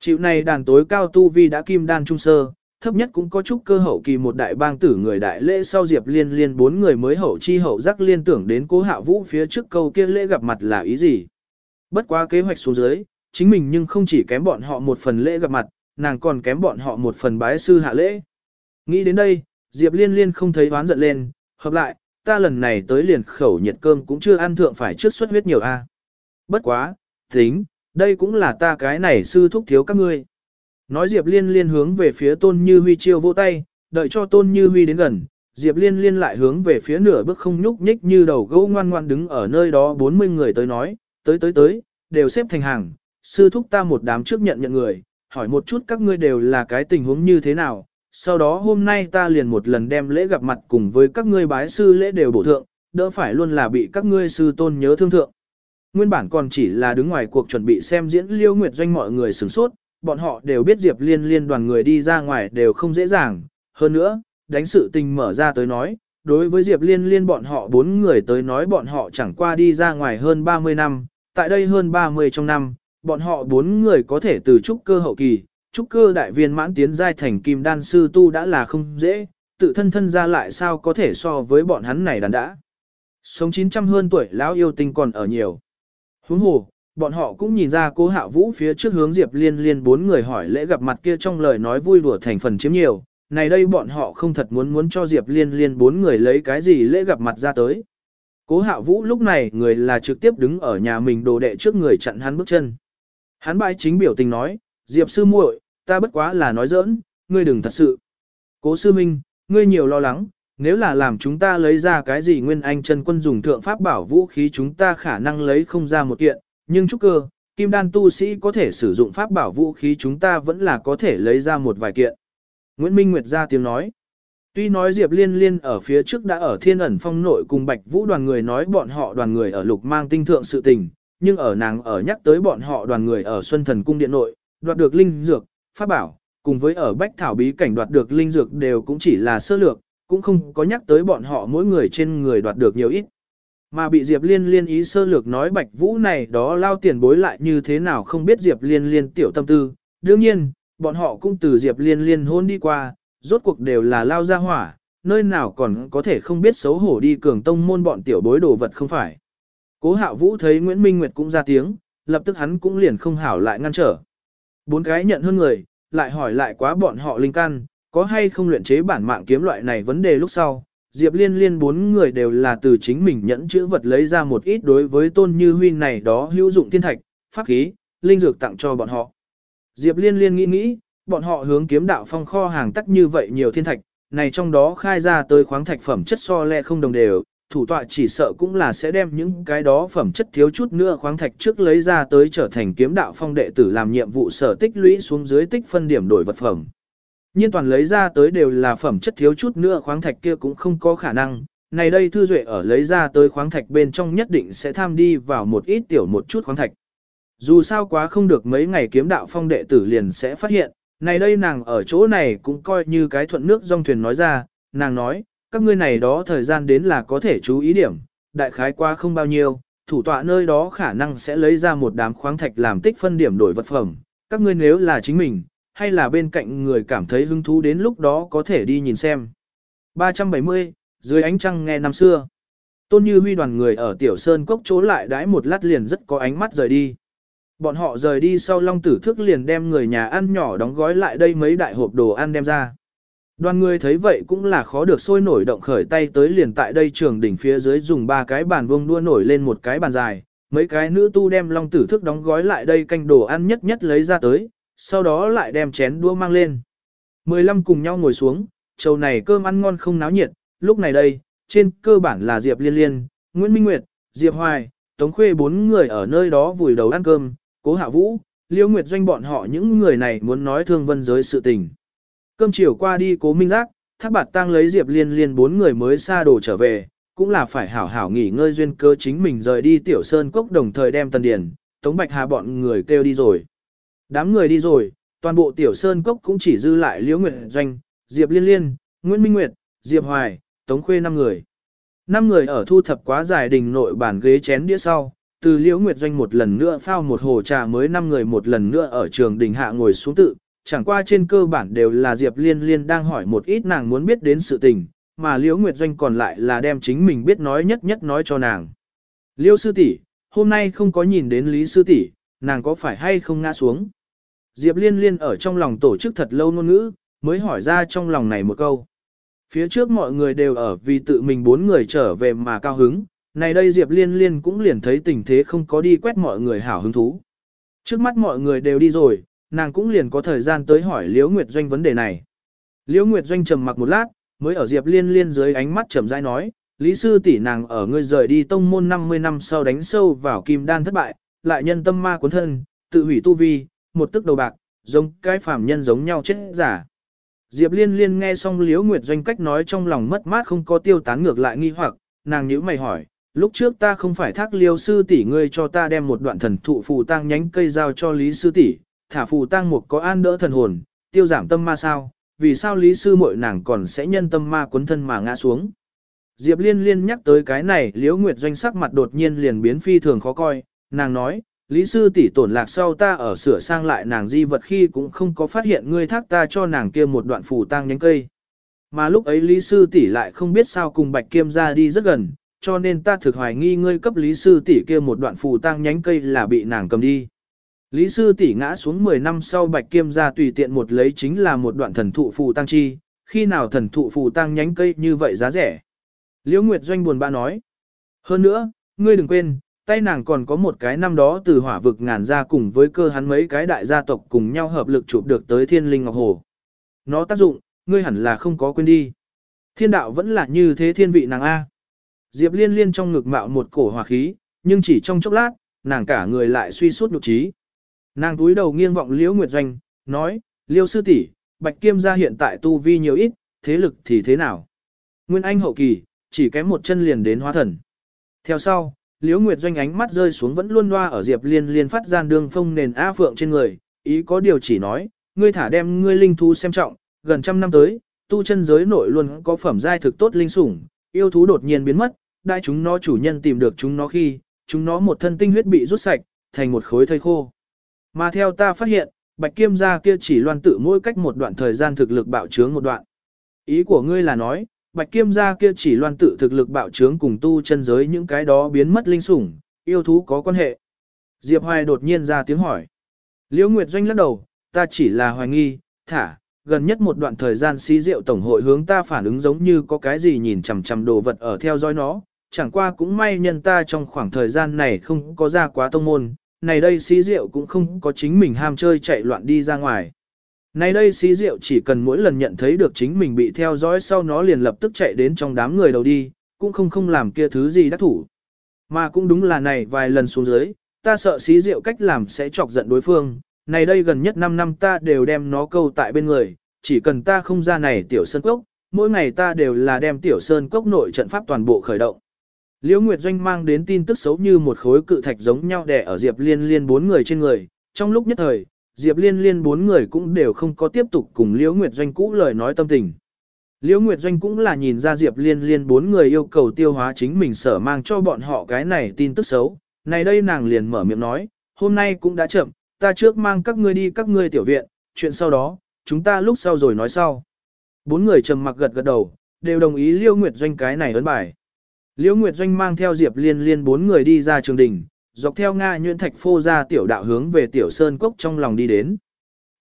Speaker 1: Chịu này đàn tối cao tu vi đã kim đan trung sơ, thấp nhất cũng có chút cơ hậu kỳ một đại bang tử người đại lễ sau Diệp Liên Liên bốn người mới hậu chi hậu giác liên tưởng đến cố hạ vũ phía trước câu kia lễ gặp mặt là ý gì. Bất quá kế hoạch xuống dưới, chính mình nhưng không chỉ kém bọn họ một phần lễ gặp mặt, nàng còn kém bọn họ một phần bái sư hạ lễ. Nghĩ đến đây, Diệp Liên Liên không thấy oán giận lên, hợp lại, ta lần này tới liền khẩu nhiệt cơm cũng chưa ăn thượng phải trước suất huyết nhiều a. Bất quá, tính, đây cũng là ta cái này sư thúc thiếu các ngươi. Nói Diệp Liên Liên hướng về phía Tôn Như Huy chiêu vỗ tay, đợi cho Tôn Như Huy đến gần, Diệp Liên Liên lại hướng về phía nửa bước không nhúc nhích như đầu gấu ngoan ngoan đứng ở nơi đó 40 người tới nói, tới tới tới, đều xếp thành hàng, sư thúc ta một đám trước nhận nhận người, hỏi một chút các ngươi đều là cái tình huống như thế nào, sau đó hôm nay ta liền một lần đem lễ gặp mặt cùng với các ngươi bái sư lễ đều bổ thượng, đỡ phải luôn là bị các ngươi sư tôn nhớ thương thượng. Nguyên bản còn chỉ là đứng ngoài cuộc chuẩn bị xem diễn liêu nguyệt doanh mọi người sửng sốt, bọn họ đều biết Diệp Liên liên đoàn người đi ra ngoài đều không dễ dàng, hơn nữa, đánh sự tình mở ra tới nói, đối với Diệp Liên liên bọn họ bốn người tới nói bọn họ chẳng qua đi ra ngoài hơn 30 năm, tại đây hơn 30 trong năm, bọn họ bốn người có thể từ trúc cơ hậu kỳ, trúc cơ đại viên mãn tiến giai thành kim đan sư tu đã là không dễ, tự thân thân ra lại sao có thể so với bọn hắn này đàn đã. Sống 900 hơn tuổi lão yêu tinh còn ở nhiều. Huống hồ, bọn họ cũng nhìn ra cố hạ vũ phía trước hướng Diệp Liên Liên bốn người hỏi lễ gặp mặt kia trong lời nói vui đùa thành phần chiếm nhiều. Này đây bọn họ không thật muốn muốn cho Diệp Liên Liên bốn người lấy cái gì lễ gặp mặt ra tới. Cố hạ vũ lúc này người là trực tiếp đứng ở nhà mình đồ đệ trước người chặn hắn bước chân. Hắn bãi chính biểu tình nói, Diệp sư muội, ta bất quá là nói giỡn, ngươi đừng thật sự. Cố sư minh, ngươi nhiều lo lắng, nếu là làm chúng ta lấy ra cái gì nguyên anh chân quân dùng thượng pháp bảo vũ khí chúng ta khả năng lấy không ra một kiện, nhưng chúc cơ, kim đan tu sĩ có thể sử dụng pháp bảo vũ khí chúng ta vẫn là có thể lấy ra một vài kiện. Nguyễn Minh Nguyệt ra tiếng nói. Tuy nói Diệp Liên Liên ở phía trước đã ở thiên ẩn phong nội cùng Bạch Vũ đoàn người nói bọn họ đoàn người ở lục mang tinh thượng sự tình, nhưng ở nàng ở nhắc tới bọn họ đoàn người ở Xuân Thần Cung Điện nội, đoạt được linh dược, pháp bảo, cùng với ở Bách Thảo Bí cảnh đoạt được linh dược đều cũng chỉ là sơ lược, cũng không có nhắc tới bọn họ mỗi người trên người đoạt được nhiều ít. Mà bị Diệp Liên liên ý sơ lược nói Bạch Vũ này đó lao tiền bối lại như thế nào không biết Diệp Liên liên tiểu tâm tư. Đương nhiên, bọn họ cũng từ Diệp Liên liên hôn đi qua, rốt cuộc đều là lao ra hỏa, nơi nào còn có thể không biết xấu hổ đi cường tông môn bọn tiểu bối đồ vật không phải. Cố Hạo Vũ thấy Nguyễn Minh Nguyệt cũng ra tiếng, lập tức hắn cũng liền không hảo lại ngăn trở. Bốn cái nhận hơn người, lại hỏi lại quá bọn họ linh căn, có hay không luyện chế bản mạng kiếm loại này vấn đề lúc sau. Diệp Liên Liên bốn người đều là từ chính mình nhẫn chữ vật lấy ra một ít đối với tôn như huy này đó hữu dụng thiên thạch, pháp khí, linh dược tặng cho bọn họ. Diệp Liên Liên nghĩ nghĩ, bọn họ hướng kiếm đạo phong kho hàng tắc như vậy nhiều thiên thạch, này trong đó khai ra tới khoáng thạch phẩm chất so le không đồng đều, thủ tọa chỉ sợ cũng là sẽ đem những cái đó phẩm chất thiếu chút nữa khoáng thạch trước lấy ra tới trở thành kiếm đạo phong đệ tử làm nhiệm vụ sở tích lũy xuống dưới tích phân điểm đổi vật phẩm. Nhiên toàn lấy ra tới đều là phẩm chất thiếu chút nữa khoáng thạch kia cũng không có khả năng, này đây thư duệ ở lấy ra tới khoáng thạch bên trong nhất định sẽ tham đi vào một ít tiểu một chút khoáng thạch. Dù sao quá không được mấy ngày kiếm đạo phong đệ tử liền sẽ phát hiện, này đây nàng ở chỗ này cũng coi như cái thuận nước dòng thuyền nói ra, nàng nói, các ngươi này đó thời gian đến là có thể chú ý điểm, đại khái qua không bao nhiêu, thủ tọa nơi đó khả năng sẽ lấy ra một đám khoáng thạch làm tích phân điểm đổi vật phẩm, các ngươi nếu là chính mình, hay là bên cạnh người cảm thấy hứng thú đến lúc đó có thể đi nhìn xem. 370, dưới ánh trăng nghe năm xưa. Tôn Như Huy đoàn người ở Tiểu Sơn Cốc chỗ lại đãi một lát liền rất có ánh mắt rời đi. Bọn họ rời đi sau Long Tử Thức liền đem người nhà ăn nhỏ đóng gói lại đây mấy đại hộp đồ ăn đem ra. Đoàn người thấy vậy cũng là khó được sôi nổi động khởi tay tới liền tại đây trường đỉnh phía dưới dùng ba cái bàn vông đua nổi lên một cái bàn dài, mấy cái nữ tu đem long tử thức đóng gói lại đây canh đồ ăn nhất nhất lấy ra tới, sau đó lại đem chén đua mang lên. Mười lăm cùng nhau ngồi xuống, trầu này cơm ăn ngon không náo nhiệt, lúc này đây, trên cơ bản là Diệp Liên Liên, Nguyễn Minh Nguyệt, Diệp Hoài, Tống Khuê bốn người ở nơi đó vùi đầu ăn cơm, Cố Hạ Vũ, Liêu Nguyệt doanh bọn họ những người này muốn nói thương vân giới sự tình. Cơm chiều qua đi cố minh giác, thác bạt tăng lấy Diệp Liên Liên bốn người mới xa đồ trở về, cũng là phải hảo hảo nghỉ ngơi duyên cơ chính mình rời đi tiểu sơn cốc đồng thời đem tần điển, tống bạch hà bọn người kêu đi rồi. Đám người đi rồi, toàn bộ tiểu sơn cốc cũng chỉ dư lại Liễu Nguyệt Doanh, Diệp Liên Liên, Nguyễn Minh Nguyệt, Diệp Hoài, Tống Khuê năm người. Năm người ở thu thập quá dài đình nội bàn ghế chén đĩa sau, từ Liễu Nguyệt Doanh một lần nữa phao một hồ trà mới năm người một lần nữa ở trường đình hạ ngồi xuống tự, chẳng qua trên cơ bản đều là Diệp Liên Liên đang hỏi một ít nàng muốn biết đến sự tình, mà Liễu Nguyệt Doanh còn lại là đem chính mình biết nói nhất nhất nói cho nàng. Liễu sư tỷ, hôm nay không có nhìn đến Lý sư tỷ, nàng có phải hay không ngã xuống? Diệp Liên Liên ở trong lòng tổ chức thật lâu ngôn ngữ, mới hỏi ra trong lòng này một câu. Phía trước mọi người đều ở vì tự mình bốn người trở về mà cao hứng, này đây Diệp Liên Liên cũng liền thấy tình thế không có đi quét mọi người hảo hứng thú. Trước mắt mọi người đều đi rồi, nàng cũng liền có thời gian tới hỏi Liễu Nguyệt Doanh vấn đề này. Liễu Nguyệt Doanh trầm mặc một lát, mới ở Diệp Liên Liên dưới ánh mắt trầm rãi nói, Lý sư tỷ nàng ở ngươi rời đi tông môn 50 năm sau đánh sâu vào kim đan thất bại, lại nhân tâm ma cuốn thân, tự hủy tu vi, một tức đầu bạc, giống cái phàm nhân giống nhau chết giả. Diệp Liên Liên nghe xong Liễu Nguyệt Doanh cách nói trong lòng mất mát không có tiêu tán ngược lại nghi hoặc, nàng nhíu mày hỏi, lúc trước ta không phải thác Liêu sư tỷ ngươi cho ta đem một đoạn thần thụ phù tăng nhánh cây giao cho Lý sư tỷ, thả phù tang mục có an đỡ thần hồn, tiêu giảm tâm ma sao, vì sao lý sư muội nàng còn sẽ nhân tâm ma cuốn thân mà ngã xuống. Diệp liên liên nhắc tới cái này liễu nguyệt doanh sắc mặt đột nhiên liền biến phi thường khó coi, nàng nói, lý sư tỷ tổn lạc sau ta ở sửa sang lại nàng di vật khi cũng không có phát hiện ngươi thác ta cho nàng kia một đoạn phù tang nhánh cây. Mà lúc ấy lý sư tỷ lại không biết sao cùng bạch kiêm ra đi rất gần, cho nên ta thực hoài nghi ngươi cấp lý sư tỷ kia một đoạn phù tang nhánh cây là bị nàng cầm đi. Lý sư tỷ ngã xuống 10 năm sau bạch kiêm ra tùy tiện một lấy chính là một đoạn thần thụ phù tăng chi, khi nào thần thụ phù tăng nhánh cây như vậy giá rẻ. Liễu Nguyệt Doanh buồn bã nói. Hơn nữa, ngươi đừng quên, tay nàng còn có một cái năm đó từ hỏa vực ngàn ra cùng với cơ hắn mấy cái đại gia tộc cùng nhau hợp lực chụp được tới thiên linh ngọc hồ. Nó tác dụng, ngươi hẳn là không có quên đi. Thiên đạo vẫn là như thế thiên vị nàng A. Diệp liên liên trong ngực mạo một cổ hòa khí, nhưng chỉ trong chốc lát, nàng cả người lại suy suốt nhục trí. Nàng túi đầu nghiêng vọng Liễu Nguyệt Doanh, nói, Liêu sư tỷ, Bạch Kiêm gia hiện tại tu vi nhiều ít, thế lực thì thế nào? Nguyên Anh hậu kỳ, chỉ kém một chân liền đến hóa thần. Theo sau, Liễu Nguyệt Doanh ánh mắt rơi xuống vẫn luôn loa ở Diệp Liên liên phát gian đường phong nền A Phượng trên người, ý có điều chỉ nói, ngươi thả đem ngươi linh thú xem trọng, gần trăm năm tới, tu chân giới nội luôn có phẩm giai thực tốt linh sủng, yêu thú đột nhiên biến mất, đại chúng nó chủ nhân tìm được chúng nó khi, chúng nó một thân tinh huyết bị rút sạch, thành một khối thây khô. Mà theo ta phát hiện, bạch kiêm gia kia chỉ loan tự mỗi cách một đoạn thời gian thực lực bạo trướng một đoạn. Ý của ngươi là nói, bạch kiêm gia kia chỉ loan tự thực lực bạo trướng cùng tu chân giới những cái đó biến mất linh sủng, yêu thú có quan hệ. Diệp Hoài đột nhiên ra tiếng hỏi. Liễu Nguyệt Doanh lắc đầu, ta chỉ là hoài nghi, thả, gần nhất một đoạn thời gian xí rượu tổng hội hướng ta phản ứng giống như có cái gì nhìn chằm chằm đồ vật ở theo dõi nó, chẳng qua cũng may nhân ta trong khoảng thời gian này không có ra quá tông môn, này đây xí rượu cũng không có chính mình ham chơi chạy loạn đi ra ngoài. Này đây xí rượu chỉ cần mỗi lần nhận thấy được chính mình bị theo dõi sau nó liền lập tức chạy đến trong đám người đầu đi, cũng không không làm kia thứ gì đắc thủ. Mà cũng đúng là này vài lần xuống dưới, ta sợ xí rượu cách làm sẽ chọc giận đối phương, này đây gần nhất 5 năm ta đều đem nó câu tại bên người, chỉ cần ta không ra này tiểu sơn cốc, mỗi ngày ta đều là đem tiểu sơn cốc nội trận pháp toàn bộ khởi động. Liễu Nguyệt Doanh mang đến tin tức xấu như một khối cự thạch giống nhau đè ở Diệp Liên Liên bốn người trên người, trong lúc nhất thời, Diệp Liên Liên bốn người cũng đều không có tiếp tục cùng Liễu Nguyệt Doanh cũ lời nói tâm tình. Liễu Nguyệt Doanh cũng là nhìn ra Diệp Liên Liên bốn người yêu cầu tiêu hóa chính mình sở mang cho bọn họ cái này tin tức xấu. Này đây nàng liền mở miệng nói, hôm nay cũng đã chậm, ta trước mang các ngươi đi các ngươi tiểu viện, chuyện sau đó, chúng ta lúc sau rồi nói sau. Bốn người trầm mặc gật gật đầu, đều đồng ý Liễu Nguyệt Doanh cái này ấn bài. Liễu Nguyệt Doanh mang theo Diệp Liên Liên bốn người đi ra trường đình, dọc theo Nga Nhuyễn Thạch phô ra tiểu đạo hướng về tiểu sơn cốc trong lòng đi đến.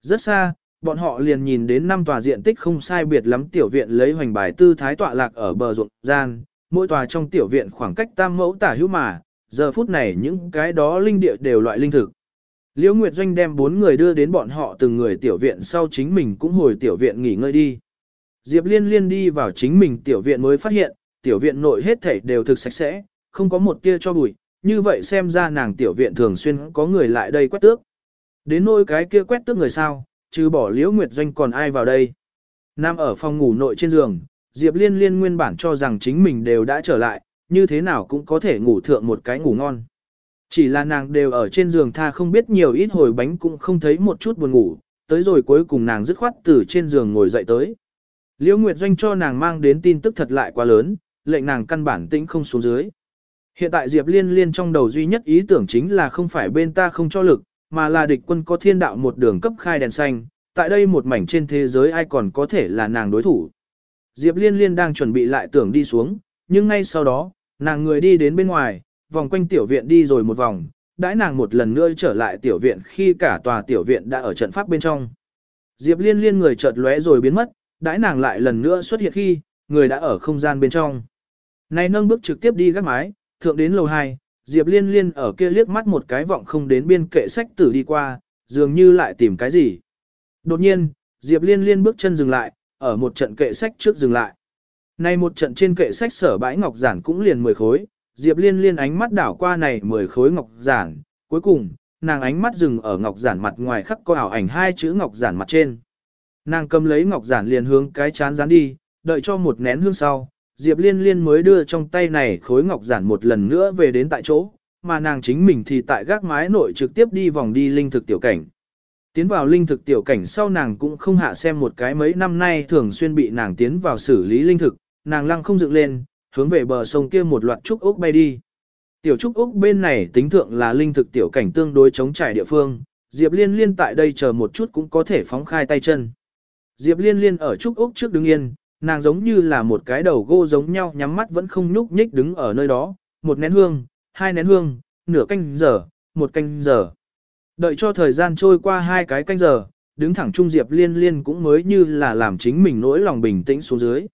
Speaker 1: Rất xa, bọn họ liền nhìn đến năm tòa diện tích không sai biệt lắm tiểu viện lấy hoành bài tư thái tọa lạc ở bờ ruộng gian, mỗi tòa trong tiểu viện khoảng cách tam mẫu tả hữu mà, giờ phút này những cái đó linh địa đều loại linh thực. Liễu Nguyệt Doanh đem bốn người đưa đến bọn họ từng người tiểu viện sau chính mình cũng hồi tiểu viện nghỉ ngơi đi. Diệp Liên Liên đi vào chính mình tiểu viện mới phát hiện, tiểu viện nội hết thảy đều thực sạch sẽ, không có một tia cho bụi, như vậy xem ra nàng tiểu viện thường xuyên có người lại đây quét tước. Đến nỗi cái kia quét tước người sao, chứ bỏ Liễu Nguyệt Doanh còn ai vào đây. Nam ở phòng ngủ nội trên giường, Diệp Liên Liên nguyên bản cho rằng chính mình đều đã trở lại, như thế nào cũng có thể ngủ thượng một cái ngủ ngon. Chỉ là nàng đều ở trên giường tha không biết nhiều ít hồi bánh cũng không thấy một chút buồn ngủ, tới rồi cuối cùng nàng dứt khoát từ trên giường ngồi dậy tới. Liễu Nguyệt Doanh cho nàng mang đến tin tức thật lại quá lớn, lệnh nàng căn bản tĩnh không xuống dưới. Hiện tại Diệp Liên Liên trong đầu duy nhất ý tưởng chính là không phải bên ta không cho lực, mà là địch quân có thiên đạo một đường cấp khai đèn xanh, tại đây một mảnh trên thế giới ai còn có thể là nàng đối thủ. Diệp Liên Liên đang chuẩn bị lại tưởng đi xuống, nhưng ngay sau đó, nàng người đi đến bên ngoài, vòng quanh tiểu viện đi rồi một vòng, đãi nàng một lần nữa trở lại tiểu viện khi cả tòa tiểu viện đã ở trận pháp bên trong. Diệp Liên Liên người chợt lóe rồi biến mất, đãi nàng lại lần nữa xuất hiện khi, người đã ở không gian bên trong. Này nâng bước trực tiếp đi gác mái, thượng đến lầu 2, Diệp Liên Liên ở kia liếc mắt một cái vọng không đến biên kệ sách tử đi qua, dường như lại tìm cái gì. Đột nhiên, Diệp Liên Liên bước chân dừng lại, ở một trận kệ sách trước dừng lại. Này một trận trên kệ sách sở bãi ngọc giản cũng liền 10 khối, Diệp Liên Liên ánh mắt đảo qua này 10 khối ngọc giản, cuối cùng, nàng ánh mắt dừng ở ngọc giản mặt ngoài khắc có ảo ảnh hai chữ ngọc giản mặt trên. Nàng cầm lấy ngọc giản liền hướng cái chán dán đi, đợi cho một nén hương sau, Diệp Liên Liên mới đưa trong tay này khối ngọc giản một lần nữa về đến tại chỗ, mà nàng chính mình thì tại gác mái nội trực tiếp đi vòng đi linh thực tiểu cảnh. Tiến vào linh thực tiểu cảnh sau nàng cũng không hạ xem một cái mấy năm nay thường xuyên bị nàng tiến vào xử lý linh thực, nàng lăng không dựng lên, hướng về bờ sông kia một loạt trúc ốc bay đi. Tiểu trúc ốc bên này tính thượng là linh thực tiểu cảnh tương đối chống trải địa phương, Diệp Liên Liên tại đây chờ một chút cũng có thể phóng khai tay chân. Diệp Liên Liên ở trúc ốc trước đứng yên, nàng giống như là một cái đầu gô giống nhau nhắm mắt vẫn không nhúc nhích đứng ở nơi đó, một nén hương, hai nén hương, nửa canh giờ, một canh giờ. Đợi cho thời gian trôi qua hai cái canh giờ, đứng thẳng Trung Diệp Liên Liên cũng mới như là làm chính mình nỗi lòng bình tĩnh xuống dưới.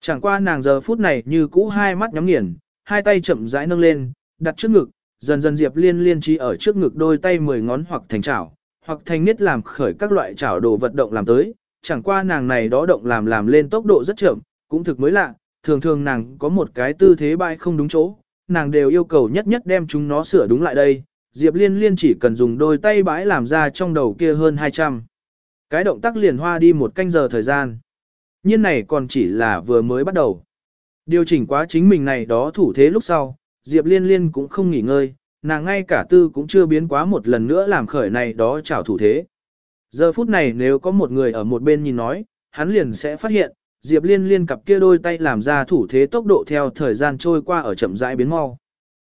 Speaker 1: Chẳng qua nàng giờ phút này như cũ hai mắt nhắm nghiền, hai tay chậm rãi nâng lên, đặt trước ngực, dần dần Diệp Liên Liên trí ở trước ngực đôi tay mười ngón hoặc thành chảo, hoặc thành niết làm khởi các loại chảo đồ vật động làm tới, chẳng qua nàng này đó động làm làm lên tốc độ rất chậm, cũng thực mới lạ, thường thường nàng có một cái tư thế bại không đúng chỗ, nàng đều yêu cầu nhất nhất đem chúng nó sửa đúng lại đây, Diệp Liên Liên chỉ cần dùng đôi tay bãi làm ra trong đầu kia hơn 200. Cái động tác liền hoa đi một canh giờ thời gian. Nhiên này còn chỉ là vừa mới bắt đầu. Điều chỉnh quá chính mình này đó thủ thế lúc sau, Diệp Liên Liên cũng không nghỉ ngơi, nàng ngay cả tư cũng chưa biến quá một lần nữa làm khởi này đó chảo thủ thế. Giờ phút này nếu có một người ở một bên nhìn nói, hắn liền sẽ phát hiện, Diệp Liên Liên cặp kia đôi tay làm ra thủ thế tốc độ theo thời gian trôi qua ở chậm rãi biến mau.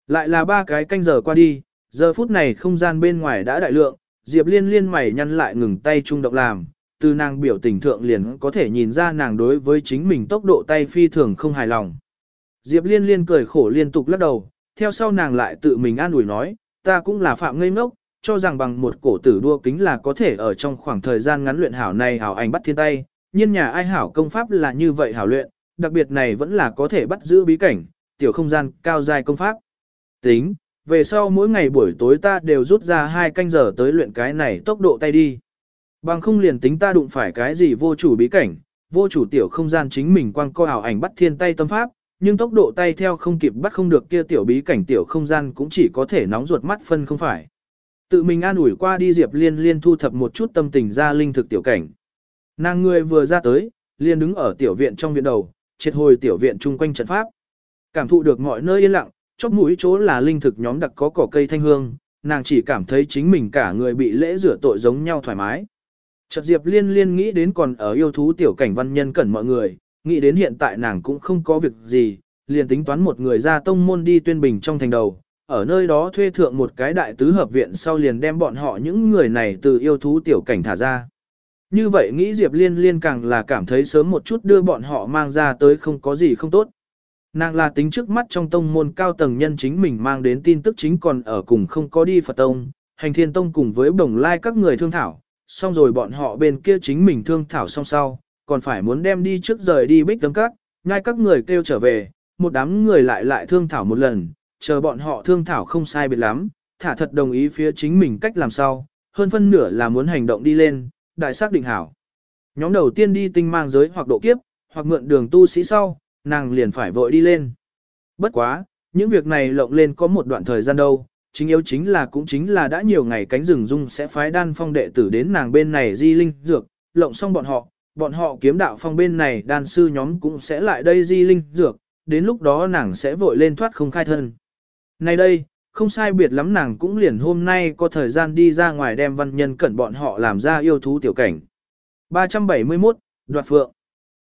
Speaker 1: Lại là ba cái canh giờ qua đi, giờ phút này không gian bên ngoài đã đại lượng, Diệp Liên Liên mày nhăn lại ngừng tay trung động làm, từ nàng biểu tình thượng liền có thể nhìn ra nàng đối với chính mình tốc độ tay phi thường không hài lòng. Diệp Liên Liên cười khổ liên tục lắc đầu, theo sau nàng lại tự mình an ủi nói, ta cũng là phạm ngây ngốc, cho rằng bằng một cổ tử đua kính là có thể ở trong khoảng thời gian ngắn luyện hảo này hảo ảnh bắt thiên tay, nhiên nhà ai hảo công pháp là như vậy hảo luyện, đặc biệt này vẫn là có thể bắt giữ bí cảnh, tiểu không gian cao dài công pháp. Tính, về sau mỗi ngày buổi tối ta đều rút ra hai canh giờ tới luyện cái này tốc độ tay đi. Bằng không liền tính ta đụng phải cái gì vô chủ bí cảnh, vô chủ tiểu không gian chính mình quang co ảo ảnh bắt thiên tay tâm pháp, nhưng tốc độ tay theo không kịp bắt không được kia tiểu bí cảnh tiểu không gian cũng chỉ có thể nóng ruột mắt phân không phải. Tự mình an ủi qua đi Diệp Liên Liên thu thập một chút tâm tình ra linh thực tiểu cảnh. Nàng người vừa ra tới, liền đứng ở tiểu viện trong viện đầu, triệt hồi tiểu viện chung quanh trận pháp. Cảm thụ được mọi nơi yên lặng, chóp mũi chỗ là linh thực nhóm đặc có cỏ cây thanh hương, nàng chỉ cảm thấy chính mình cả người bị lễ rửa tội giống nhau thoải mái. Chợt Diệp Liên Liên nghĩ đến còn ở yêu thú tiểu cảnh văn nhân cẩn mọi người, nghĩ đến hiện tại nàng cũng không có việc gì, liền tính toán một người ra tông môn đi tuyên bình trong thành đầu, ở nơi đó thuê thượng một cái đại tứ hợp viện sau liền đem bọn họ những người này từ yêu thú tiểu cảnh thả ra. Như vậy nghĩ Diệp Liên Liên càng là cảm thấy sớm một chút đưa bọn họ mang ra tới không có gì không tốt. Nàng là tính trước mắt trong tông môn cao tầng nhân chính mình mang đến tin tức chính còn ở cùng không có đi Phật Tông, hành thiên tông cùng với bồng lai các người thương thảo, xong rồi bọn họ bên kia chính mình thương thảo xong sau, còn phải muốn đem đi trước rời đi bích tấm các, ngay các người kêu trở về, một đám người lại lại thương thảo một lần, chờ bọn họ thương thảo không sai biệt lắm, thả thật đồng ý phía chính mình cách làm sao, hơn phân nửa là muốn hành động đi lên, đại xác định hảo. Nhóm đầu tiên đi tinh mang giới hoặc độ kiếp, hoặc mượn đường tu sĩ sau, nàng liền phải vội đi lên. Bất quá, những việc này lộng lên có một đoạn thời gian đâu, chính yếu chính là cũng chính là đã nhiều ngày cánh rừng dung sẽ phái đan phong đệ tử đến nàng bên này di linh dược, lộng xong bọn họ, bọn họ kiếm đạo phong bên này đan sư nhóm cũng sẽ lại đây di linh dược, đến lúc đó nàng sẽ vội lên thoát không khai thân. Này đây, không sai biệt lắm nàng cũng liền hôm nay có thời gian đi ra ngoài đem văn nhân cẩn bọn họ làm ra yêu thú tiểu cảnh. 371, Đoạt Phượng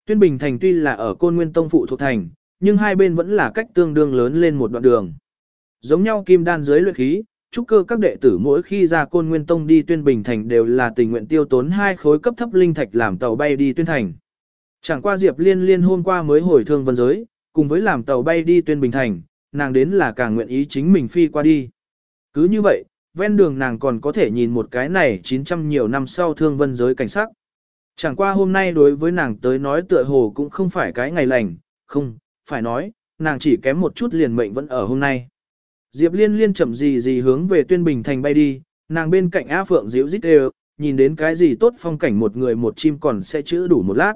Speaker 1: Tuyên Bình Thành tuy là ở Côn Nguyên Tông phụ thuộc thành, nhưng hai bên vẫn là cách tương đương lớn lên một đoạn đường. Giống nhau kim đan dưới luyện khí, trúc cơ các đệ tử mỗi khi ra Côn Nguyên Tông đi Tuyên Bình Thành đều là tình nguyện tiêu tốn hai khối cấp thấp linh thạch làm tàu bay đi Tuyên Thành. Chẳng qua Diệp Liên Liên hôm qua mới hồi thương vân giới, cùng với làm tàu bay đi Tuyên Bình Thành, nàng đến là càng nguyện ý chính mình phi qua đi. Cứ như vậy, ven đường nàng còn có thể nhìn một cái này 900 nhiều năm sau thương vân giới cảnh sắc. Chẳng qua hôm nay đối với nàng tới nói tựa hồ cũng không phải cái ngày lành, không, phải nói, nàng chỉ kém một chút liền mệnh vẫn ở hôm nay. Diệp liên liên chậm gì gì hướng về tuyên bình thành bay đi, nàng bên cạnh A Phượng diễu dít đều, nhìn đến cái gì tốt phong cảnh một người một chim còn sẽ chữ đủ một lát.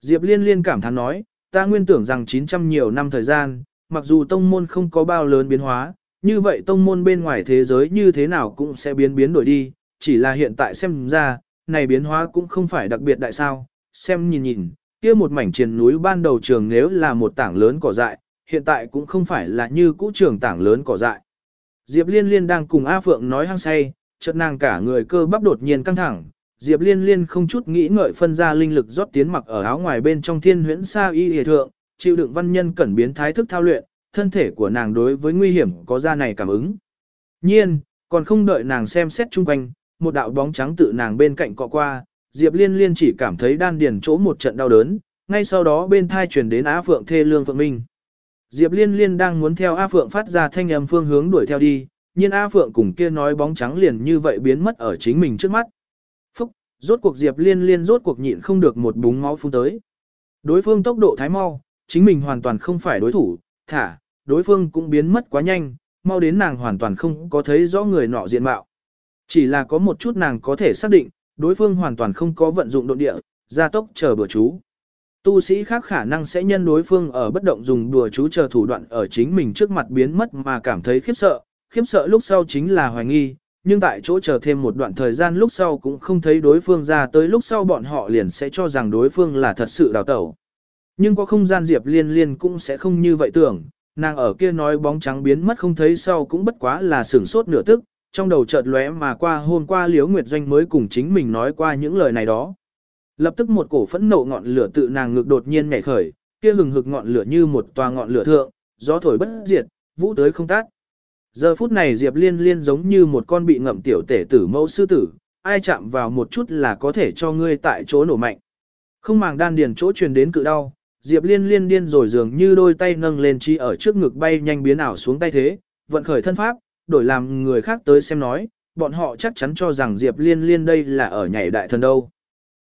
Speaker 1: Diệp liên liên cảm thán nói, ta nguyên tưởng rằng 900 nhiều năm thời gian, mặc dù tông môn không có bao lớn biến hóa, như vậy tông môn bên ngoài thế giới như thế nào cũng sẽ biến biến đổi đi, chỉ là hiện tại xem ra, này biến hóa cũng không phải đặc biệt đại sao, xem nhìn nhìn, kia một mảnh triền núi ban đầu trường nếu là một tảng lớn cỏ dại, hiện tại cũng không phải là như cũ trường tảng lớn cỏ dại. Diệp Liên Liên đang cùng A Phượng nói hăng say, chợt nàng cả người cơ bắp đột nhiên căng thẳng, Diệp Liên Liên không chút nghĩ ngợi phân ra linh lực rót tiến mặc ở áo ngoài bên trong thiên huyễn sa y hề thượng, chịu đựng văn nhân cẩn biến thái thức thao luyện, thân thể của nàng đối với nguy hiểm có ra này cảm ứng. Nhiên, còn không đợi nàng xem xét chung quanh, một đạo bóng trắng tự nàng bên cạnh cọ qua, Diệp Liên Liên chỉ cảm thấy đan điền chỗ một trận đau đớn, ngay sau đó bên thai truyền đến Á Phượng thê lương Phượng Minh. Diệp Liên Liên đang muốn theo A Phượng phát ra thanh âm phương hướng đuổi theo đi, nhưng A Phượng cùng kia nói bóng trắng liền như vậy biến mất ở chính mình trước mắt. Phúc, rốt cuộc Diệp Liên Liên rốt cuộc nhịn không được một búng máu phun tới. Đối phương tốc độ thái mau, chính mình hoàn toàn không phải đối thủ, thả, đối phương cũng biến mất quá nhanh, mau đến nàng hoàn toàn không có thấy rõ người nọ diện mạo. Chỉ là có một chút nàng có thể xác định, đối phương hoàn toàn không có vận dụng độ địa, gia tốc chờ bữa chú. Tu sĩ khác khả năng sẽ nhân đối phương ở bất động dùng đùa chú chờ thủ đoạn ở chính mình trước mặt biến mất mà cảm thấy khiếp sợ, khiếp sợ lúc sau chính là hoài nghi, nhưng tại chỗ chờ thêm một đoạn thời gian lúc sau cũng không thấy đối phương ra tới lúc sau bọn họ liền sẽ cho rằng đối phương là thật sự đào tẩu. Nhưng có không gian Diệp Liên Liên cũng sẽ không như vậy tưởng, nàng ở kia nói bóng trắng biến mất không thấy sau cũng bất quá là sửng sốt nửa tức, trong đầu chợt lóe mà qua hôm qua Liễu Nguyệt Doanh mới cùng chính mình nói qua những lời này đó. Lập tức một cổ phẫn nộ ngọn lửa tự nàng ngực đột nhiên nhảy khởi, kia hừng hực ngọn lửa như một tòa ngọn lửa thượng, gió thổi bất diệt, vũ tới không tát. Giờ phút này Diệp Liên Liên giống như một con bị ngậm tiểu tể tử mẫu sư tử, ai chạm vào một chút là có thể cho ngươi tại chỗ nổ mạnh. Không màng đan điền chỗ truyền đến cự đau, Diệp Liên Liên điên rồi dường như đôi tay nâng lên chi ở trước ngực bay nhanh biến ảo xuống tay thế, vận khởi thân pháp, đổi làm người khác tới xem nói, bọn họ chắc chắn cho rằng Diệp Liên Liên đây là ở nhảy đại thần đâu.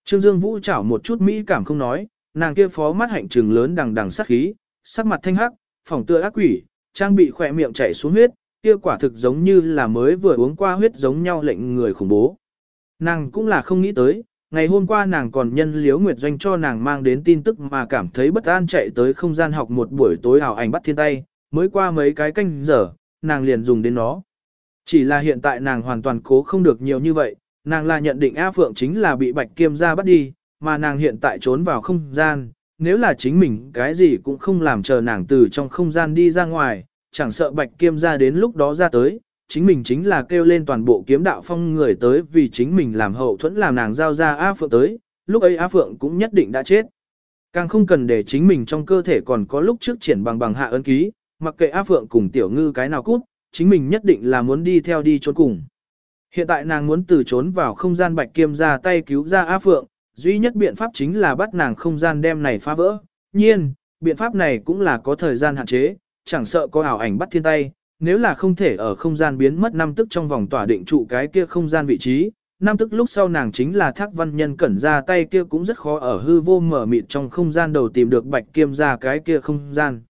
Speaker 1: Trương Dương Vũ chảo một chút mỹ cảm không nói, nàng kia phó mắt hạnh trừng lớn đằng đằng sắc khí, sắc mặt thanh hắc, phòng tựa ác quỷ, trang bị khỏe miệng chảy xuống huyết, kia quả thực giống như là mới vừa uống qua huyết giống nhau lệnh người khủng bố. Nàng cũng là không nghĩ tới, ngày hôm qua nàng còn nhân liếu nguyệt doanh cho nàng mang đến tin tức mà cảm thấy bất an chạy tới không gian học một buổi tối ảo ảnh bắt thiên tay, mới qua mấy cái canh giờ, nàng liền dùng đến nó. Chỉ là hiện tại nàng hoàn toàn cố không được nhiều như vậy, nàng là nhận định A Phượng chính là bị Bạch Kiêm gia bắt đi, mà nàng hiện tại trốn vào không gian, nếu là chính mình cái gì cũng không làm chờ nàng từ trong không gian đi ra ngoài, chẳng sợ Bạch Kiêm gia đến lúc đó ra tới, chính mình chính là kêu lên toàn bộ kiếm đạo phong người tới vì chính mình làm hậu thuẫn làm nàng giao ra A Phượng tới, lúc ấy A Phượng cũng nhất định đã chết. Càng không cần để chính mình trong cơ thể còn có lúc trước triển bằng bằng hạ ấn ký, mặc kệ A Phượng cùng tiểu ngư cái nào cút, chính mình nhất định là muốn đi theo đi trốn cùng. Hiện tại nàng muốn từ trốn vào không gian bạch kiêm ra tay cứu ra A Phượng, duy nhất biện pháp chính là bắt nàng không gian đem này phá vỡ. Nhiên, biện pháp này cũng là có thời gian hạn chế, chẳng sợ có ảo ảnh bắt thiên tay, nếu là không thể ở không gian biến mất năm tức trong vòng tỏa định trụ cái kia không gian vị trí, năm tức lúc sau nàng chính là thác văn nhân cẩn ra tay kia cũng rất khó ở hư vô mở mịt trong không gian đầu tìm được bạch kiêm ra cái kia không gian.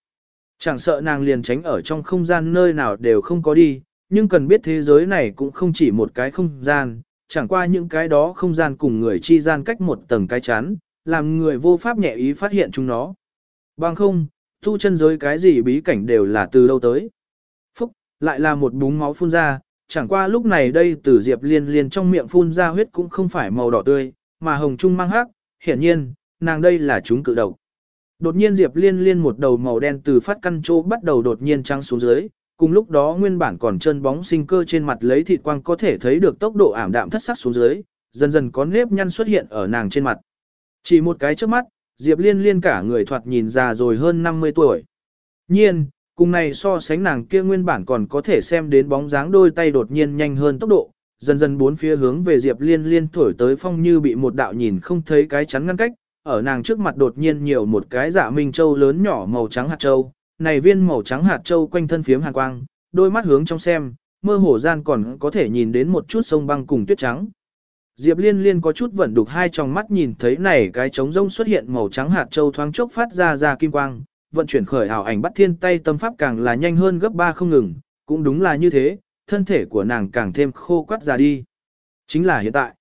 Speaker 1: Chẳng sợ nàng liền tránh ở trong không gian nơi nào đều không có đi, nhưng cần biết thế giới này cũng không chỉ một cái không gian, chẳng qua những cái đó không gian cùng người chi gian cách một tầng cái chán, làm người vô pháp nhẹ ý phát hiện chúng nó. Bằng không, thu chân giới cái gì bí cảnh đều là từ đâu tới. Lại là một búng máu phun ra, chẳng qua lúc này đây từ Diệp Liên Liên trong miệng phun ra huyết cũng không phải màu đỏ tươi, mà hồng trung mang hắc, hiển nhiên, nàng đây là chúng cự độc. Đột nhiên Diệp Liên Liên một đầu màu đen từ phát căn chỗ bắt đầu đột nhiên trắng xuống dưới, cùng lúc đó nguyên bản còn chân bóng sinh cơ trên mặt lấy thịt quang có thể thấy được tốc độ ảm đạm thất sắc xuống dưới, dần dần có nếp nhăn xuất hiện ở nàng trên mặt. Chỉ một cái trước mắt, Diệp Liên Liên cả người thoạt nhìn già rồi hơn 50 tuổi. Nhiên, cùng này so sánh nàng kia nguyên bản còn có thể xem đến bóng dáng đôi tay đột nhiên nhanh hơn tốc độ, dần dần bốn phía hướng về Diệp Liên Liên thổi tới phong như bị một đạo nhìn không thấy cái chắn ngăn cách, ở nàng trước mặt đột nhiên nhiều một cái dạ minh châu lớn nhỏ màu trắng hạt châu, này viên màu trắng hạt châu quanh thân phiếm hàn quang, đôi mắt hướng trong xem, mơ hồ gian còn có thể nhìn đến một chút sông băng cùng tuyết trắng. Diệp Liên Liên có chút vẫn đục hai tròng mắt nhìn thấy này cái trống rông xuất hiện màu trắng hạt châu thoáng chốc phát ra ra kim quang, vận chuyển khởi ảo ảnh bắt thiên tay tâm pháp càng là nhanh hơn gấp ba không ngừng, cũng đúng là như thế, thân thể của nàng càng thêm khô quắt ra đi. Chính là hiện tại.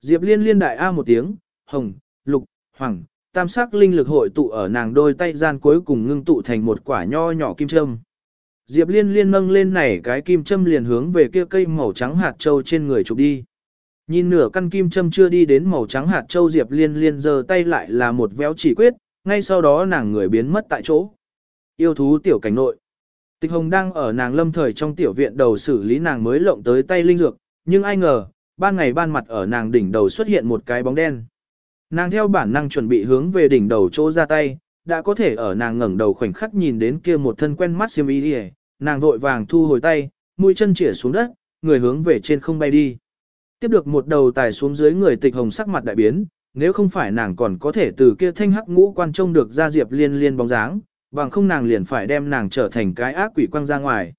Speaker 1: Diệp Liên Liên đại a một tiếng, hồng, lục, hoàng, tam sắc linh lực hội tụ ở nàng đôi tay gian cuối cùng ngưng tụ thành một quả nho nhỏ kim châm. Diệp liên liên nâng lên này cái kim châm liền hướng về kia cây màu trắng hạt châu trên người chụp đi. Nhìn nửa căn kim châm chưa đi đến màu trắng hạt châu Diệp liên liên giơ tay lại là một véo chỉ quyết, ngay sau đó nàng người biến mất tại chỗ. Yêu thú tiểu cảnh nội. Tịch hồng đang ở nàng lâm thời trong tiểu viện đầu xử lý nàng mới lộng tới tay linh dược, nhưng ai ngờ, ban ngày ban mặt ở nàng đỉnh đầu xuất hiện một cái bóng đen. Nàng theo bản năng chuẩn bị hướng về đỉnh đầu chỗ ra tay, đã có thể ở nàng ngẩng đầu khoảnh khắc nhìn đến kia một thân quen mắt xiêm y đi nàng vội vàng thu hồi tay, mũi chân chĩa xuống đất, người hướng về trên không bay đi. Tiếp được một đầu tài xuống dưới người tịch hồng sắc mặt đại biến, nếu không phải nàng còn có thể từ kia thanh hắc ngũ quan trông được ra diệp liên liên bóng dáng, bằng không nàng liền phải đem nàng trở thành cái ác quỷ quăng ra ngoài.